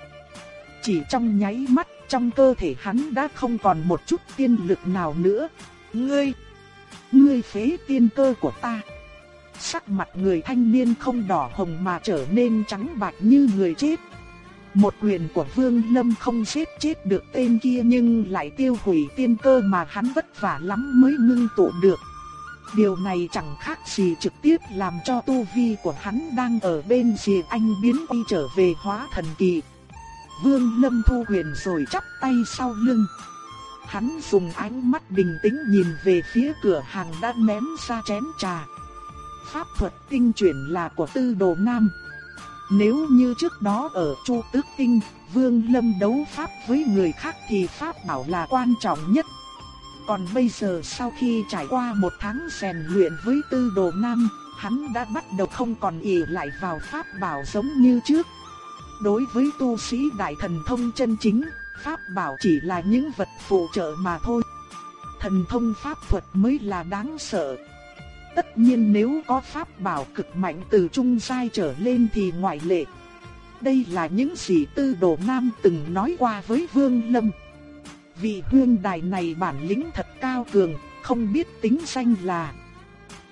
Chỉ trong nháy mắt, trong cơ thể hắn đã không còn một chút tiên lực nào nữa. Ngươi, ngươi phế tiên cơ của ta. Sắc mặt người thanh niên không đỏ hồng mà trở nên trắng bạch như người chết. Một quyền của Vương Lâm không giết chết được tên kia nhưng lại tiêu hủy tiên cơ mà hắn vất vả lắm mới ngưng tụ được. Điều này chẳng khác gì trực tiếp làm cho tu vi của hắn đang ở bên dìa anh biến đi trở về hóa thần kỳ. Vương Lâm thu quyền rồi chắp tay sau lưng. Hắn dùng ánh mắt bình tĩnh nhìn về phía cửa hàng đã ném ra chén trà pháp thuật tinh chuyển là của tư đồ nam. Nếu như trước đó ở Chu Tước Tinh, Vương Lâm đấu pháp với người khác thì pháp bảo là quan trọng nhất. Còn bây giờ sau khi trải qua một tháng rèn luyện với tư đồ nam, hắn đã bắt đầu không còn ỷ lại vào pháp bảo giống như trước. Đối với tu sĩ đại thần thông chân chính, pháp bảo chỉ là những vật phụ trợ mà thôi. Thần thông pháp thuật mới là đáng sợ. Tất nhiên nếu có pháp bảo cực mạnh từ trung giai trở lên thì ngoại lệ. Đây là những gì tư đồ nam từng nói qua với Vương Lâm. Vị hương đài này bản lĩnh thật cao cường, không biết tính danh là.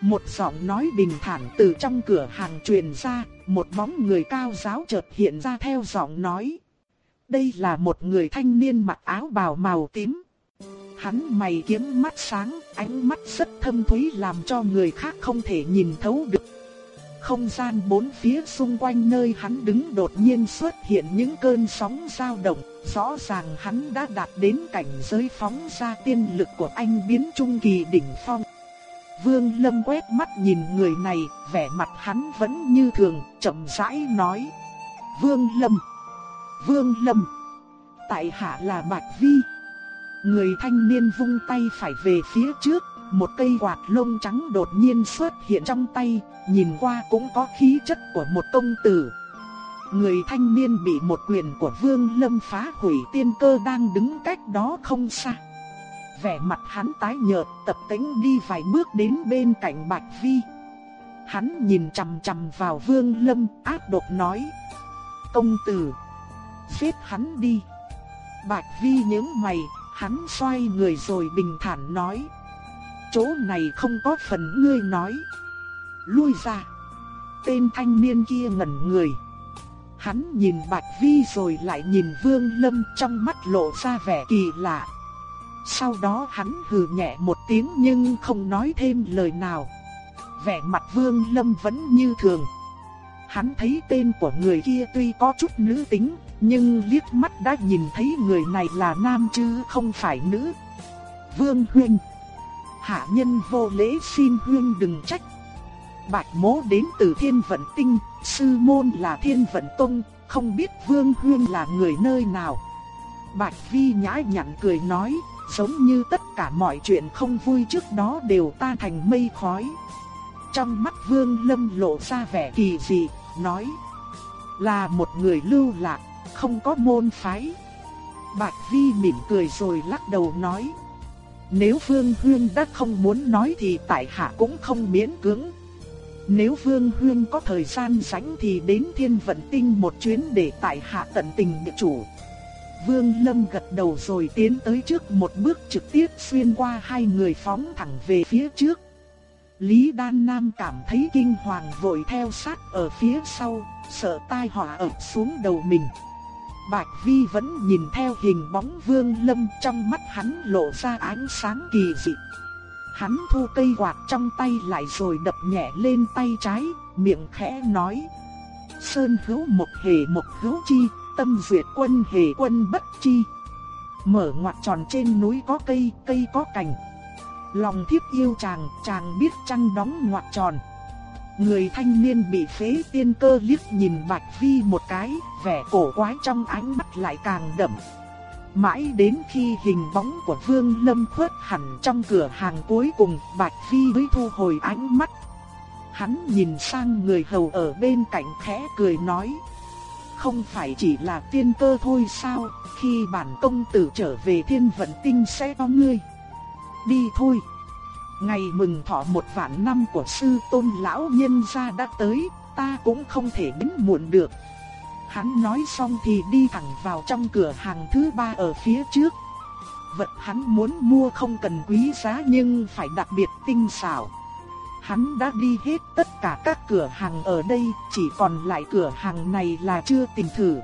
Một giọng nói bình thản từ trong cửa hàng truyền ra, một bóng người cao giáo chợt hiện ra theo giọng nói. Đây là một người thanh niên mặc áo bào màu tím. Hắn mày kiếm mắt sáng, ánh mắt rất thâm thúy làm cho người khác không thể nhìn thấu được. Không gian bốn phía xung quanh nơi hắn đứng đột nhiên xuất hiện những cơn sóng dao động, rõ ràng hắn đã đạt đến cảnh giới phóng ra tiên lực của anh biến trung kỳ đỉnh phong. Vương Lâm quét mắt nhìn người này, vẻ mặt hắn vẫn như thường, chậm rãi nói: "Vương Lâm, Vương Lâm, tại hạ là Bạch Vi." Người thanh niên vung tay phải về phía trước, một cây quạt lông trắng đột nhiên xuất hiện trong tay, nhìn qua cũng có khí chất của một công tử. Người thanh niên bị một quyền của Vương Lâm phá hủy tiên cơ đang đứng cách đó không xa. Vẻ mặt hắn tái nhợt, tập tính đi vài bước đến bên cạnh Bạch Vi. Hắn nhìn chằm chằm vào Vương Lâm, ác độc nói: "Công tử, giết hắn đi." Bạch Vi nhướng mày, Hắn xoay người rồi bình thản nói. Chỗ này không có phần ngươi nói. Lui ra. Tên thanh niên kia ngẩn người. Hắn nhìn Bạch Vi rồi lại nhìn Vương Lâm trong mắt lộ ra vẻ kỳ lạ. Sau đó hắn hừ nhẹ một tiếng nhưng không nói thêm lời nào. Vẻ mặt Vương Lâm vẫn như thường. Hắn thấy tên của người kia tuy có chút nữ tính, nhưng liếc mắt đã nhìn thấy người này là nam chứ không phải nữ. Vương Huynh Hạ nhân vô lễ xin Huynh đừng trách. Bạch mố đến từ thiên vận tinh, sư môn là thiên vận tông, không biết Vương Huyên là người nơi nào. Bạch Vi nhã nhặn cười nói, giống như tất cả mọi chuyện không vui trước đó đều ta thành mây khói. Trong mắt Vương Lâm lộ ra vẻ kỳ dị, nói là một người lưu lạc, không có môn phái. Bạch Vi mỉm cười rồi lắc đầu nói Nếu Vương Huyên đã không muốn nói thì tại hạ cũng không miễn cưỡng Nếu Vương Huyên có thời gian rảnh thì đến thiên vận tinh một chuyến để tại hạ tận tình địa chủ Vương Lâm gật đầu rồi tiến tới trước một bước trực tiếp xuyên qua hai người phóng thẳng về phía trước Lý Đan Nam cảm thấy kinh hoàng vội theo sát ở phía sau, sợ tai họa ập xuống đầu mình. Bạch Vi vẫn nhìn theo hình bóng Vương Lâm trong mắt hắn lộ ra ánh sáng kỳ dị. Hắn thu cây quạt trong tay lại rồi đập nhẹ lên tay trái, miệng khẽ nói. Sơn hữu một hề một hữu chi, tâm duyệt quân hề quân bất chi. Mở ngoặt tròn trên núi có cây, cây có cành. Lòng thiếp yêu chàng, chàng biết trăng đóng ngoặt tròn. Người thanh niên bị phế tiên cơ liếc nhìn Bạch Vi một cái, vẻ cổ quái trong ánh mắt lại càng đậm. Mãi đến khi hình bóng của Vương Lâm khuất hẳn trong cửa hàng cuối cùng, Bạch Vi mới thu hồi ánh mắt. Hắn nhìn sang người hầu ở bên cạnh khẽ cười nói. Không phải chỉ là tiên cơ thôi sao, khi bản công tử trở về thiên vận tinh sẽ có ngươi. Đi thôi. Ngày mừng thọ một vạn năm của sư tôn lão nhân gia đã tới, ta cũng không thể đến muộn được. Hắn nói xong thì đi thẳng vào trong cửa hàng thứ ba ở phía trước. Vật hắn muốn mua không cần quý giá nhưng phải đặc biệt tinh xảo. Hắn đã đi hết tất cả các cửa hàng ở đây, chỉ còn lại cửa hàng này là chưa tìm thử.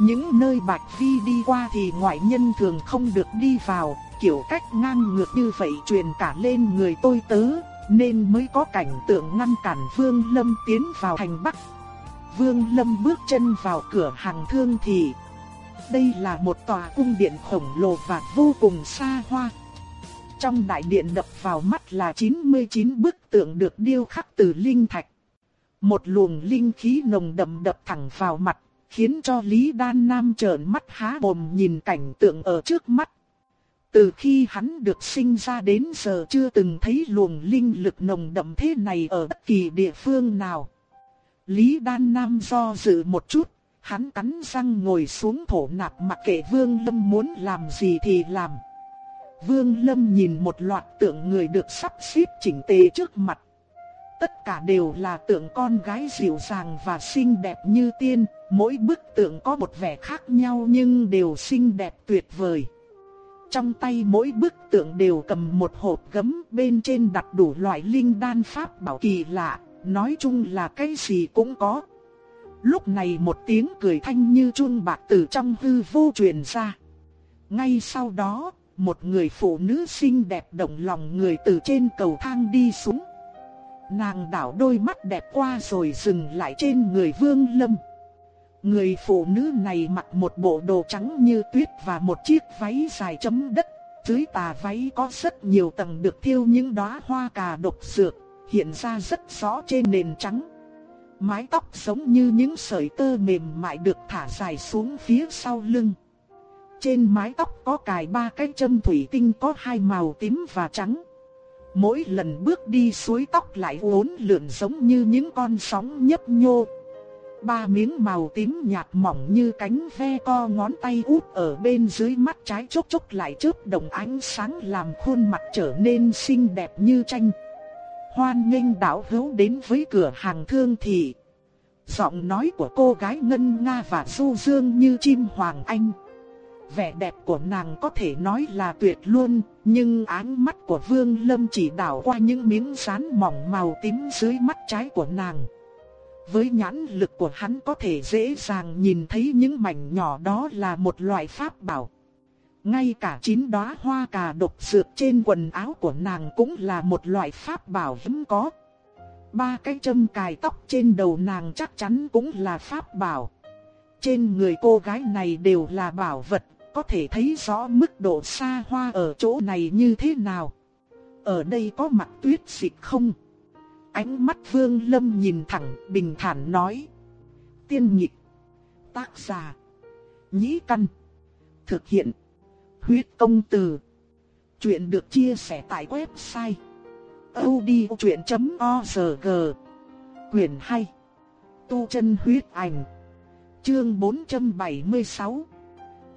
Những nơi Bạch Phi đi qua thì ngoại nhân thường không được đi vào, kiểu cách ngang ngược như vậy truyền cả lên người tôi tớ, nên mới có cảnh tượng ngăn cản Vương Lâm tiến vào thành Bắc. Vương Lâm bước chân vào cửa hàng thương thì đây là một tòa cung điện khổng lồ và vô cùng xa hoa. Trong đại điện đập vào mắt là 99 bức tượng được điêu khắc từ linh thạch. Một luồng linh khí nồng đậm đập thẳng vào mặt, khiến cho Lý Đan Nam trợn mắt há mồm nhìn cảnh tượng ở trước mắt. Từ khi hắn được sinh ra đến giờ chưa từng thấy luồng linh lực nồng đậm thế này ở bất kỳ địa phương nào. Lý Đan Nam do dự một chút, hắn cắn răng ngồi xuống thổ nạp mặc kệ Vương Lâm muốn làm gì thì làm. Vương Lâm nhìn một loạt tượng người được sắp xếp chỉnh tề trước mặt. Tất cả đều là tượng con gái dịu dàng và xinh đẹp như tiên, mỗi bức tượng có một vẻ khác nhau nhưng đều xinh đẹp tuyệt vời. Trong tay mỗi bức tượng đều cầm một hộp gấm bên trên đặt đủ loại linh đan pháp bảo kỳ lạ, nói chung là cái gì cũng có. Lúc này một tiếng cười thanh như chuông bạc từ trong hư vô truyền ra. Ngay sau đó, một người phụ nữ xinh đẹp động lòng người từ trên cầu thang đi xuống. Nàng đảo đôi mắt đẹp qua rồi dừng lại trên người Vương Lâm. Người phụ nữ này mặc một bộ đồ trắng như tuyết và một chiếc váy dài chấm đất. Dưới tà váy có rất nhiều tầng được thiêu những đóa hoa cà độc dược, hiện ra rất rõ trên nền trắng. Mái tóc giống như những sợi tơ mềm mại được thả dài xuống phía sau lưng. Trên mái tóc có cài ba cái châm thủy tinh có hai màu tím và trắng. Mỗi lần bước đi suối tóc lại uốn lượn giống như những con sóng nhấp nhô, Ba miếng màu tím nhạt mỏng như cánh ve co ngón tay út ở bên dưới mắt trái chốc chốc lại chớp đồng ánh sáng làm khuôn mặt trở nên xinh đẹp như tranh. Hoan nghênh đảo hữu đến với cửa hàng thương thị. Giọng nói của cô gái Ngân Nga và Du Dương như chim hoàng anh. Vẻ đẹp của nàng có thể nói là tuyệt luôn, nhưng ánh mắt của Vương Lâm chỉ đảo qua những miếng sán mỏng màu tím dưới mắt trái của nàng. Với nhãn lực của hắn có thể dễ dàng nhìn thấy những mảnh nhỏ đó là một loại pháp bảo. Ngay cả chín đóa hoa cà độc dược trên quần áo của nàng cũng là một loại pháp bảo hiếm có. Ba cái châm cài tóc trên đầu nàng chắc chắn cũng là pháp bảo. Trên người cô gái này đều là bảo vật, có thể thấy rõ mức độ xa hoa ở chỗ này như thế nào. Ở đây có mặt tuyết dịch không? Ánh mắt Vương Lâm nhìn thẳng, bình thản nói. Tiên nhịp. Tác giả. Nhĩ căn. Thực hiện. Huyết công từ. Chuyện được chia sẻ tại website. odchuyện.org Quyền hay. Tu chân huyết ảnh. Chương 476.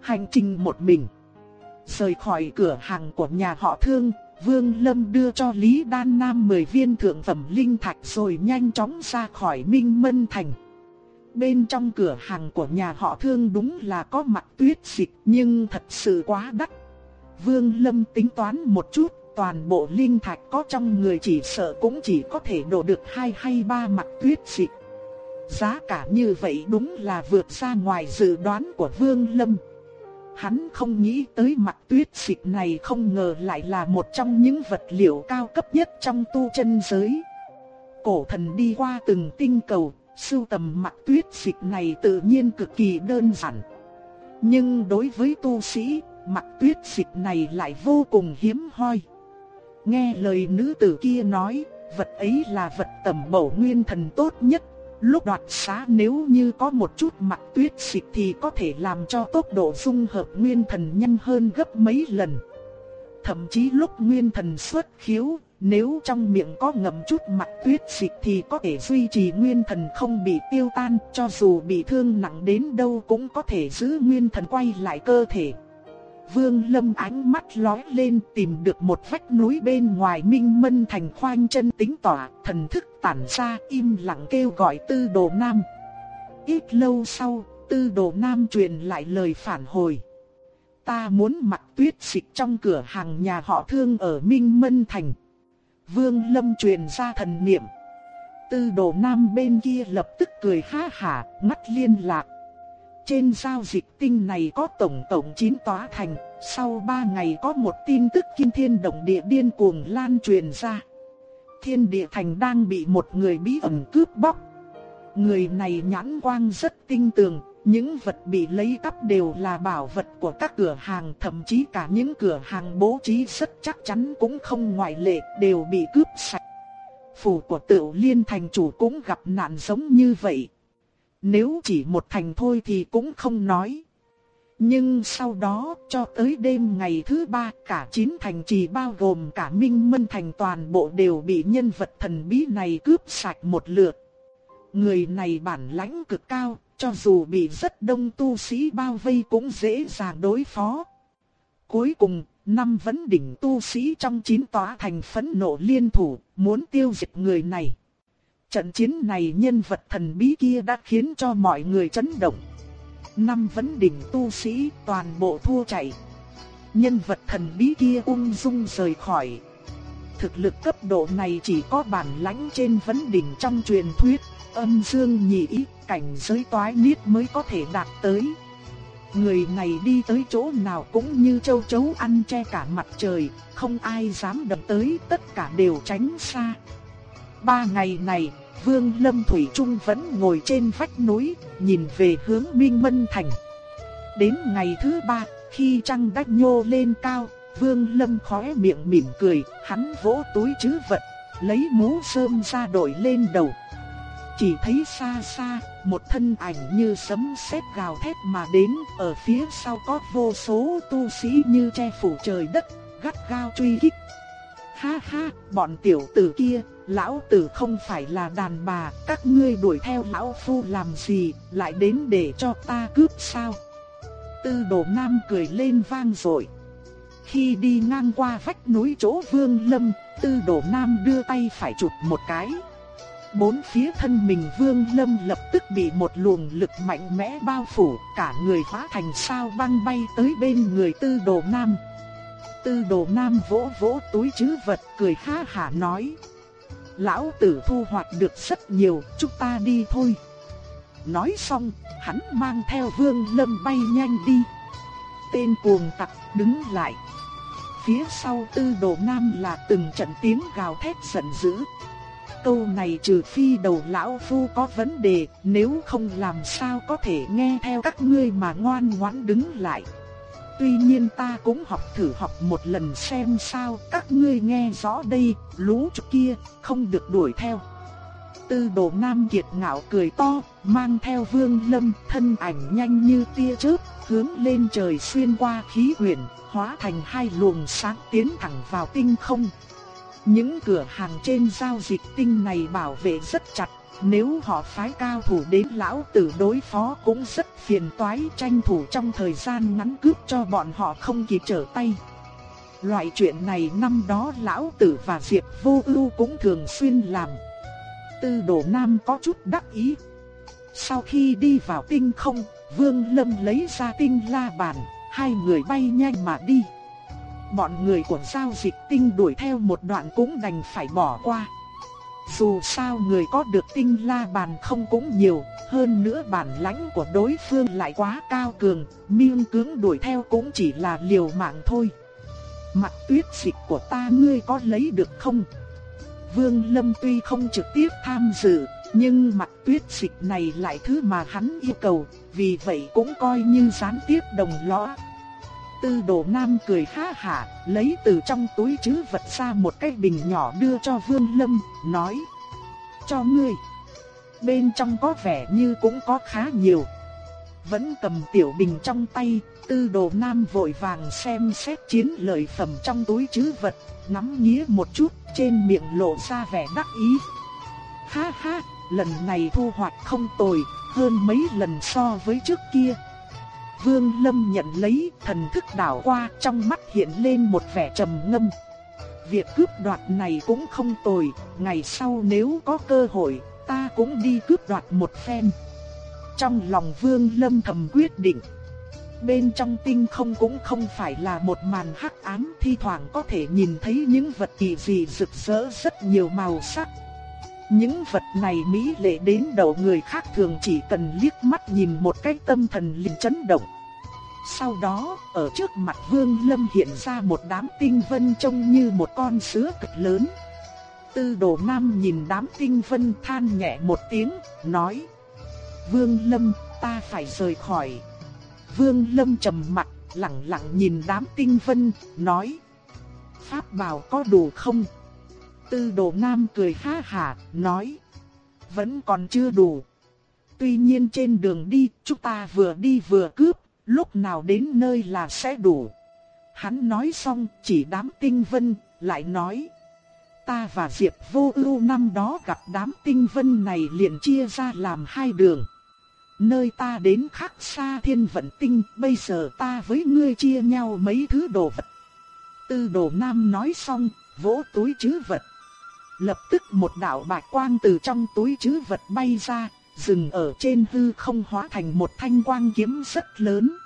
Hành trình một mình. Rời khỏi cửa hàng của nhà họ Thương, Vương Lâm đưa cho Lý Đan Nam 10 viên thượng phẩm linh thạch rồi nhanh chóng ra khỏi Minh Mân Thành. Bên trong cửa hàng của nhà họ Thương đúng là có mặt tuyết dịch nhưng thật sự quá đắt. Vương Lâm tính toán một chút, toàn bộ linh thạch có trong người chỉ sợ cũng chỉ có thể đổ được hai hay ba mặt tuyết dịch. Giá cả như vậy đúng là vượt ra ngoài dự đoán của Vương Lâm. Hắn không nghĩ tới mặt tuyết xịt này không ngờ lại là một trong những vật liệu cao cấp nhất trong tu chân giới. Cổ thần đi qua từng tinh cầu, sưu tầm mặt tuyết xịt này tự nhiên cực kỳ đơn giản. Nhưng đối với tu sĩ, mặt tuyết xịt này lại vô cùng hiếm hoi. Nghe lời nữ tử kia nói, vật ấy là vật tầm bổ nguyên thần tốt nhất Lúc đoạt xá nếu như có một chút mặt tuyết xịt thì có thể làm cho tốc độ dung hợp nguyên thần nhanh hơn gấp mấy lần. Thậm chí lúc nguyên thần xuất khiếu, nếu trong miệng có ngậm chút mặt tuyết xịt thì có thể duy trì nguyên thần không bị tiêu tan, cho dù bị thương nặng đến đâu cũng có thể giữ nguyên thần quay lại cơ thể. Vương Lâm ánh mắt lóe lên tìm được một vách núi bên ngoài Minh Mân thành khoanh chân tính tỏa, thần thức tản ra im lặng kêu gọi Tư Đồ Nam. Ít lâu sau, Tư Đồ Nam truyền lại lời phản hồi. Ta muốn mặc tuyết xịt trong cửa hàng nhà họ thương ở Minh Mân thành. Vương Lâm truyền ra thần niệm. Tư Đồ Nam bên kia lập tức cười ha hả, ngắt liên lạc. Trên giao dịch tinh này có tổng tổng 9 tòa thành, sau 3 ngày có một tin tức kinh thiên động địa điên cuồng lan truyền ra. Thiên địa thành đang bị một người bí ẩn cướp bóc. Người này nhãn quang rất tinh tường, những vật bị lấy cắp đều là bảo vật của các cửa hàng, thậm chí cả những cửa hàng bố trí rất chắc chắn cũng không ngoại lệ, đều bị cướp sạch. Phủ của tự liên thành chủ cũng gặp nạn giống như vậy, nếu chỉ một thành thôi thì cũng không nói. Nhưng sau đó, cho tới đêm ngày thứ ba, cả chín thành trì bao gồm cả Minh Mân thành toàn bộ đều bị nhân vật thần bí này cướp sạch một lượt. Người này bản lãnh cực cao, cho dù bị rất đông tu sĩ bao vây cũng dễ dàng đối phó. Cuối cùng, năm vấn đỉnh tu sĩ trong chín tòa thành phẫn nộ liên thủ, muốn tiêu diệt người này. Trận chiến này nhân vật thần bí kia đã khiến cho mọi người chấn động. Năm vấn đỉnh tu sĩ toàn bộ thua chạy. Nhân vật thần bí kia ung dung rời khỏi. Thực lực cấp độ này chỉ có bản lãnh trên vấn đỉnh trong truyền thuyết, âm dương nhị ý, cảnh giới toái niết mới có thể đạt tới. Người này đi tới chỗ nào cũng như châu chấu ăn che cả mặt trời, không ai dám đập tới, tất cả đều tránh xa. Ba ngày này, Vương Lâm Thủy Trung vẫn ngồi trên vách núi, nhìn về hướng Minh Mân Thành. Đến ngày thứ ba, khi trăng đách nhô lên cao, Vương Lâm khóe miệng mỉm cười, hắn vỗ túi chứ vật, lấy mũ sơm ra đội lên đầu. Chỉ thấy xa xa, một thân ảnh như sấm sét gào thét mà đến, ở phía sau có vô số tu sĩ như che phủ trời đất, gắt gao truy kích. Ha ha, bọn tiểu tử kia, lão tử không phải là đàn bà, các ngươi đuổi theo lão phu làm gì, lại đến để cho ta cướp sao? Tư đồ nam cười lên vang rồi. Khi đi ngang qua vách núi chỗ vương lâm, tư đồ nam đưa tay phải chụp một cái. Bốn phía thân mình vương lâm lập tức bị một luồng lực mạnh mẽ bao phủ, cả người hóa thành sao băng bay tới bên người tư đồ nam. Tư đồ nam vỗ vỗ túi chứ vật cười ha hả nói. Lão tử thu hoạch được rất nhiều, chúng ta đi thôi. Nói xong, hắn mang theo vương lâm bay nhanh đi. Tên cuồng tặc đứng lại. Phía sau tư đồ nam là từng trận tiếng gào thét giận dữ. Câu này trừ phi đầu lão phu có vấn đề, nếu không làm sao có thể nghe theo các ngươi mà ngoan ngoãn đứng lại. Tuy nhiên ta cũng học thử học một lần xem sao các ngươi nghe rõ đây, lũ trục kia không được đuổi theo. Tư đồ Nam Kiệt ngạo cười to, mang theo vương lâm thân ảnh nhanh như tia chớp, hướng lên trời xuyên qua khí quyển, hóa thành hai luồng sáng tiến thẳng vào tinh không. Những cửa hàng trên giao dịch tinh này bảo vệ rất chặt, nếu họ phái cao thủ đến lão tử đối phó cũng rất phiền toái tranh thủ trong thời gian ngắn cướp cho bọn họ không kịp trở tay. Loại chuyện này năm đó lão tử và Diệp Vô Ưu cũng thường xuyên làm. Tư Đồ Nam có chút đắc ý. Sau khi đi vào tinh không, Vương Lâm lấy ra tinh la bàn, hai người bay nhanh mà đi. Bọn người của giao dịch tinh đuổi theo một đoạn cũng đành phải bỏ qua. Dù sao người có được tinh la bàn không cũng nhiều, hơn nữa bản lãnh của đối phương lại quá cao cường, miên cứng đuổi theo cũng chỉ là liều mạng thôi. Mặt tuyết dịch của ta ngươi có lấy được không? Vương Lâm tuy không trực tiếp tham dự, nhưng mặt tuyết dịch này lại thứ mà hắn yêu cầu, vì vậy cũng coi như gián tiếp đồng lõa. Tư đồ nam cười ha hả, lấy từ trong túi chứ vật ra một cái bình nhỏ đưa cho Vương Lâm, nói. Cho ngươi. Bên trong có vẻ như cũng có khá nhiều. Vẫn cầm tiểu bình trong tay, tư đồ nam vội vàng xem xét chiến lợi phẩm trong túi chứ vật, ngắm nghía một chút, trên miệng lộ ra vẻ đắc ý. Ha ha, lần này thu hoạch không tồi, hơn mấy lần so với trước kia. Vương Lâm nhận lấy, thần thức đảo qua, trong mắt hiện lên một vẻ trầm ngâm. Việc cướp đoạt này cũng không tồi, ngày sau nếu có cơ hội, ta cũng đi cướp đoạt một phen. Trong lòng Vương Lâm thầm quyết định. Bên trong tinh không cũng không phải là một màn hắc ám, thi thoảng có thể nhìn thấy những vật kỳ dị rực rỡ rất nhiều màu sắc. Những vật này mỹ lệ đến đầu người khác thường chỉ cần liếc mắt nhìn một cái tâm thần liền chấn động. Sau đó, ở trước mặt Vương Lâm hiện ra một đám tinh vân trông như một con sứa cực lớn. Tư đồ nam nhìn đám tinh vân than nhẹ một tiếng, nói. Vương Lâm, ta phải rời khỏi. Vương Lâm trầm mặt, lặng lặng nhìn đám tinh vân, nói. Pháp bảo có đủ không? Tư đồ nam cười ha hà, nói. Vẫn còn chưa đủ. Tuy nhiên trên đường đi, chúng ta vừa đi vừa cướp, lúc nào đến nơi là sẽ đủ. Hắn nói xong, chỉ đám tinh vân, lại nói. Ta và Diệp vô ưu năm đó gặp đám tinh vân này liền chia ra làm hai đường. Nơi ta đến khác xa thiên vận tinh, bây giờ ta với ngươi chia nhau mấy thứ đồ vật. Tư đồ nam nói xong, vỗ túi chứ vật. Lập tức một đạo bạch quang từ trong túi chứ vật bay ra, dừng ở trên hư không hóa thành một thanh quang kiếm rất lớn.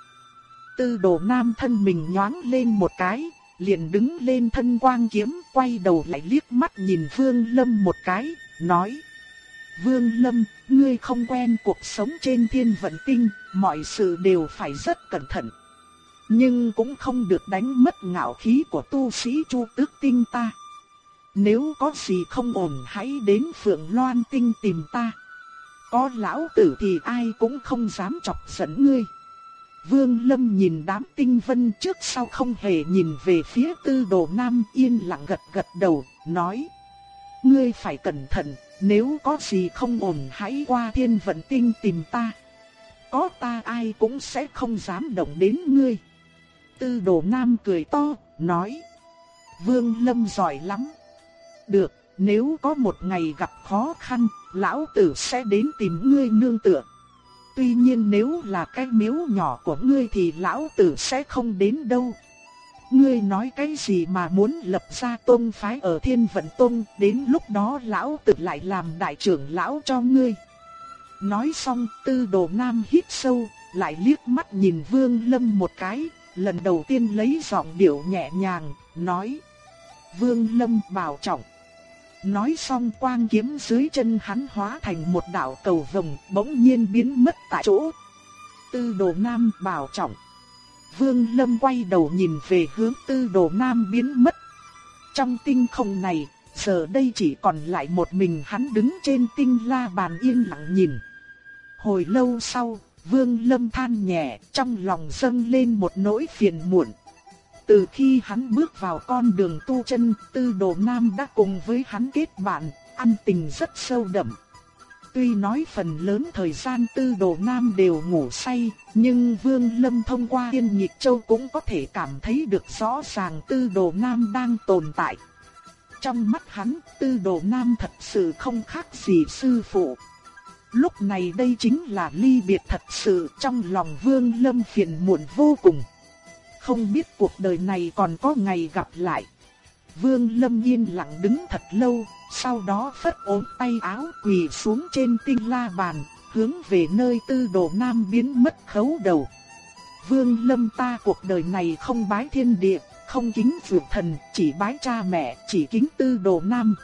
Tư đồ nam thân mình nhoáng lên một cái, liền đứng lên thân quang kiếm, quay đầu lại liếc mắt nhìn Vương Lâm một cái, nói. Vương Lâm, ngươi không quen cuộc sống trên thiên vận tinh, mọi sự đều phải rất cẩn thận. Nhưng cũng không được đánh mất ngạo khí của tu sĩ Chu Tước Tinh ta. Nếu có gì không ổn hãy đến Phượng Loan Tinh tìm ta. Có lão tử thì ai cũng không dám chọc giận ngươi. Vương Lâm nhìn đám tinh vân trước sau không hề nhìn về phía tư đồ nam yên lặng gật gật đầu, nói. Ngươi phải cẩn thận, nếu có gì không ổn hãy qua thiên vận tinh tìm ta. Có ta ai cũng sẽ không dám động đến ngươi. Tư đồ nam cười to, nói. Vương Lâm giỏi lắm. Được, nếu có một ngày gặp khó khăn, lão tử sẽ đến tìm ngươi nương tựa. Tuy nhiên nếu là cái miếu nhỏ của ngươi thì lão tử sẽ không đến đâu. Ngươi nói cái gì mà muốn lập ra tôn phái ở thiên vận tôn, đến lúc đó lão tử lại làm đại trưởng lão cho ngươi. Nói xong tư đồ nam hít sâu, lại liếc mắt nhìn vương lâm một cái, lần đầu tiên lấy giọng điệu nhẹ nhàng, nói. Vương lâm bảo trọng. Nói xong quang kiếm dưới chân hắn hóa thành một đạo cầu vồng bỗng nhiên biến mất tại chỗ. Tư đồ nam bảo trọng. Vương Lâm quay đầu nhìn về hướng tư đồ nam biến mất. Trong tinh không này, giờ đây chỉ còn lại một mình hắn đứng trên tinh la bàn yên lặng nhìn. Hồi lâu sau, Vương Lâm than nhẹ, trong lòng dâng lên một nỗi phiền muộn. Từ khi hắn bước vào con đường tu chân, Tư Đồ Nam đã cùng với hắn kết bạn, ăn tình rất sâu đậm. Tuy nói phần lớn thời gian Tư Đồ Nam đều ngủ say, nhưng Vương Lâm thông qua Tiên Nhịp Châu cũng có thể cảm thấy được rõ ràng Tư Đồ Nam đang tồn tại. Trong mắt hắn, Tư Đồ Nam thật sự không khác gì sư phụ. Lúc này đây chính là ly biệt thật sự trong lòng Vương Lâm phiền muộn vô cùng. Không biết cuộc đời này còn có ngày gặp lại. Vương Lâm yên lặng đứng thật lâu, sau đó phất ốm tay áo quỳ xuống trên tinh la bàn, hướng về nơi tư đồ nam biến mất khấu đầu. Vương Lâm ta cuộc đời này không bái thiên địa, không kính vượt thần, chỉ bái cha mẹ, chỉ kính tư đồ nam.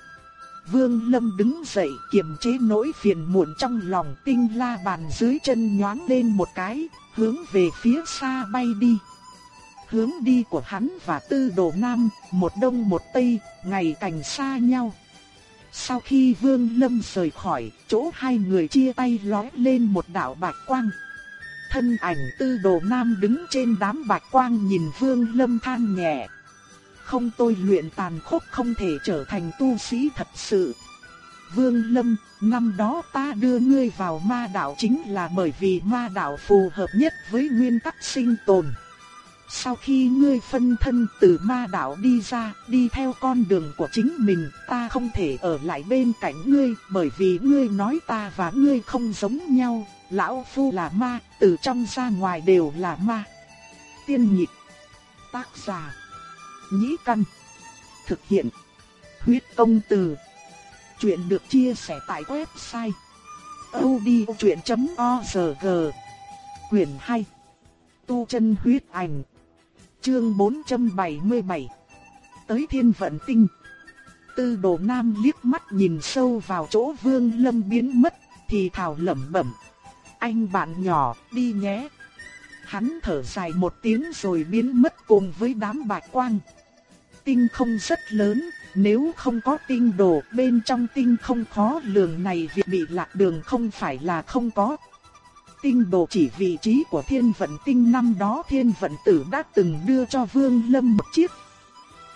Vương Lâm đứng dậy kiềm chế nỗi phiền muộn trong lòng tinh la bàn dưới chân nhoáng lên một cái, hướng về phía xa bay đi. Hướng đi của hắn và tư đồ nam, một đông một tây, ngày cảnh xa nhau. Sau khi Vương Lâm rời khỏi, chỗ hai người chia tay lóe lên một đạo bạch quang. Thân ảnh tư đồ nam đứng trên đám bạch quang nhìn Vương Lâm than nhẹ. Không tôi luyện tàn khốc không thể trở thành tu sĩ thật sự. Vương Lâm, năm đó ta đưa ngươi vào ma đạo chính là bởi vì ma đạo phù hợp nhất với nguyên tắc sinh tồn. Sau khi ngươi phân thân từ ma đạo đi ra, đi theo con đường của chính mình, ta không thể ở lại bên cạnh ngươi, bởi vì ngươi nói ta và ngươi không giống nhau, lão phu là ma, từ trong ra ngoài đều là ma. Tiên nhịp, tác giả, nhĩ căn, thực hiện, huyết công từ. Chuyện được chia sẻ tại website odchuyện.org, quyển 2, tu chân huyết ảnh. Chương 477 Tới thiên vận tinh. Tư đồ nam liếc mắt nhìn sâu vào chỗ vương lâm biến mất, Thì thảo lẩm bẩm. Anh bạn nhỏ, đi nhé. Hắn thở dài một tiếng rồi biến mất cùng với đám bạch quang. Tinh không rất lớn, Nếu không có tinh đồ, bên trong tinh không khó lường này Việc bị lạc đường không phải là không có tinh đồ chỉ vị trí của thiên vận tinh năm đó thiên vận tử đã từng đưa cho Vương Lâm một chiếc.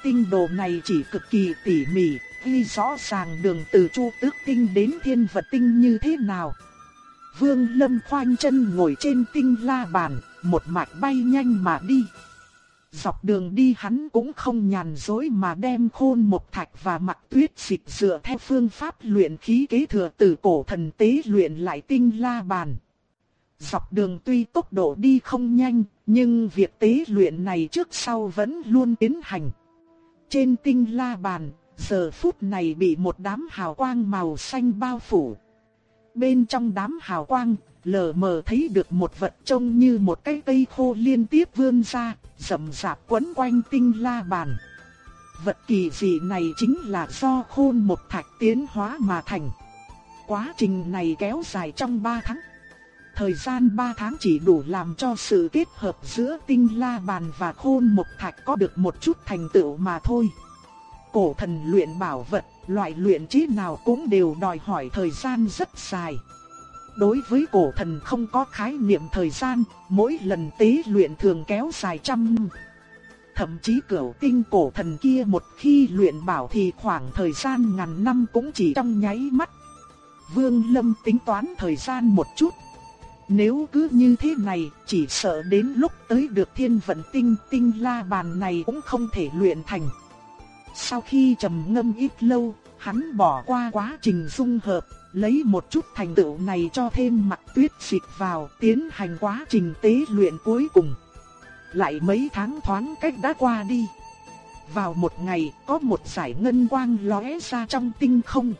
Tinh đồ này chỉ cực kỳ tỉ mỉ, ghi rõ ràng đường từ chu tước tinh đến thiên vận tinh như thế nào. Vương Lâm khoanh chân ngồi trên tinh la bàn, một mạch bay nhanh mà đi. Dọc đường đi hắn cũng không nhàn dối mà đem khôn một thạch và mặc tuyết xịt dựa theo phương pháp luyện khí kế thừa từ cổ thần tế luyện lại tinh la bàn. Dọc đường tuy tốc độ đi không nhanh, nhưng việc tế luyện này trước sau vẫn luôn tiến hành. Trên tinh la bàn, giờ phút này bị một đám hào quang màu xanh bao phủ. Bên trong đám hào quang, lờ mờ thấy được một vật trông như một cái cây khô liên tiếp vươn ra, rậm rạp quấn quanh tinh la bàn. Vật kỳ dị này chính là do khôn một thạch tiến hóa mà thành. Quá trình này kéo dài trong 3 tháng. Thời gian 3 tháng chỉ đủ làm cho sự kết hợp giữa tinh la bàn và khôn một thạch có được một chút thành tựu mà thôi. Cổ thần luyện bảo vật, loại luyện trí nào cũng đều đòi hỏi thời gian rất dài. Đối với cổ thần không có khái niệm thời gian, mỗi lần tế luyện thường kéo dài trăm năm. Thậm chí cửu tinh cổ thần kia một khi luyện bảo thì khoảng thời gian ngàn năm cũng chỉ trong nháy mắt. Vương Lâm tính toán thời gian một chút, nếu cứ như thế này, chỉ sợ đến lúc tới được thiên vận tinh tinh la bàn này cũng không thể luyện thành. Sau khi trầm ngâm ít lâu, hắn bỏ qua quá trình dung hợp, lấy một chút thành tựu này cho thêm mặt tuyết xịt vào, tiến hành quá trình tế luyện cuối cùng. Lại mấy tháng thoáng cách đã qua đi. Vào một ngày, có một giải ngân quang lóe ra trong tinh không.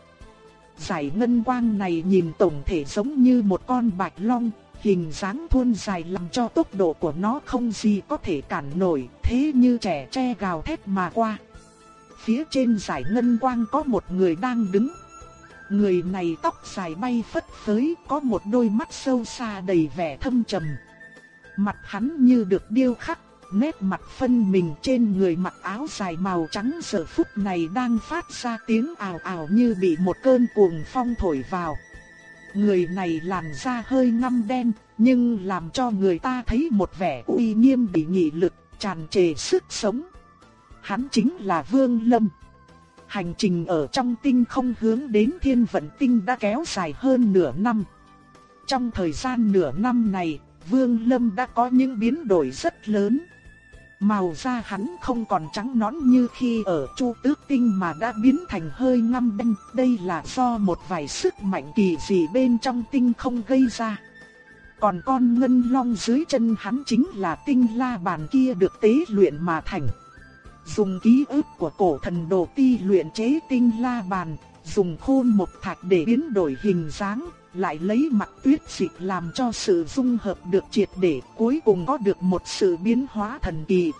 Giải ngân quang này nhìn tổng thể giống như một con bạch long, hình dáng thuôn dài làm cho tốc độ của nó không gì có thể cản nổi, thế như trẻ tre gào thét mà qua. Phía trên giải ngân quang có một người đang đứng. Người này tóc dài bay phất phới, có một đôi mắt sâu xa đầy vẻ thâm trầm. Mặt hắn như được điêu khắc, nét mặt phân mình trên người mặc áo dài màu trắng giờ phút này đang phát ra tiếng ào ào như bị một cơn cuồng phong thổi vào người này làn da hơi ngăm đen, nhưng làm cho người ta thấy một vẻ uy nghiêm bị nghị lực, tràn trề sức sống. Hắn chính là Vương Lâm. Hành trình ở trong tinh không hướng đến thiên vận tinh đã kéo dài hơn nửa năm. Trong thời gian nửa năm này, Vương Lâm đã có những biến đổi rất lớn. Màu da hắn không còn trắng nõn như khi ở Chu Tước Tinh mà đã biến thành hơi ngăm đen. Đây là do một vài sức mạnh kỳ dị bên trong tinh không gây ra. Còn con ngân long dưới chân hắn chính là tinh la bàn kia được tế luyện mà thành. Dùng ký ức của cổ thần đồ ti luyện chế tinh la bàn, dùng khôn một thạch để biến đổi hình dáng, lại lấy mặt tuyết dịch làm cho sự dung hợp được triệt để cuối cùng có được một sự biến hóa thần kỳ.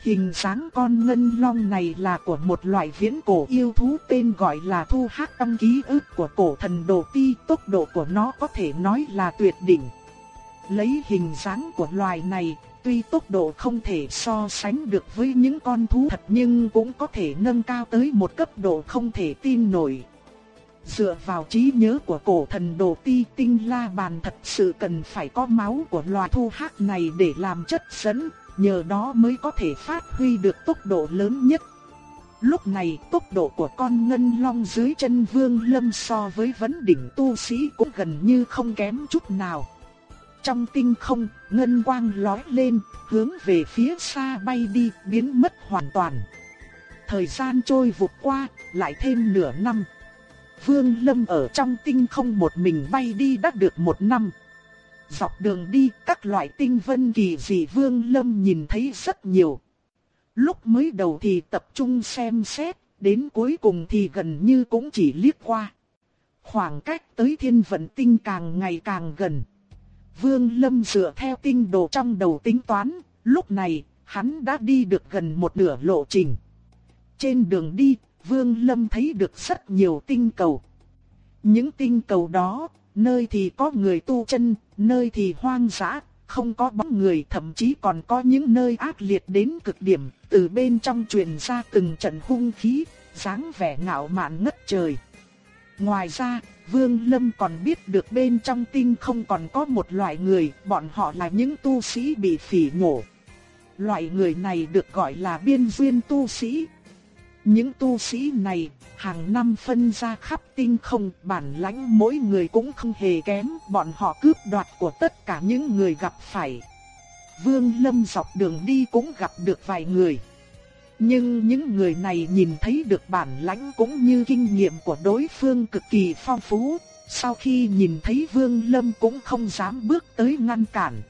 Hình dáng con ngân long này là của một loại viễn cổ yêu thú tên gọi là thu hắc trong ký ức của cổ thần đồ ti, tốc độ của nó có thể nói là tuyệt đỉnh. Lấy hình dáng của loài này, tuy tốc độ không thể so sánh được với những con thú thật nhưng cũng có thể nâng cao tới một cấp độ không thể tin nổi. Dựa vào trí nhớ của cổ thần đồ ti tinh la bàn thật sự cần phải có máu của loài thu hắc này để làm chất dẫn, nhờ đó mới có thể phát huy được tốc độ lớn nhất. Lúc này tốc độ của con ngân long dưới chân vương lâm so với vấn đỉnh tu sĩ cũng gần như không kém chút nào. Trong tinh không, ngân quang lói lên, hướng về phía xa bay đi, biến mất hoàn toàn. Thời gian trôi vụt qua, lại thêm nửa năm. Vương Lâm ở trong tinh không một mình bay đi đã được một năm. Dọc đường đi, các loại tinh vân kỳ dị Vương Lâm nhìn thấy rất nhiều. Lúc mới đầu thì tập trung xem xét, đến cuối cùng thì gần như cũng chỉ liếc qua. Khoảng cách tới thiên vận tinh càng ngày càng gần. Vương Lâm dựa theo tinh đồ trong đầu tính toán, lúc này, hắn đã đi được gần một nửa lộ trình. Trên đường đi, Vương Lâm thấy được rất nhiều tinh cầu. Những tinh cầu đó, nơi thì có người tu chân, nơi thì hoang dã, không có bóng người, thậm chí còn có những nơi ác liệt đến cực điểm, từ bên trong truyền ra từng trận hung khí, dáng vẻ ngạo mạn ngất trời. Ngoài ra, Vương Lâm còn biết được bên trong tinh không còn có một loại người, bọn họ là những tu sĩ bị phỉ nhổ. Loại người này được gọi là biên duyên tu sĩ. Những tu sĩ này, hàng năm phân ra khắp tinh không, bản lãnh mỗi người cũng không hề kém, bọn họ cướp đoạt của tất cả những người gặp phải. Vương Lâm dọc đường đi cũng gặp được vài người. Nhưng những người này nhìn thấy được bản lãnh cũng như kinh nghiệm của đối phương cực kỳ phong phú, sau khi nhìn thấy Vương Lâm cũng không dám bước tới ngăn cản.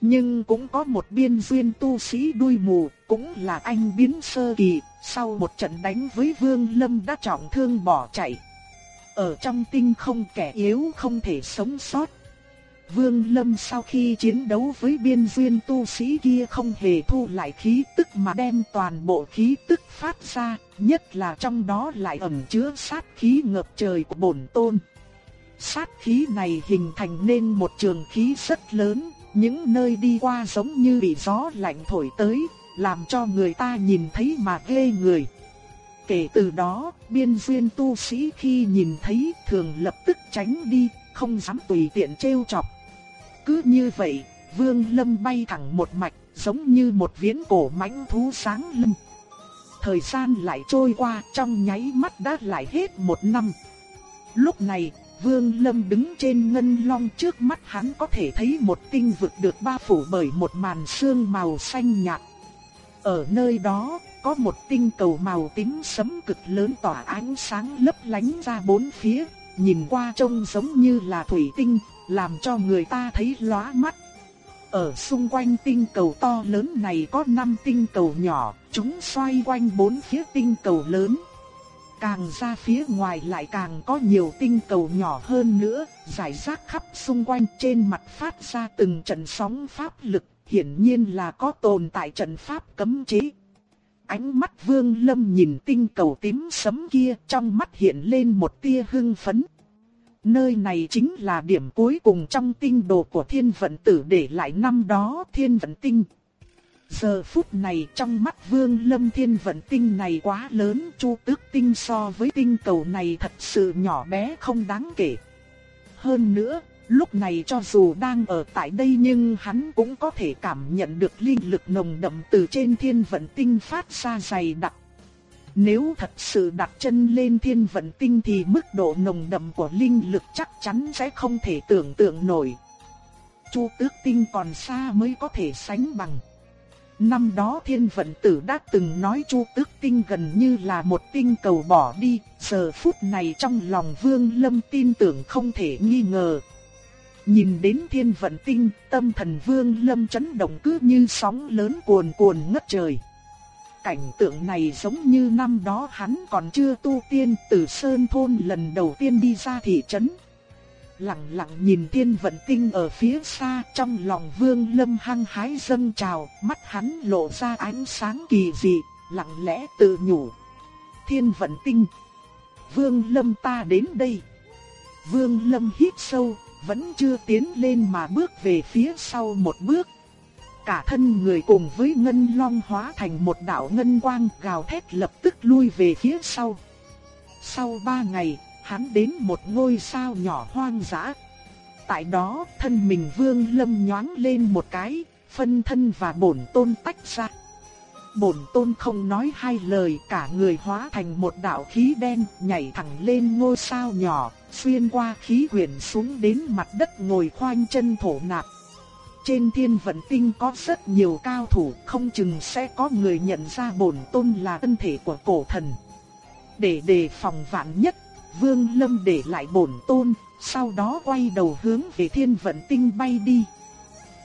Nhưng cũng có một biên duyên tu sĩ đuôi mù, cũng là anh biến sơ kỳ, sau một trận đánh với Vương Lâm đã trọng thương bỏ chạy. Ở trong tinh không kẻ yếu không thể sống sót, Vương Lâm sau khi chiến đấu với biên duyên tu sĩ kia không hề thu lại khí tức mà đem toàn bộ khí tức phát ra, nhất là trong đó lại ẩn chứa sát khí ngập trời của bổn tôn. Sát khí này hình thành nên một trường khí rất lớn, những nơi đi qua giống như bị gió lạnh thổi tới, làm cho người ta nhìn thấy mà ghê người. Kể từ đó, biên duyên tu sĩ khi nhìn thấy thường lập tức tránh đi, không dám tùy tiện trêu chọc. Cứ như vậy, Vương Lâm bay thẳng một mạch, giống như một viễn cổ mãnh thú sáng lâm. Thời gian lại trôi qua, trong nháy mắt đã lại hết một năm. Lúc này, Vương Lâm đứng trên ngân long trước mắt hắn có thể thấy một tinh vực được bao phủ bởi một màn sương màu xanh nhạt. Ở nơi đó, có một tinh cầu màu tím sẫm cực lớn tỏa ánh sáng lấp lánh ra bốn phía, nhìn qua trông giống như là thủy tinh, làm cho người ta thấy lóa mắt. Ở xung quanh tinh cầu to lớn này có 5 tinh cầu nhỏ, chúng xoay quanh bốn phía tinh cầu lớn. Càng ra phía ngoài lại càng có nhiều tinh cầu nhỏ hơn nữa, giải rác khắp xung quanh trên mặt phát ra từng trận sóng pháp lực, hiển nhiên là có tồn tại trận pháp cấm chế. Ánh mắt Vương Lâm nhìn tinh cầu tím sấm kia, trong mắt hiện lên một tia hưng phấn. Nơi này chính là điểm cuối cùng trong tinh đồ của thiên vận tử để lại năm đó thiên vận tinh. Giờ phút này trong mắt vương lâm thiên vận tinh này quá lớn chu tước tinh so với tinh cầu này thật sự nhỏ bé không đáng kể. Hơn nữa, lúc này cho dù đang ở tại đây nhưng hắn cũng có thể cảm nhận được linh lực nồng đậm từ trên thiên vận tinh phát ra dày đặc. Nếu thật sự đặt chân lên thiên vận tinh thì mức độ nồng đậm của linh lực chắc chắn sẽ không thể tưởng tượng nổi. Chu tước tinh còn xa mới có thể sánh bằng. Năm đó thiên vận tử đã từng nói chu tước tinh gần như là một tinh cầu bỏ đi, giờ phút này trong lòng vương lâm tin tưởng không thể nghi ngờ. Nhìn đến thiên vận tinh, tâm thần vương lâm chấn động cứ như sóng lớn cuồn cuộn ngất trời. Cảnh tượng này giống như năm đó hắn còn chưa tu tiên từ Sơn Thôn lần đầu tiên đi ra thị trấn lặng lặng nhìn thiên vận tinh ở phía xa trong lòng vương lâm hăng hái dâng trào, mắt hắn lộ ra ánh sáng kỳ dị, lặng lẽ tự nhủ. Thiên vận tinh, vương lâm ta đến đây. Vương lâm hít sâu, vẫn chưa tiến lên mà bước về phía sau một bước. Cả thân người cùng với ngân long hóa thành một đạo ngân quang gào thét lập tức lui về phía sau. Sau ba ngày, hắn đến một ngôi sao nhỏ hoang dã. Tại đó, thân mình Vương Lâm nhoáng lên một cái, phân thân và bổn tôn tách ra. Bổn tôn không nói hai lời, cả người hóa thành một đạo khí đen, nhảy thẳng lên ngôi sao nhỏ, xuyên qua khí quyển xuống đến mặt đất ngồi khoanh chân thổ nạp. Trên thiên vận tinh có rất nhiều cao thủ, không chừng sẽ có người nhận ra bổn tôn là thân thể của cổ thần. Để đề phòng vạn nhất, Vương Lâm để lại bổn tôn, sau đó quay đầu hướng về thiên vận tinh bay đi.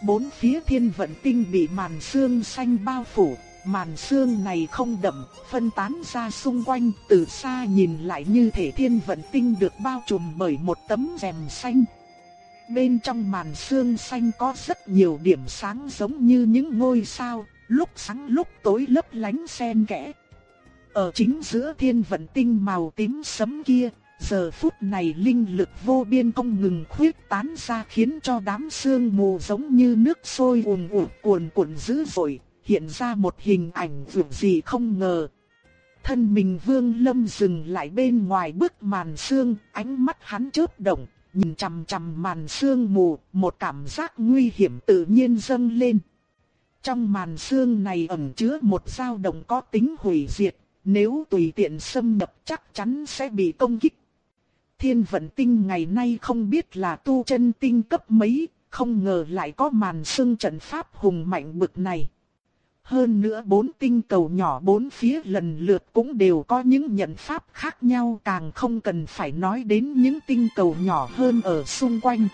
Bốn phía thiên vận tinh bị màn sương xanh bao phủ, màn sương này không đậm, phân tán ra xung quanh, từ xa nhìn lại như thể thiên vận tinh được bao trùm bởi một tấm rèm xanh. Bên trong màn sương xanh có rất nhiều điểm sáng giống như những ngôi sao, lúc sáng lúc tối lấp lánh xen kẽ. Ở chính giữa thiên vận tinh màu tím sấm kia, giờ phút này linh lực vô biên không ngừng khuyết tán ra khiến cho đám sương mù giống như nước sôi ùn ùn cuồn cuộn dữ dội, hiện ra một hình ảnh vượt gì không ngờ. Thân mình vương lâm dừng lại bên ngoài bức màn sương, ánh mắt hắn chớp động, nhìn chằm chằm màn sương mù, một cảm giác nguy hiểm tự nhiên dâng lên. Trong màn sương này ẩn chứa một dao động có tính hủy diệt, nếu tùy tiện xâm nhập chắc chắn sẽ bị công kích. Thiên vận tinh ngày nay không biết là tu chân tinh cấp mấy, không ngờ lại có màn xương trận pháp hùng mạnh bực này. Hơn nữa bốn tinh cầu nhỏ bốn phía lần lượt cũng đều có những nhận pháp khác nhau càng không cần phải nói đến những tinh cầu nhỏ hơn ở xung quanh.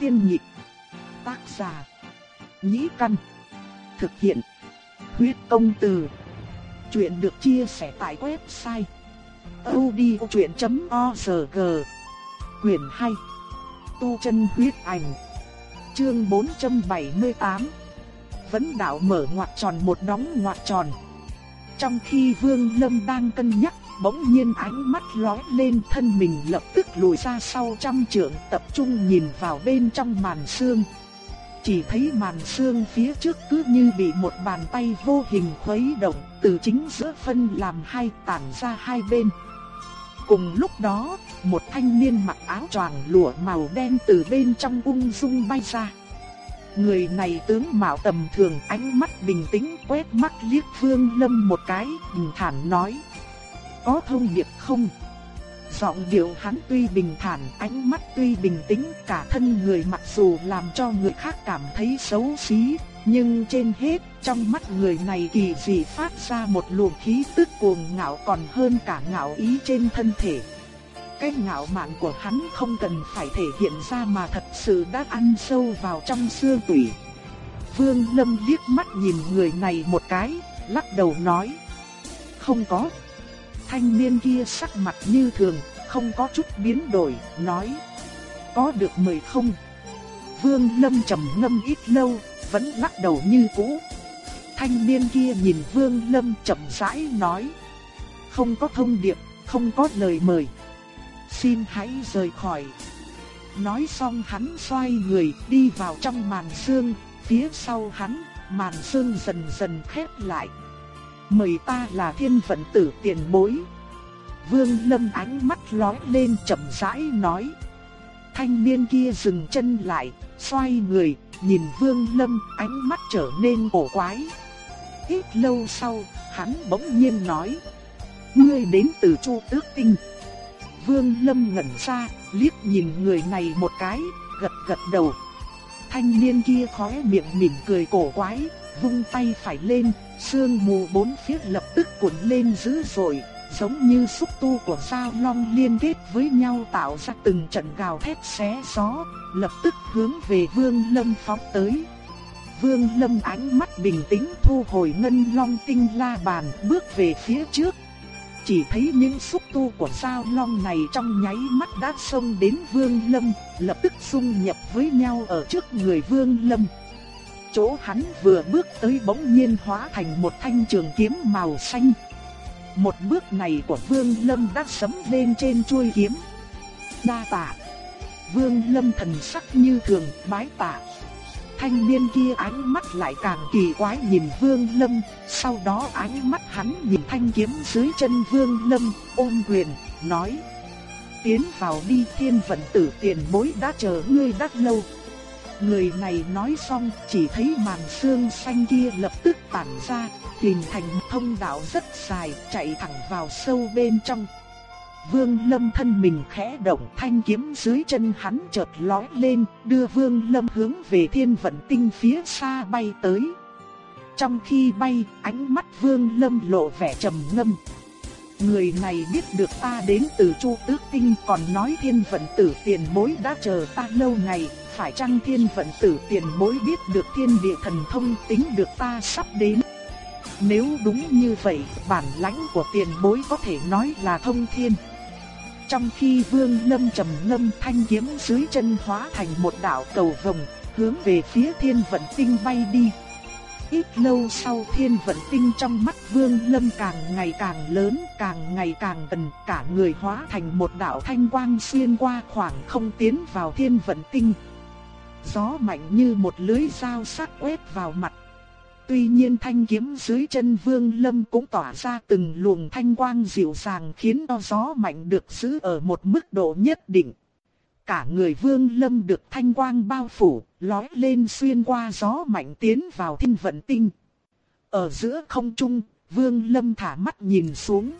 Tiên nhịp, tác giả, nhĩ căn, thực hiện, huyết công từ. Chuyện được chia sẻ tại website audiochuyện.org Quyền 2 Tu chân huyết ảnh Chương 478 Vấn đạo mở ngoặc tròn một đóng ngoặc tròn Trong khi Vương Lâm đang cân nhắc Bỗng nhiên ánh mắt lóe lên thân mình lập tức lùi ra sau trăm trượng tập trung nhìn vào bên trong màn xương chỉ thấy màn xương phía trước cứ như bị một bàn tay vô hình khuấy động, từ chính giữa phân làm hai tản ra hai bên. Cùng lúc đó, một thanh niên mặc áo choàng lụa màu đen từ bên trong ung dung bay ra. Người này tướng mạo tầm thường ánh mắt bình tĩnh quét mắt liếc Vương Lâm một cái, bình thản nói. Có thông điệp không? Giọng điệu hắn tuy bình thản, ánh mắt tuy bình tĩnh, cả thân người mặc dù làm cho người khác cảm thấy xấu xí, nhưng trên hết, trong mắt người này kỳ dị phát ra một luồng khí tức cuồng ngạo còn hơn cả ngạo ý trên thân thể. Cái ngạo mạn của hắn không cần phải thể hiện ra mà thật sự đã ăn sâu vào trong xương tủy. Vương Lâm liếc mắt nhìn người này một cái, lắc đầu nói. Không có. Thanh niên kia sắc mặt như thường, không có chút biến đổi, nói. Có được mời không? Vương Lâm trầm ngâm ít lâu, vẫn lắc đầu như cũ. Thanh niên kia nhìn Vương Lâm chậm rãi nói. Không có thông điệp, không có lời mời. Xin hãy rời khỏi. Nói xong hắn xoay người đi vào trong màn sương, phía sau hắn, màn sương dần dần khép lại. Mời ta là thiên vận tử tiền bối. Vương Lâm ánh mắt lóe lên chậm rãi nói. Thanh niên kia dừng chân lại, xoay người, nhìn Vương Lâm, ánh mắt trở nên cổ quái. Ít lâu sau, hắn bỗng nhiên nói: "Ngươi đến từ Chu Tước Tinh." Vương Lâm ngẩn ra, liếc nhìn người này một cái, gật gật đầu. Thanh niên kia khóe miệng mỉm cười cổ quái, vung tay phải lên, sương mù bốn phía lập tức cuộn lên dữ dội, giống như xúc tu của sao long liên kết với nhau tạo ra từng trận gào thét xé gió, lập tức hướng về Vương Lâm phóng tới. Vương Lâm ánh mắt bình tĩnh thu hồi ngân long tinh la bàn bước về phía trước. Chỉ thấy những xúc tu của sao long này trong nháy mắt đã xông đến Vương Lâm, lập tức xung nhập với nhau ở trước người Vương Lâm. Chỗ hắn vừa bước tới bỗng nhiên hóa thành một thanh trường kiếm màu xanh. Một bước này của Vương Lâm đã sấm lên trên chuôi kiếm. Đa tạ. Vương Lâm thần sắc như thường bái tạ. Thanh niên kia ánh mắt lại càng kỳ quái nhìn Vương Lâm, sau đó ánh mắt hắn nhìn thanh kiếm dưới chân Vương Lâm, ôm quyền, nói: "Tiến vào đi, Thiên vận tử tiền bối đã chờ ngươi đã lâu." Người này nói xong, chỉ thấy màn xương xanh kia lập tức tản ra, hình thành thông đạo rất dài, chạy thẳng vào sâu bên trong. Vương Lâm thân mình khẽ động thanh kiếm dưới chân hắn chợt lói lên, đưa Vương Lâm hướng về thiên vận tinh phía xa bay tới. Trong khi bay, ánh mắt Vương Lâm lộ vẻ trầm ngâm. Người này biết được ta đến từ Chu Tước Tinh còn nói thiên vận tử tiền bối đã chờ ta lâu ngày, phải chăng thiên vận tử tiền bối biết được thiên địa thần thông tính được ta sắp đến. Nếu đúng như vậy, bản lãnh của tiền bối có thể nói là thông thiên. Trong khi Vương Lâm trầm ngâm thanh kiếm dưới chân hóa thành một đạo cầu vồng, hướng về phía thiên vận tinh bay đi. Ít lâu sau thiên vận tinh trong mắt Vương Lâm càng ngày càng lớn, càng ngày càng gần, cả người hóa thành một đạo thanh quang xuyên qua khoảng không tiến vào thiên vận tinh. Gió mạnh như một lưới dao sắc quét vào mặt Tuy nhiên thanh kiếm dưới chân Vương Lâm cũng tỏa ra từng luồng thanh quang dịu dàng khiến cho gió mạnh được giữ ở một mức độ nhất định. Cả người Vương Lâm được thanh quang bao phủ, lói lên xuyên qua gió mạnh tiến vào thiên vận tinh. Ở giữa không trung, Vương Lâm thả mắt nhìn xuống.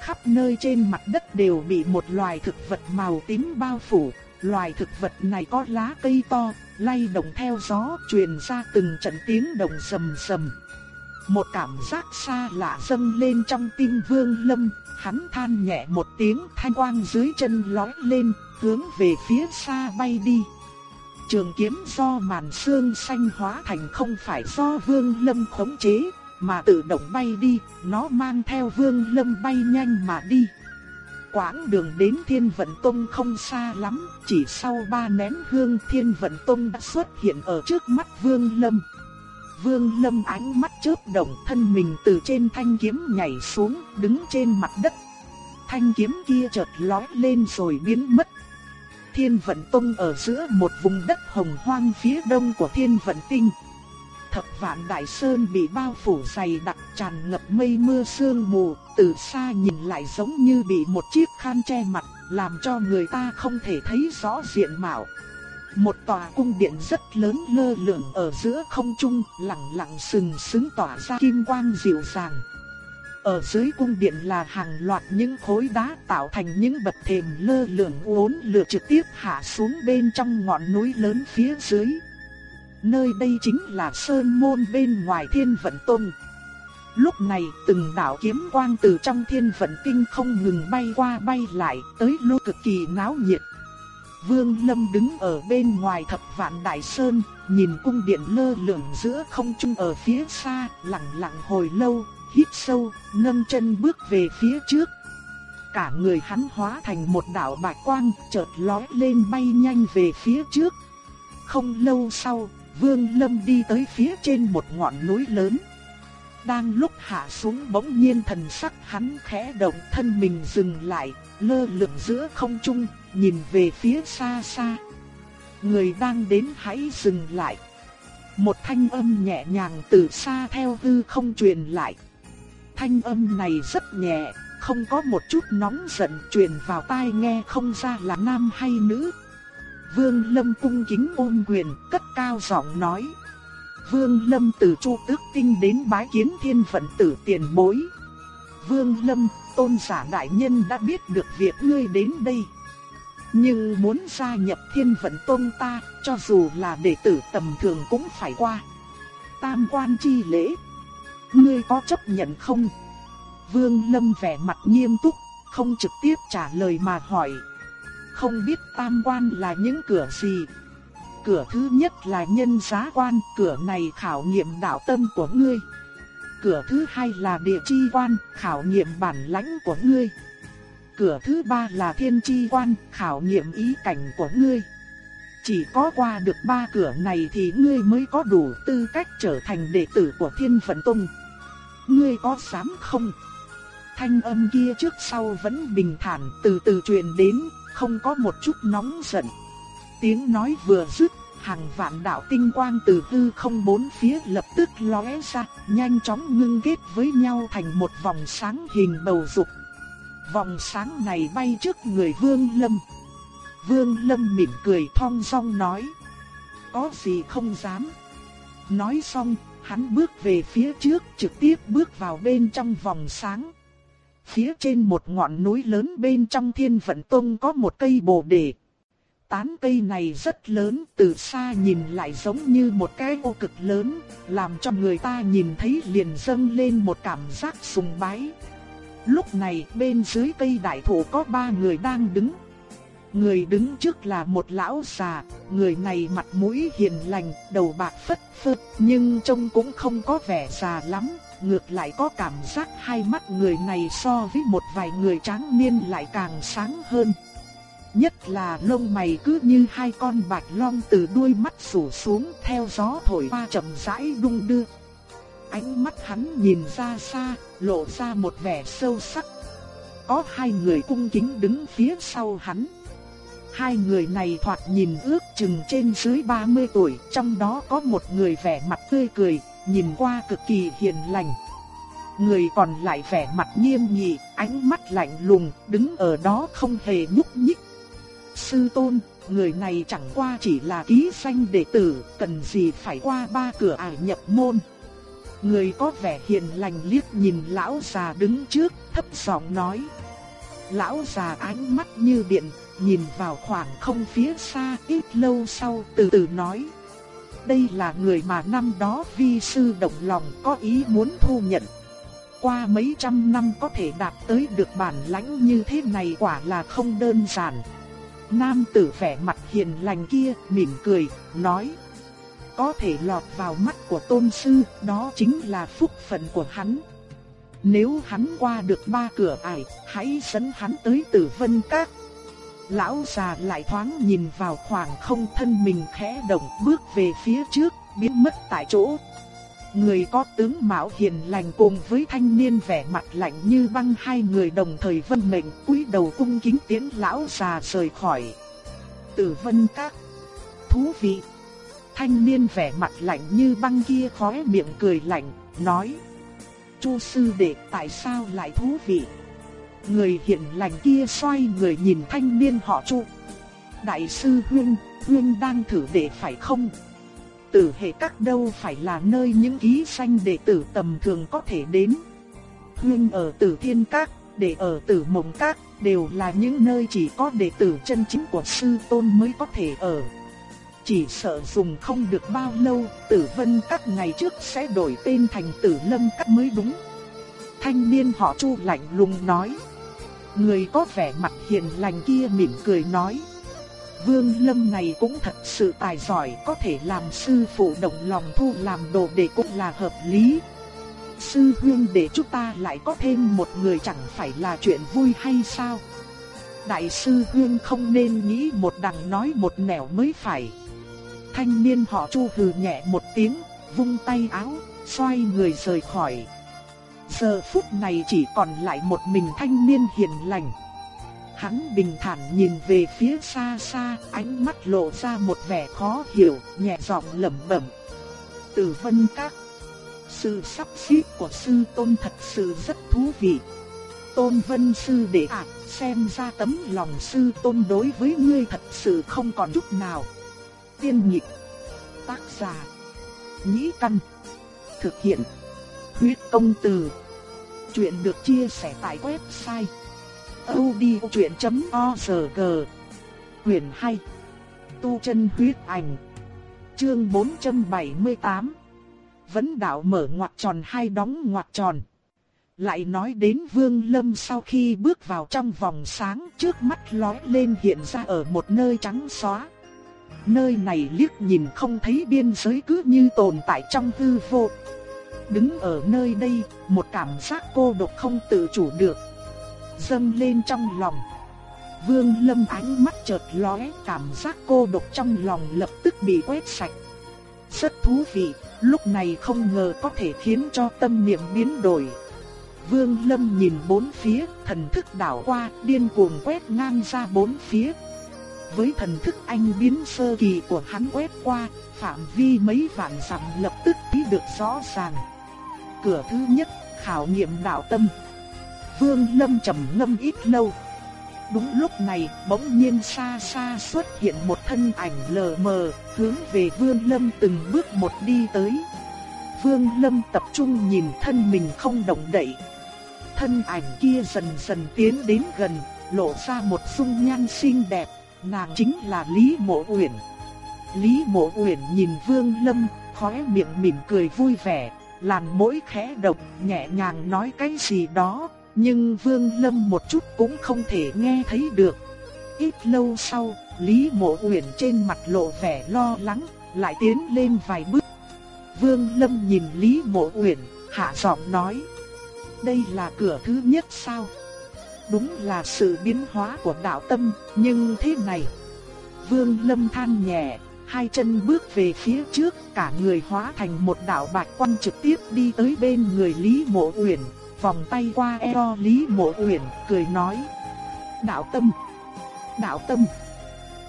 Khắp nơi trên mặt đất đều bị một loài thực vật màu tím bao phủ, loài thực vật này có lá cây to, lay động theo gió truyền ra từng trận tiếng động sầm sầm. Một cảm giác xa lạ dâng lên trong tim Vương Lâm, hắn than nhẹ một tiếng thanh quang dưới chân lói lên, hướng về phía xa bay đi. Trường kiếm do màn xương xanh hóa thành không phải do Vương Lâm khống chế, mà tự động bay đi, nó mang theo Vương Lâm bay nhanh mà đi quãng đường đến Thiên Vận Tông không xa lắm, chỉ sau ba nén hương Thiên Vận Tông đã xuất hiện ở trước mắt Vương Lâm. Vương Lâm ánh mắt chớp động thân mình từ trên thanh kiếm nhảy xuống, đứng trên mặt đất. Thanh kiếm kia chợt lói lên rồi biến mất. Thiên Vận Tông ở giữa một vùng đất hồng hoang phía đông của Thiên Vận Tinh thập vạn đại sơn bị bao phủ dày đặc tràn ngập mây mưa sương mù, từ xa nhìn lại giống như bị một chiếc khăn che mặt, làm cho người ta không thể thấy rõ diện mạo. Một tòa cung điện rất lớn lơ lửng ở giữa không trung, lặng lặng sừng sững tỏa ra kim quang dịu dàng. Ở dưới cung điện là hàng loạt những khối đá tạo thành những bậc thềm lơ lửng uốn lượn trực tiếp hạ xuống bên trong ngọn núi lớn phía dưới nơi đây chính là sơn môn bên ngoài thiên vận tông. Lúc này từng đạo kiếm quang từ trong thiên vận kinh không ngừng bay qua bay lại tới lúc cực kỳ náo nhiệt. Vương Lâm đứng ở bên ngoài thập vạn đại sơn, nhìn cung điện lơ lửng giữa không trung ở phía xa, lặng lặng hồi lâu, hít sâu, nâng chân bước về phía trước. Cả người hắn hóa thành một đạo bạch quang, chợt lóe lên bay nhanh về phía trước. Không lâu sau, Vương Lâm đi tới phía trên một ngọn núi lớn. Đang lúc hạ xuống bỗng nhiên thần sắc hắn khẽ động thân mình dừng lại, lơ lửng giữa không trung, nhìn về phía xa xa. Người đang đến hãy dừng lại. Một thanh âm nhẹ nhàng từ xa theo hư không truyền lại. Thanh âm này rất nhẹ, không có một chút nóng giận truyền vào tai nghe không ra là nam hay nữ. Vương Lâm cung kính ôm quyền, cất cao giọng nói. Vương Lâm từ Chu Tước Tinh đến bái kiến thiên phận tử tiền bối. Vương Lâm, tôn giả đại nhân đã biết được việc ngươi đến đây. Nhưng muốn gia nhập thiên vận tôn ta, cho dù là đệ tử tầm thường cũng phải qua. Tam quan chi lễ. Ngươi có chấp nhận không? Vương Lâm vẻ mặt nghiêm túc, không trực tiếp trả lời mà hỏi. Không biết tam quan là những cửa gì? Cửa thứ nhất là nhân giá quan, cửa này khảo nghiệm đạo tâm của ngươi. Cửa thứ hai là địa chi quan, khảo nghiệm bản lãnh của ngươi. Cửa thứ ba là thiên chi quan, khảo nghiệm ý cảnh của ngươi. Chỉ có qua được ba cửa này thì ngươi mới có đủ tư cách trở thành đệ tử của thiên vận tông. Ngươi có dám không? Thanh âm kia trước sau vẫn bình thản từ từ truyền đến, không có một chút nóng giận. Tiếng nói vừa dứt, hàng vạn đạo tinh quang từ hư không bốn phía lập tức lóe ra, nhanh chóng ngưng kết với nhau thành một vòng sáng hình bầu dục. Vòng sáng này bay trước người Vương Lâm. Vương Lâm mỉm cười thong dong nói. Có gì không dám. Nói xong, hắn bước về phía trước trực tiếp bước vào bên trong vòng sáng. Phía trên một ngọn núi lớn bên trong thiên vận tông có một cây bồ đề. Tán cây này rất lớn, từ xa nhìn lại giống như một cái ô cực lớn, làm cho người ta nhìn thấy liền dâng lên một cảm giác sùng bái. Lúc này bên dưới cây đại thụ có ba người đang đứng. Người đứng trước là một lão già, người này mặt mũi hiền lành, đầu bạc phất phơ, nhưng trông cũng không có vẻ già lắm, ngược lại có cảm giác hai mắt người này so với một vài người tráng niên lại càng sáng hơn. Nhất là lông mày cứ như hai con bạch long từ đuôi mắt rủ xuống theo gió thổi qua chậm rãi đung đưa. Ánh mắt hắn nhìn ra xa, lộ ra một vẻ sâu sắc. Có hai người cung kính đứng phía sau hắn. Hai người này thoạt nhìn ước chừng trên dưới 30 tuổi, trong đó có một người vẻ mặt tươi cười, nhìn qua cực kỳ hiền lành. Người còn lại vẻ mặt nghiêm nghị, ánh mắt lạnh lùng, đứng ở đó không hề nhúc nhích. Sư tôn, người này chẳng qua chỉ là ký danh đệ tử, cần gì phải qua ba cửa ải nhập môn. Người có vẻ hiền lành liếc nhìn lão già đứng trước, thấp giọng nói. Lão già ánh mắt như điện, nhìn vào khoảng không phía xa ít lâu sau từ từ nói. Đây là người mà năm đó vi sư động lòng có ý muốn thu nhận. Qua mấy trăm năm có thể đạt tới được bản lãnh như thế này quả là không đơn giản. Nam tử vẻ mặt hiền lành kia mỉm cười, nói. Có thể lọt vào mắt của tôn sư, đó chính là phúc phận của hắn. Nếu hắn qua được ba cửa ải, hãy dẫn hắn tới tử vân các. Lão già lại thoáng nhìn vào khoảng không thân mình khẽ động bước về phía trước, biến mất tại chỗ. Người có tướng mạo hiền lành cùng với thanh niên vẻ mặt lạnh như băng hai người đồng thời vân mệnh cúi đầu cung kính tiến lão già rời khỏi. Tử vân các. Thú vị. Thanh niên vẻ mặt lạnh như băng kia khóe miệng cười lạnh, nói. Chu sư đệ tại sao lại thú vị? Người hiền lành kia xoay người nhìn thanh niên họ Chu. Đại sư Huyên, Huyên đang thử để phải không? Tử hệ các đâu phải là nơi những ký sanh đệ tử tầm thường có thể đến. Huyên ở tử thiên các, để ở tử mộng các, đều là những nơi chỉ có đệ tử chân chính của sư tôn mới có thể ở. Chỉ sợ dùng không được bao lâu, tử vân các ngày trước sẽ đổi tên thành tử lâm các mới đúng. Thanh niên họ chu lạnh lùng nói. Người có vẻ mặt hiền lành kia mỉm cười nói. Vương Lâm này cũng thật sự tài giỏi có thể làm sư phụ động lòng thu làm đồ để cũng là hợp lý. Sư huynh để chúng ta lại có thêm một người chẳng phải là chuyện vui hay sao? Đại sư huynh không nên nghĩ một đằng nói một nẻo mới phải. Thanh niên họ chu hừ nhẹ một tiếng, vung tay áo, xoay người rời khỏi. Giờ phút này chỉ còn lại một mình thanh niên hiền lành. Hắn bình thản nhìn về phía xa xa, ánh mắt lộ ra một vẻ khó hiểu, nhẹ giọng lẩm bẩm. từ vân các. Sự sắp xếp của sư tôn thật sự rất thú vị. Tôn Vân Sư đệ ạ, xem ra tấm lòng sư tôn đối với ngươi thật sự không còn chút nào. Tiên nhịp, tác giả, nhĩ căn, thực hiện, huyết công từ. Chuyện được chia sẻ tại website odchuyện.org Quyền 2 Tu chân huyết ảnh Chương 478 Vấn đạo mở ngoặc tròn hay đóng ngoặc tròn lại nói đến Vương Lâm sau khi bước vào trong vòng sáng trước mắt lóe lên hiện ra ở một nơi trắng xóa. Nơi này liếc nhìn không thấy biên giới cứ như tồn tại trong hư vô. Đứng ở nơi đây, một cảm giác cô độc không tự chủ được. Dâng lên trong lòng. Vương Lâm ánh mắt chợt lóe, cảm giác cô độc trong lòng lập tức bị quét sạch. Rất thú vị, lúc này không ngờ có thể khiến cho tâm niệm biến đổi. Vương Lâm nhìn bốn phía, thần thức đảo qua, điên cuồng quét ngang ra bốn phía. Với thần thức anh biến sơ kỳ của hắn quét qua, phạm vi mấy vạn dặm lập tức thấy được rõ ràng. Cửa thứ nhất, khảo nghiệm đạo tâm. Vương Lâm trầm ngâm ít lâu. Đúng lúc này, bỗng nhiên xa xa xuất hiện một thân ảnh lờ mờ, hướng về Vương Lâm từng bước một đi tới. Vương Lâm tập trung nhìn thân mình không động đậy, thân ảnh kia dần dần tiến đến gần, lộ ra một dung nhan xinh đẹp, nàng chính là Lý Mộ Uyển. Lý Mộ Uyển nhìn Vương Lâm, khóe miệng mỉm cười vui vẻ, làn mũi khẽ động, nhẹ nhàng nói cái gì đó, nhưng Vương Lâm một chút cũng không thể nghe thấy được. Ít lâu sau, Lý Mộ Uyển trên mặt lộ vẻ lo lắng, lại tiến lên vài bước. Vương Lâm nhìn Lý Mộ Uyển, hạ giọng nói: đây là cửa thứ nhất sao? Đúng là sự biến hóa của đạo tâm, nhưng thế này. Vương Lâm than nhẹ, hai chân bước về phía trước, cả người hóa thành một đạo bạch quang trực tiếp đi tới bên người Lý Mộ Uyển, vòng tay qua eo Lý Mộ Uyển, cười nói: "Đạo tâm, đạo tâm."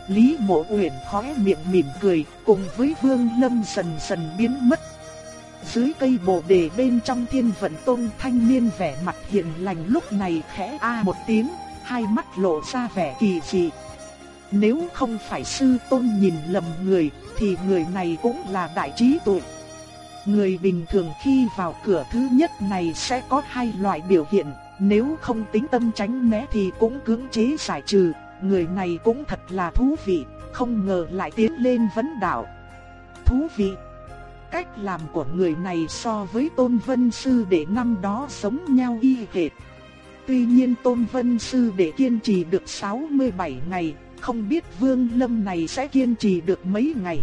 Lý Mộ Uyển khóe miệng mỉm cười, cùng với Vương Lâm dần dần biến mất dưới cây bồ đề bên trong thiên vận tôn thanh niên vẻ mặt hiền lành lúc này khẽ a một tiếng, hai mắt lộ ra vẻ kỳ dị. Nếu không phải sư tôn nhìn lầm người, thì người này cũng là đại trí tuệ. Người bình thường khi vào cửa thứ nhất này sẽ có hai loại biểu hiện, nếu không tính tâm tránh né thì cũng cưỡng chế giải trừ, người này cũng thật là thú vị, không ngờ lại tiến lên vấn đạo. Thú vị Cách làm của người này so với Tôn Vân Sư Đệ năm đó sống nhau y hệt. Tuy nhiên Tôn Vân Sư Đệ kiên trì được 67 ngày, không biết Vương Lâm này sẽ kiên trì được mấy ngày.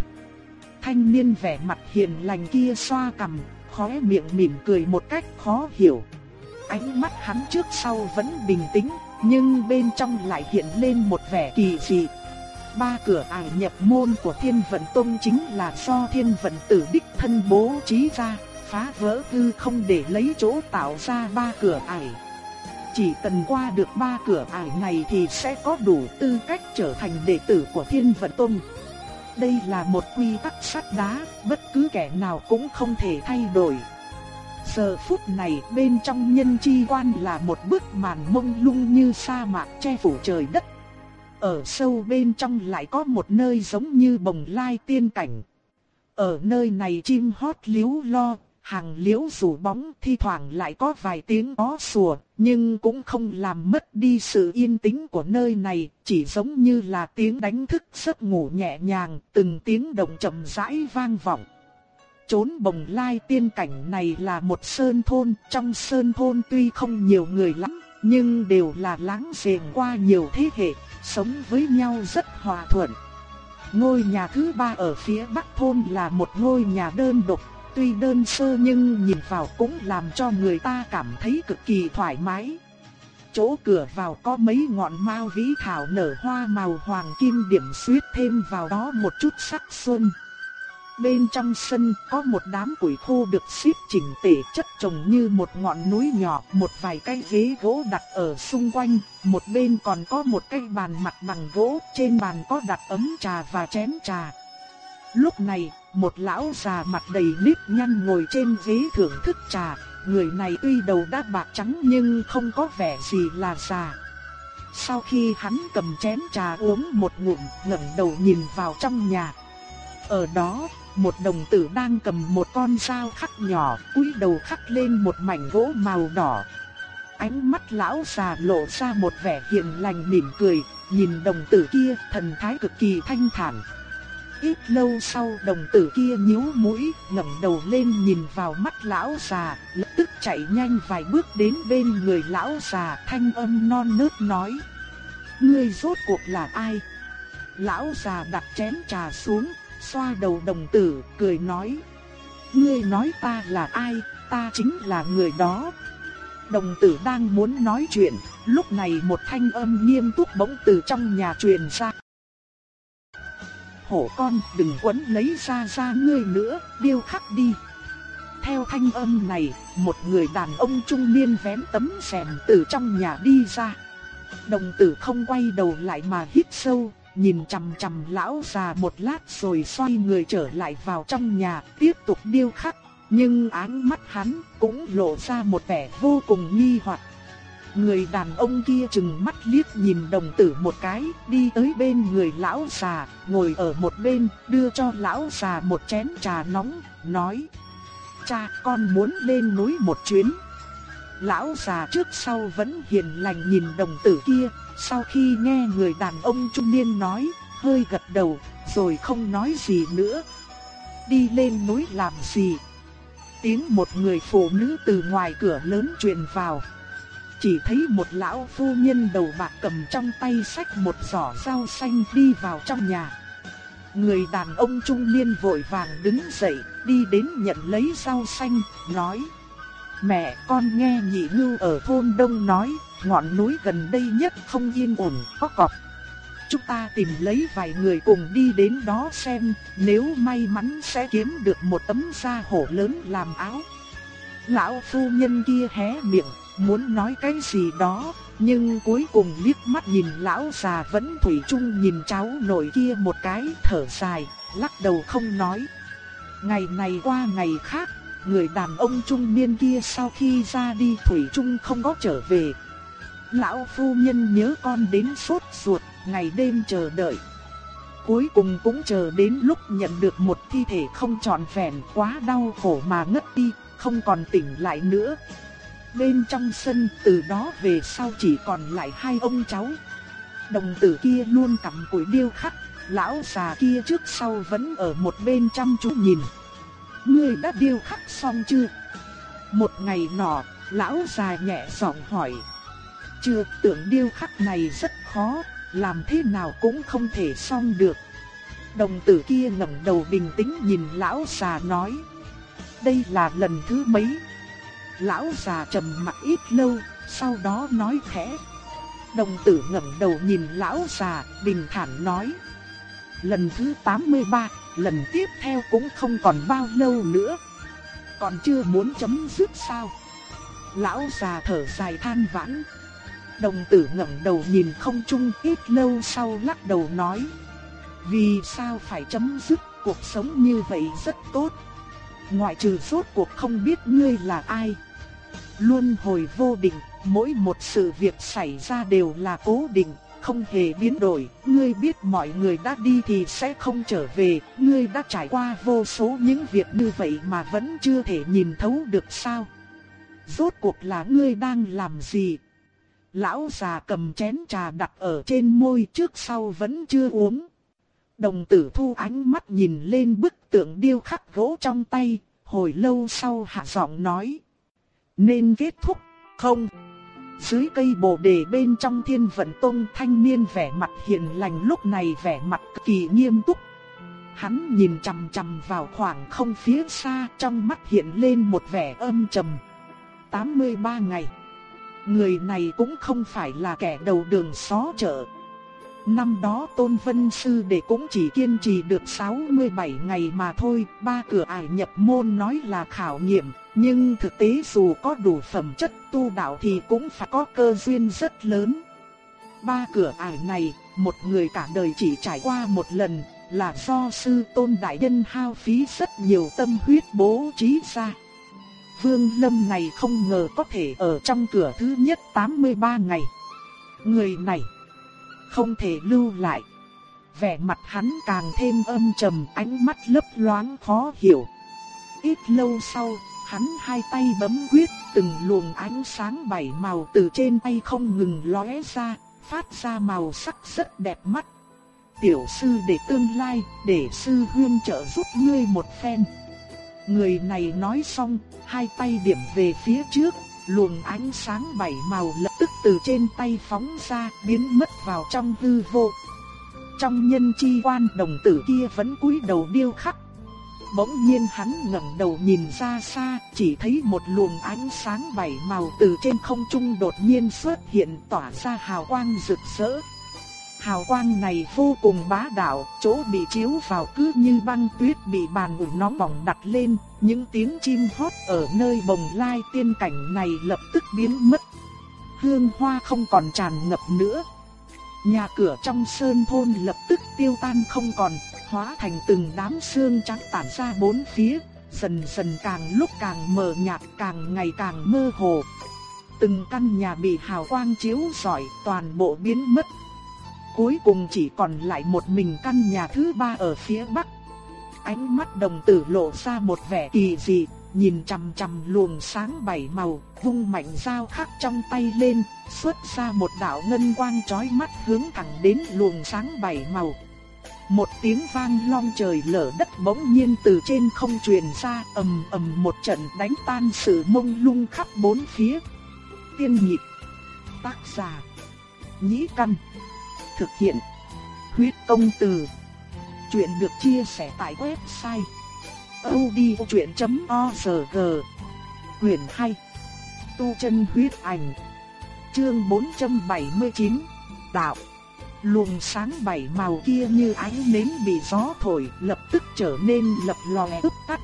Thanh niên vẻ mặt hiền lành kia xoa cằm, khóe miệng mỉm cười một cách khó hiểu. Ánh mắt hắn trước sau vẫn bình tĩnh, nhưng bên trong lại hiện lên một vẻ kỳ dị. Ba cửa ải nhập môn của Thiên Vận Tông chính là do Thiên Vận Tử đích thân bố trí ra, phá vỡ hư không để lấy chỗ tạo ra ba cửa ải. Chỉ cần qua được ba cửa ải này thì sẽ có đủ tư cách trở thành đệ tử của Thiên Vận Tông. Đây là một quy tắc sắt đá, bất cứ kẻ nào cũng không thể thay đổi. Giờ phút này bên trong nhân chi quan là một bức màn mông lung như sa mạc che phủ trời đất ở sâu bên trong lại có một nơi giống như bồng lai tiên cảnh. Ở nơi này chim hót líu lo, hàng liễu rủ bóng thi thoảng lại có vài tiếng ó sủa, nhưng cũng không làm mất đi sự yên tĩnh của nơi này, chỉ giống như là tiếng đánh thức giấc ngủ nhẹ nhàng, từng tiếng động chậm rãi vang vọng. Chốn bồng lai tiên cảnh này là một sơn thôn, trong sơn thôn tuy không nhiều người lắm, nhưng đều là láng giềng qua nhiều thế hệ, sống với nhau rất hòa thuận. Ngôi nhà thứ ba ở phía bắc thôn là một ngôi nhà đơn độc, tuy đơn sơ nhưng nhìn vào cũng làm cho người ta cảm thấy cực kỳ thoải mái. Chỗ cửa vào có mấy ngọn mao vĩ thảo nở hoa màu hoàng kim điểm xuyết thêm vào đó một chút sắc xuân. Bên trong sân có một đám củi khô được xếp chỉnh tề chất trồng như một ngọn núi nhỏ, một vài cái ghế gỗ đặt ở xung quanh, một bên còn có một cái bàn mặt bằng gỗ, trên bàn có đặt ấm trà và chén trà. Lúc này, một lão già mặt đầy nếp nhăn ngồi trên ghế thưởng thức trà, người này tuy đầu đã bạc trắng nhưng không có vẻ gì là già. Sau khi hắn cầm chén trà uống một ngụm, ngẩng đầu nhìn vào trong nhà. Ở đó, một đồng tử đang cầm một con dao khắc nhỏ, cúi đầu khắc lên một mảnh gỗ màu đỏ. Ánh mắt lão già lộ ra một vẻ hiền lành mỉm cười, nhìn đồng tử kia, thần thái cực kỳ thanh thản. Ít lâu sau đồng tử kia nhíu mũi, ngẩng đầu lên nhìn vào mắt lão già, lập tức chạy nhanh vài bước đến bên người lão già, thanh âm non nớt nói: "Ngươi rốt cuộc là ai?" Lão già đặt chén trà xuống, xoa đầu đồng tử, cười nói. Ngươi nói ta là ai, ta chính là người đó. Đồng tử đang muốn nói chuyện, lúc này một thanh âm nghiêm túc bỗng từ trong nhà truyền ra. Hổ con đừng quấn lấy ra ra ngươi nữa, điêu khắc đi. Theo thanh âm này, một người đàn ông trung niên vén tấm rèm từ trong nhà đi ra. Đồng tử không quay đầu lại mà hít sâu, nhìn chằm chằm lão già một lát rồi xoay người trở lại vào trong nhà, tiếp tục điêu khắc, nhưng ánh mắt hắn cũng lộ ra một vẻ vô cùng nghi hoặc. Người đàn ông kia chừng mắt liếc nhìn đồng tử một cái, đi tới bên người lão già, ngồi ở một bên, đưa cho lão già một chén trà nóng, nói: "Cha, con muốn lên núi một chuyến." Lão già trước sau vẫn hiền lành nhìn đồng tử kia, sau khi nghe người đàn ông trung niên nói, hơi gật đầu, rồi không nói gì nữa. Đi lên núi làm gì? Tiếng một người phụ nữ từ ngoài cửa lớn truyền vào. Chỉ thấy một lão phu nhân đầu bạc cầm trong tay sách một giỏ rau xanh đi vào trong nhà. Người đàn ông trung niên vội vàng đứng dậy, đi đến nhận lấy rau xanh, nói Mẹ con nghe nhị ngưu ở thôn đông nói, ngọn núi gần đây nhất không yên ổn, có cọp. Chúng ta tìm lấy vài người cùng đi đến đó xem, nếu may mắn sẽ kiếm được một tấm da hổ lớn làm áo. Lão phu nhân kia hé miệng, muốn nói cái gì đó, nhưng cuối cùng liếc mắt nhìn lão già vẫn thủy chung nhìn cháu nội kia một cái thở dài, lắc đầu không nói. Ngày này qua ngày khác, người đàn ông trung niên kia sau khi ra đi thủy chung không có trở về, Lão phu nhân nhớ con đến sốt ruột, ngày đêm chờ đợi. Cuối cùng cũng chờ đến lúc nhận được một thi thể không trọn vẹn quá đau khổ mà ngất đi, không còn tỉnh lại nữa. Bên trong sân từ đó về sau chỉ còn lại hai ông cháu. Đồng tử kia luôn cầm củi điêu khắc, lão già kia trước sau vẫn ở một bên chăm chú nhìn. Ngươi đã điêu khắc xong chưa? Một ngày nọ, lão già nhẹ giọng hỏi chưa, tưởng điêu khắc này rất khó, làm thế nào cũng không thể xong được. Đồng tử kia ngẩng đầu bình tĩnh nhìn lão già nói. Đây là lần thứ mấy? Lão già trầm mặt ít lâu, sau đó nói khẽ. Đồng tử ngẩng đầu nhìn lão già, bình thản nói. Lần thứ 83, lần tiếp theo cũng không còn bao lâu nữa. Còn chưa muốn chấm dứt sao? Lão già thở dài than vãn. Đồng tử ngẩng đầu nhìn không trung ít lâu sau lắc đầu nói. Vì sao phải chấm dứt cuộc sống như vậy rất tốt. Ngoại trừ suốt cuộc không biết ngươi là ai. Luôn hồi vô định, mỗi một sự việc xảy ra đều là cố định, không hề biến đổi. Ngươi biết mọi người đã đi thì sẽ không trở về, ngươi đã trải qua vô số những việc như vậy mà vẫn chưa thể nhìn thấu được sao. Rốt cuộc là ngươi đang làm gì, Lão già cầm chén trà đặt ở trên môi trước sau vẫn chưa uống. Đồng tử thu ánh mắt nhìn lên bức tượng điêu khắc gỗ trong tay, hồi lâu sau hạ giọng nói. Nên kết thúc, không? Dưới cây bồ đề bên trong thiên vận tông thanh niên vẻ mặt hiền lành lúc này vẻ mặt cực kỳ nghiêm túc. Hắn nhìn chằm chằm vào khoảng không phía xa trong mắt hiện lên một vẻ âm trầm. 83 ngày. Người này cũng không phải là kẻ đầu đường xó chợ. Năm đó Tôn Vân Sư Đệ cũng chỉ kiên trì được 67 ngày mà thôi, ba cửa ải nhập môn nói là khảo nghiệm, nhưng thực tế dù có đủ phẩm chất tu đạo thì cũng phải có cơ duyên rất lớn. Ba cửa ải này, một người cả đời chỉ trải qua một lần, là do sư Tôn Đại Nhân hao phí rất nhiều tâm huyết bố trí ra. Vương Lâm này không ngờ có thể ở trong cửa thứ nhất 83 ngày. Người này không thể lưu lại. Vẻ mặt hắn càng thêm âm trầm, ánh mắt lấp loáng khó hiểu. Ít lâu sau, hắn hai tay bấm quyết, từng luồng ánh sáng bảy màu từ trên tay không ngừng lóe ra, phát ra màu sắc rất đẹp mắt. Tiểu sư để tương lai, để sư huyên trợ giúp ngươi một phen. Người này nói xong, hai tay điểm về phía trước, luồng ánh sáng bảy màu lập tức từ trên tay phóng ra, biến mất vào trong hư vô. Trong nhân chi quan đồng tử kia vẫn cúi đầu điêu khắc. Bỗng nhiên hắn ngẩng đầu nhìn ra xa, chỉ thấy một luồng ánh sáng bảy màu từ trên không trung đột nhiên xuất hiện tỏa ra hào quang rực rỡ. Hào quang này vô cùng bá đạo, chỗ bị chiếu vào cứ như băng tuyết bị bàn ủi nóng bỏng đặt lên, những tiếng chim hót ở nơi bồng lai tiên cảnh này lập tức biến mất. Hương hoa không còn tràn ngập nữa. Nhà cửa trong sơn thôn lập tức tiêu tan không còn, hóa thành từng đám sương trắng tản ra bốn phía, dần dần càng lúc càng mờ nhạt, càng ngày càng mơ hồ. Từng căn nhà bị hào quang chiếu rọi, toàn bộ biến mất, Cuối cùng chỉ còn lại một mình căn nhà thứ ba ở phía bắc. Ánh mắt đồng tử lộ ra một vẻ kỳ dị, nhìn chằm chằm luồng sáng bảy màu, vung mạnh dao khắc trong tay lên, xuất ra một đạo ngân quang chói mắt hướng thẳng đến luồng sáng bảy màu. Một tiếng vang long trời lở đất bỗng nhiên từ trên không truyền ra, ầm ầm một trận đánh tan sự mông lung khắp bốn phía. Tiên nhịp, tác giả, nhĩ căn. Thực hiện. Huyết công từ. Chuyện được chia sẻ tại website. odchuyện.org Quyền 2. Tu chân huyết ảnh. Chương 479. Đạo. Luồng sáng bảy màu kia như ánh nến bị gió thổi lập tức trở nên lập lòe ức tắt.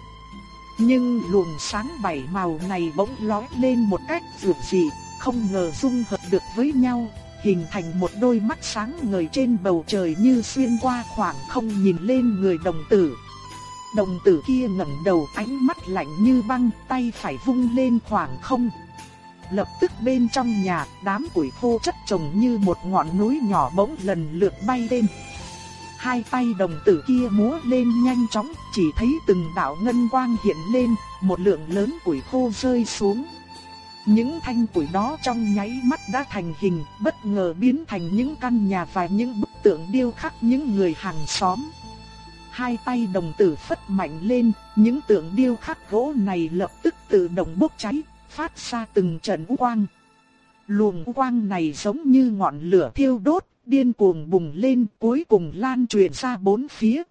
Nhưng luồng sáng bảy màu này bỗng lóe lên một cách dược dị, không ngờ dung hợp được với nhau, hình thành một đôi mắt sáng ngời trên bầu trời như xuyên qua khoảng không nhìn lên người đồng tử. Đồng tử kia ngẩng đầu ánh mắt lạnh như băng, tay phải vung lên khoảng không. Lập tức bên trong nhà, đám củi khô chất chồng như một ngọn núi nhỏ bỗng lần lượt bay lên. Hai tay đồng tử kia múa lên nhanh chóng, chỉ thấy từng đạo ngân quang hiện lên, một lượng lớn củi khô rơi xuống. Những thanh củi đó trong nháy mắt đã thành hình, bất ngờ biến thành những căn nhà và những bức tượng điêu khắc những người hàng xóm. Hai tay đồng tử phất mạnh lên, những tượng điêu khắc gỗ này lập tức tự động bốc cháy, phát ra từng trận quang. Luồng quang này giống như ngọn lửa thiêu đốt, điên cuồng bùng lên, cuối cùng lan truyền ra bốn phía.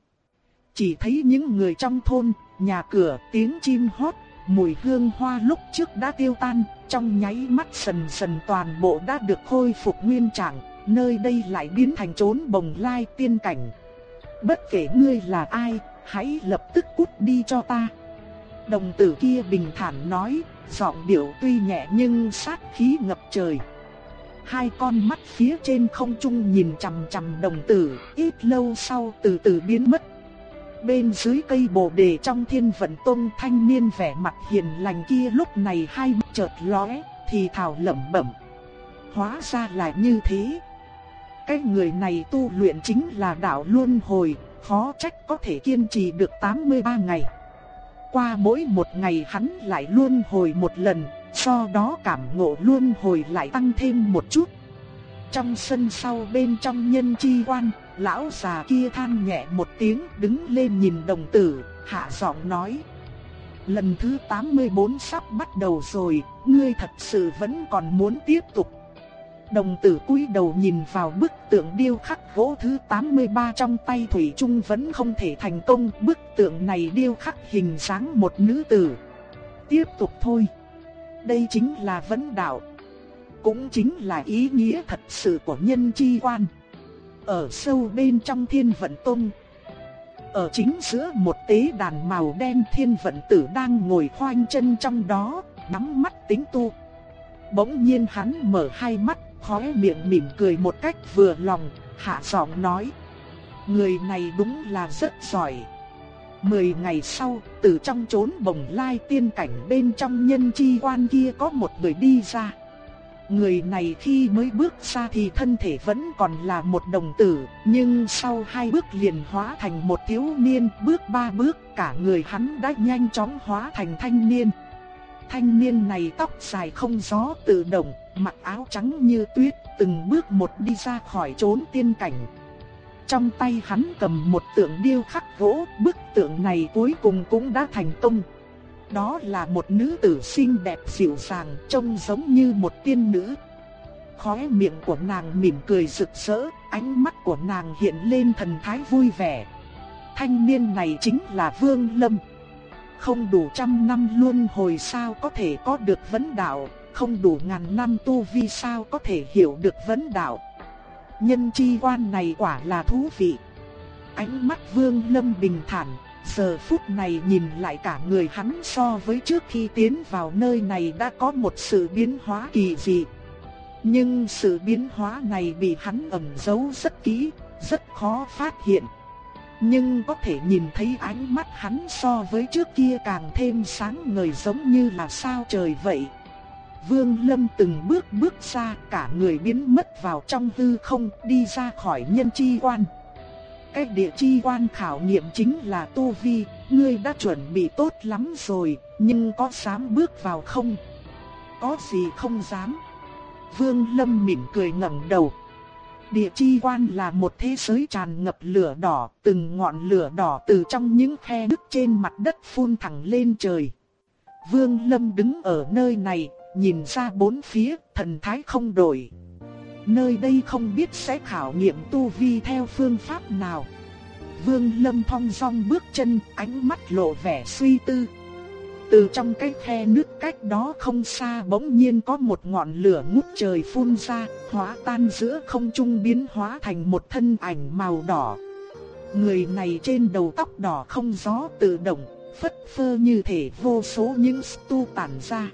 Chỉ thấy những người trong thôn, nhà cửa, tiếng chim hót, mùi hương hoa lúc trước đã tiêu tan, trong nháy mắt sần sần toàn bộ đã được khôi phục nguyên trạng, nơi đây lại biến thành trốn bồng lai tiên cảnh. Bất kể ngươi là ai, hãy lập tức cút đi cho ta. Đồng tử kia bình thản nói, giọng điệu tuy nhẹ nhưng sát khí ngập trời. Hai con mắt phía trên không trung nhìn chằm chằm đồng tử, ít lâu sau từ từ biến mất Bên dưới cây bồ đề trong thiên vận tông thanh niên vẻ mặt hiền lành kia lúc này hai mắt chợt lóe, thì thào lẩm bẩm. Hóa ra là như thế. Cái người này tu luyện chính là đạo luân hồi, khó trách có thể kiên trì được 83 ngày. Qua mỗi một ngày hắn lại luân hồi một lần, sau đó cảm ngộ luân hồi lại tăng thêm một chút. Trong sân sau bên trong nhân chi quan, lão già kia than nhẹ một tiếng đứng lên nhìn đồng tử, hạ giọng nói. Lần thứ 84 sắp bắt đầu rồi, ngươi thật sự vẫn còn muốn tiếp tục. Đồng tử cúi đầu nhìn vào bức tượng điêu khắc gỗ thứ 83 trong tay Thủy Trung vẫn không thể thành công. Bức tượng này điêu khắc hình dáng một nữ tử. Tiếp tục thôi. Đây chính là vấn đạo. Cũng chính là ý nghĩa thật sự của nhân chi quan ở sâu bên trong thiên vận tông. Ở chính giữa một tế đàn màu đen thiên vận tử đang ngồi khoanh chân trong đó, nắm mắt tính tu. Bỗng nhiên hắn mở hai mắt, khóe miệng mỉm cười một cách vừa lòng, hạ giọng nói. Người này đúng là rất giỏi. Mười ngày sau, từ trong chốn bồng lai tiên cảnh bên trong nhân chi quan kia có một người đi ra. Người này khi mới bước ra thì thân thể vẫn còn là một đồng tử, nhưng sau hai bước liền hóa thành một thiếu niên, bước ba bước cả người hắn đã nhanh chóng hóa thành thanh niên. Thanh niên này tóc dài không gió tự động, mặc áo trắng như tuyết, từng bước một đi ra khỏi chốn tiên cảnh. Trong tay hắn cầm một tượng điêu khắc gỗ, bức tượng này cuối cùng cũng đã thành công. Đó là một nữ tử xinh đẹp dịu dàng, trông giống như một tiên nữ. Khóe miệng của nàng mỉm cười rực rỡ, ánh mắt của nàng hiện lên thần thái vui vẻ. Thanh niên này chính là Vương Lâm. Không đủ trăm năm luôn hồi sao có thể có được vấn đạo, không đủ ngàn năm tu vi sao có thể hiểu được vấn đạo. Nhân chi quan này quả là thú vị. Ánh mắt Vương Lâm bình thản, giờ phút này nhìn lại cả người hắn so với trước khi tiến vào nơi này đã có một sự biến hóa kỳ dị. Nhưng sự biến hóa này bị hắn ẩn giấu rất kỹ, rất khó phát hiện. Nhưng có thể nhìn thấy ánh mắt hắn so với trước kia càng thêm sáng ngời giống như là sao trời vậy. Vương Lâm từng bước bước ra cả người biến mất vào trong hư không đi ra khỏi nhân chi quan. Cái địa chi quan khảo nghiệm chính là tu vi, ngươi đã chuẩn bị tốt lắm rồi, nhưng có dám bước vào không? Có gì không dám? Vương Lâm mỉm cười ngẩng đầu. Địa chi quan là một thế giới tràn ngập lửa đỏ, từng ngọn lửa đỏ từ trong những khe nứt trên mặt đất phun thẳng lên trời. Vương Lâm đứng ở nơi này, nhìn ra bốn phía, thần thái không đổi. Nơi đây không biết sẽ khảo nghiệm tu vi theo phương pháp nào. Vương Lâm thong dong bước chân, ánh mắt lộ vẻ suy tư. Từ trong cái khe nước cách đó không xa bỗng nhiên có một ngọn lửa ngút trời phun ra, hóa tan giữa không trung biến hóa thành một thân ảnh màu đỏ. Người này trên đầu tóc đỏ không gió tự động, phất phơ như thể vô số những tu tản ra.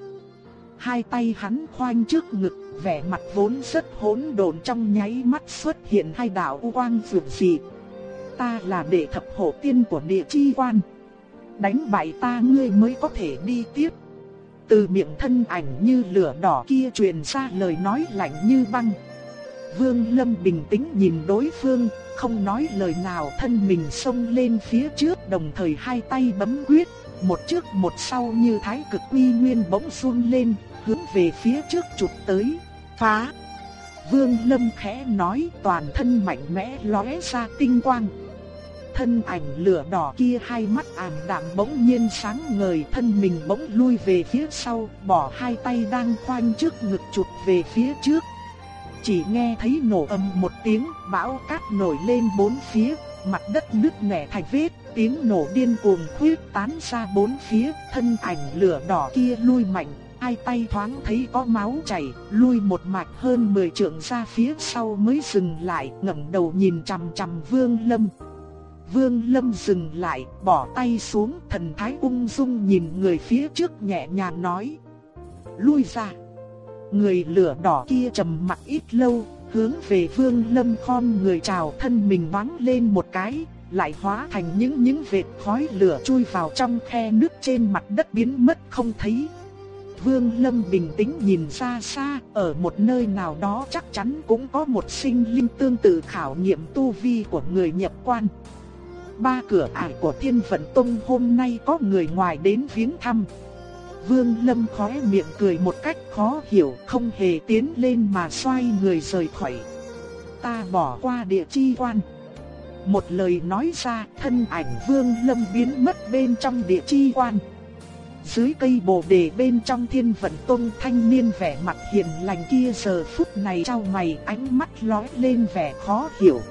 Hai tay hắn khoanh trước ngực, vẻ mặt vốn rất hỗn độn trong nháy mắt xuất hiện hai đạo u quang rực dị. Ta là đệ thập hộ tiên của địa chi quan. Đánh bại ta ngươi mới có thể đi tiếp. Từ miệng thân ảnh như lửa đỏ kia truyền ra lời nói lạnh như băng. Vương Lâm bình tĩnh nhìn đối phương, không nói lời nào thân mình xông lên phía trước đồng thời hai tay bấm quyết, một trước một sau như thái cực quy nguyên bỗng run lên, hướng về phía trước chụp tới, phá. Vương Lâm khẽ nói toàn thân mạnh mẽ lóe ra tinh quang. Thân ảnh lửa đỏ kia hai mắt ảm đạm bỗng nhiên sáng ngời thân mình bỗng lui về phía sau, bỏ hai tay đang khoanh trước ngực chụp về phía trước. Chỉ nghe thấy nổ ầm một tiếng, bão cát nổi lên bốn phía, mặt đất nứt nẻ thành vết, tiếng nổ điên cuồng khuyết tán ra bốn phía, thân ảnh lửa đỏ kia lui mạnh, hai tay thoáng thấy có máu chảy, lui một mạch hơn 10 trượng ra phía sau mới dừng lại, ngẩng đầu nhìn chằm chằm Vương Lâm. Vương Lâm dừng lại, bỏ tay xuống, thần thái ung dung nhìn người phía trước nhẹ nhàng nói: "Lui ra." Người lửa đỏ kia trầm mặt ít lâu, hướng về Vương Lâm khom người chào thân mình vắng lên một cái, lại hóa thành những những vệt khói lửa chui vào trong khe nước trên mặt đất biến mất không thấy. Vương Lâm bình tĩnh nhìn xa xa, ở một nơi nào đó chắc chắn cũng có một sinh linh tương tự khảo nghiệm tu vi của người nhập quan. Ba cửa ải của Thiên Vận Tông hôm nay có người ngoài đến viếng thăm. Vương Lâm khóe miệng cười một cách khó hiểu, không hề tiến lên mà xoay người rời khỏi. Ta bỏ qua địa chi quan. Một lời nói ra, thân ảnh Vương Lâm biến mất bên trong địa chi quan. Dưới cây bồ đề bên trong thiên vận tôn thanh niên vẻ mặt hiền lành kia giờ phút này trao mày ánh mắt lóe lên vẻ khó hiểu.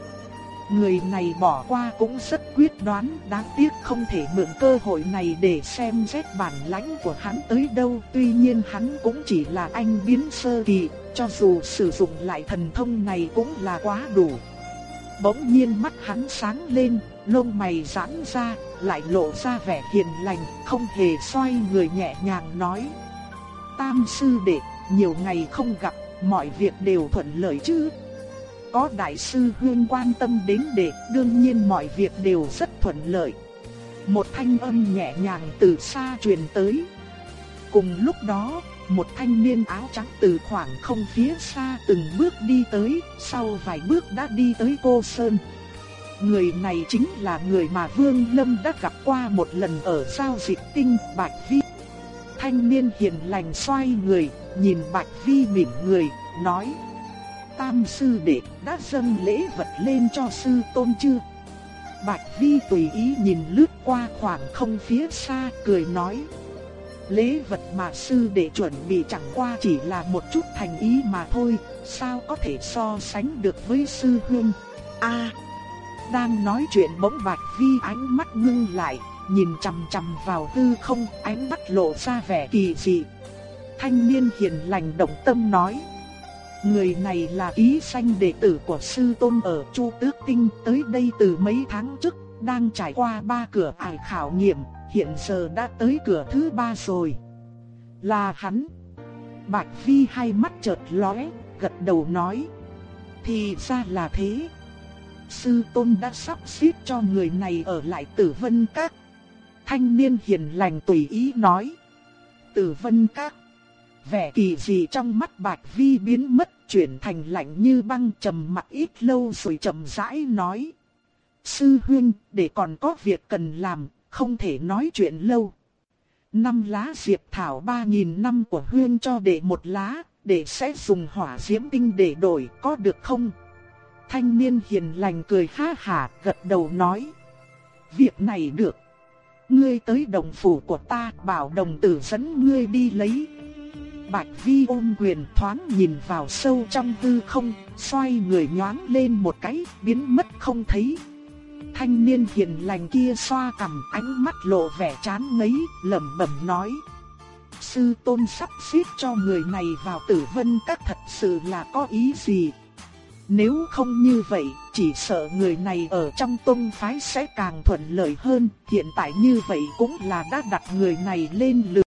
Người này bỏ qua cũng rất quyết đoán, đáng tiếc không thể mượn cơ hội này để xem xét bản lãnh của hắn tới đâu. Tuy nhiên hắn cũng chỉ là anh biến sơ kỳ, cho dù sử dụng lại thần thông này cũng là quá đủ. Bỗng nhiên mắt hắn sáng lên, lông mày giãn ra, lại lộ ra vẻ hiền lành, không hề xoay người nhẹ nhàng nói. Tam sư đệ, nhiều ngày không gặp, mọi việc đều thuận lợi chứ? Có đại sư huyên quan tâm đến đệ, đương nhiên mọi việc đều rất thuận lợi. Một thanh âm nhẹ nhàng từ xa truyền tới. Cùng lúc đó, một thanh niên áo trắng từ khoảng không phía xa từng bước đi tới, sau vài bước đã đi tới cô Sơn. Người này chính là người mà Vương Lâm đã gặp qua một lần ở giao dịch tinh Bạch Vi. Thanh niên hiền lành xoay người, nhìn Bạch Vi mỉm người, nói Tam sư đệ đã dâng lễ vật lên cho sư tôn chưa? Bạch Vi tùy ý nhìn lướt qua khoảng không phía xa cười nói Lễ vật mà sư đệ chuẩn bị chẳng qua chỉ là một chút thành ý mà thôi Sao có thể so sánh được với sư huynh A đang nói chuyện bỗng Bạch Vi ánh mắt ngưng lại Nhìn chằm chằm vào hư không ánh mắt lộ ra vẻ kỳ dị Thanh niên hiền lành động tâm nói Người này là ký sanh đệ tử của sư tôn ở Chu Tước Tinh tới đây từ mấy tháng trước, đang trải qua ba cửa ải khảo nghiệm, hiện giờ đã tới cửa thứ ba rồi. Là hắn. Bạch Vi hai mắt chợt lóe, gật đầu nói. Thì ra là thế. Sư tôn đã sắp xếp cho người này ở lại tử vân các. Thanh niên hiền lành tùy ý nói. Tử vân các. Vẻ kỳ dị trong mắt Bạch Vi biến mất, chuyển thành lạnh như băng trầm mặt ít lâu rồi chậm rãi nói. Sư huynh, để còn có việc cần làm, không thể nói chuyện lâu. Năm lá diệp thảo ba nghìn năm của huyên cho để một lá, để sẽ dùng hỏa diễm tinh để đổi, có được không? Thanh niên hiền lành cười ha hả, gật đầu nói. Việc này được. Ngươi tới đồng phủ của ta, bảo đồng tử dẫn ngươi đi lấy, Bạch Vi ôm quyền thoáng nhìn vào sâu trong hư không, xoay người nhoáng lên một cái, biến mất không thấy. Thanh niên hiền lành kia xoa cằm ánh mắt lộ vẻ chán ngấy, lẩm bẩm nói. Sư tôn sắp xếp cho người này vào tử vân các thật sự là có ý gì? Nếu không như vậy, chỉ sợ người này ở trong tông phái sẽ càng thuận lợi hơn, hiện tại như vậy cũng là đã đặt người này lên lửa.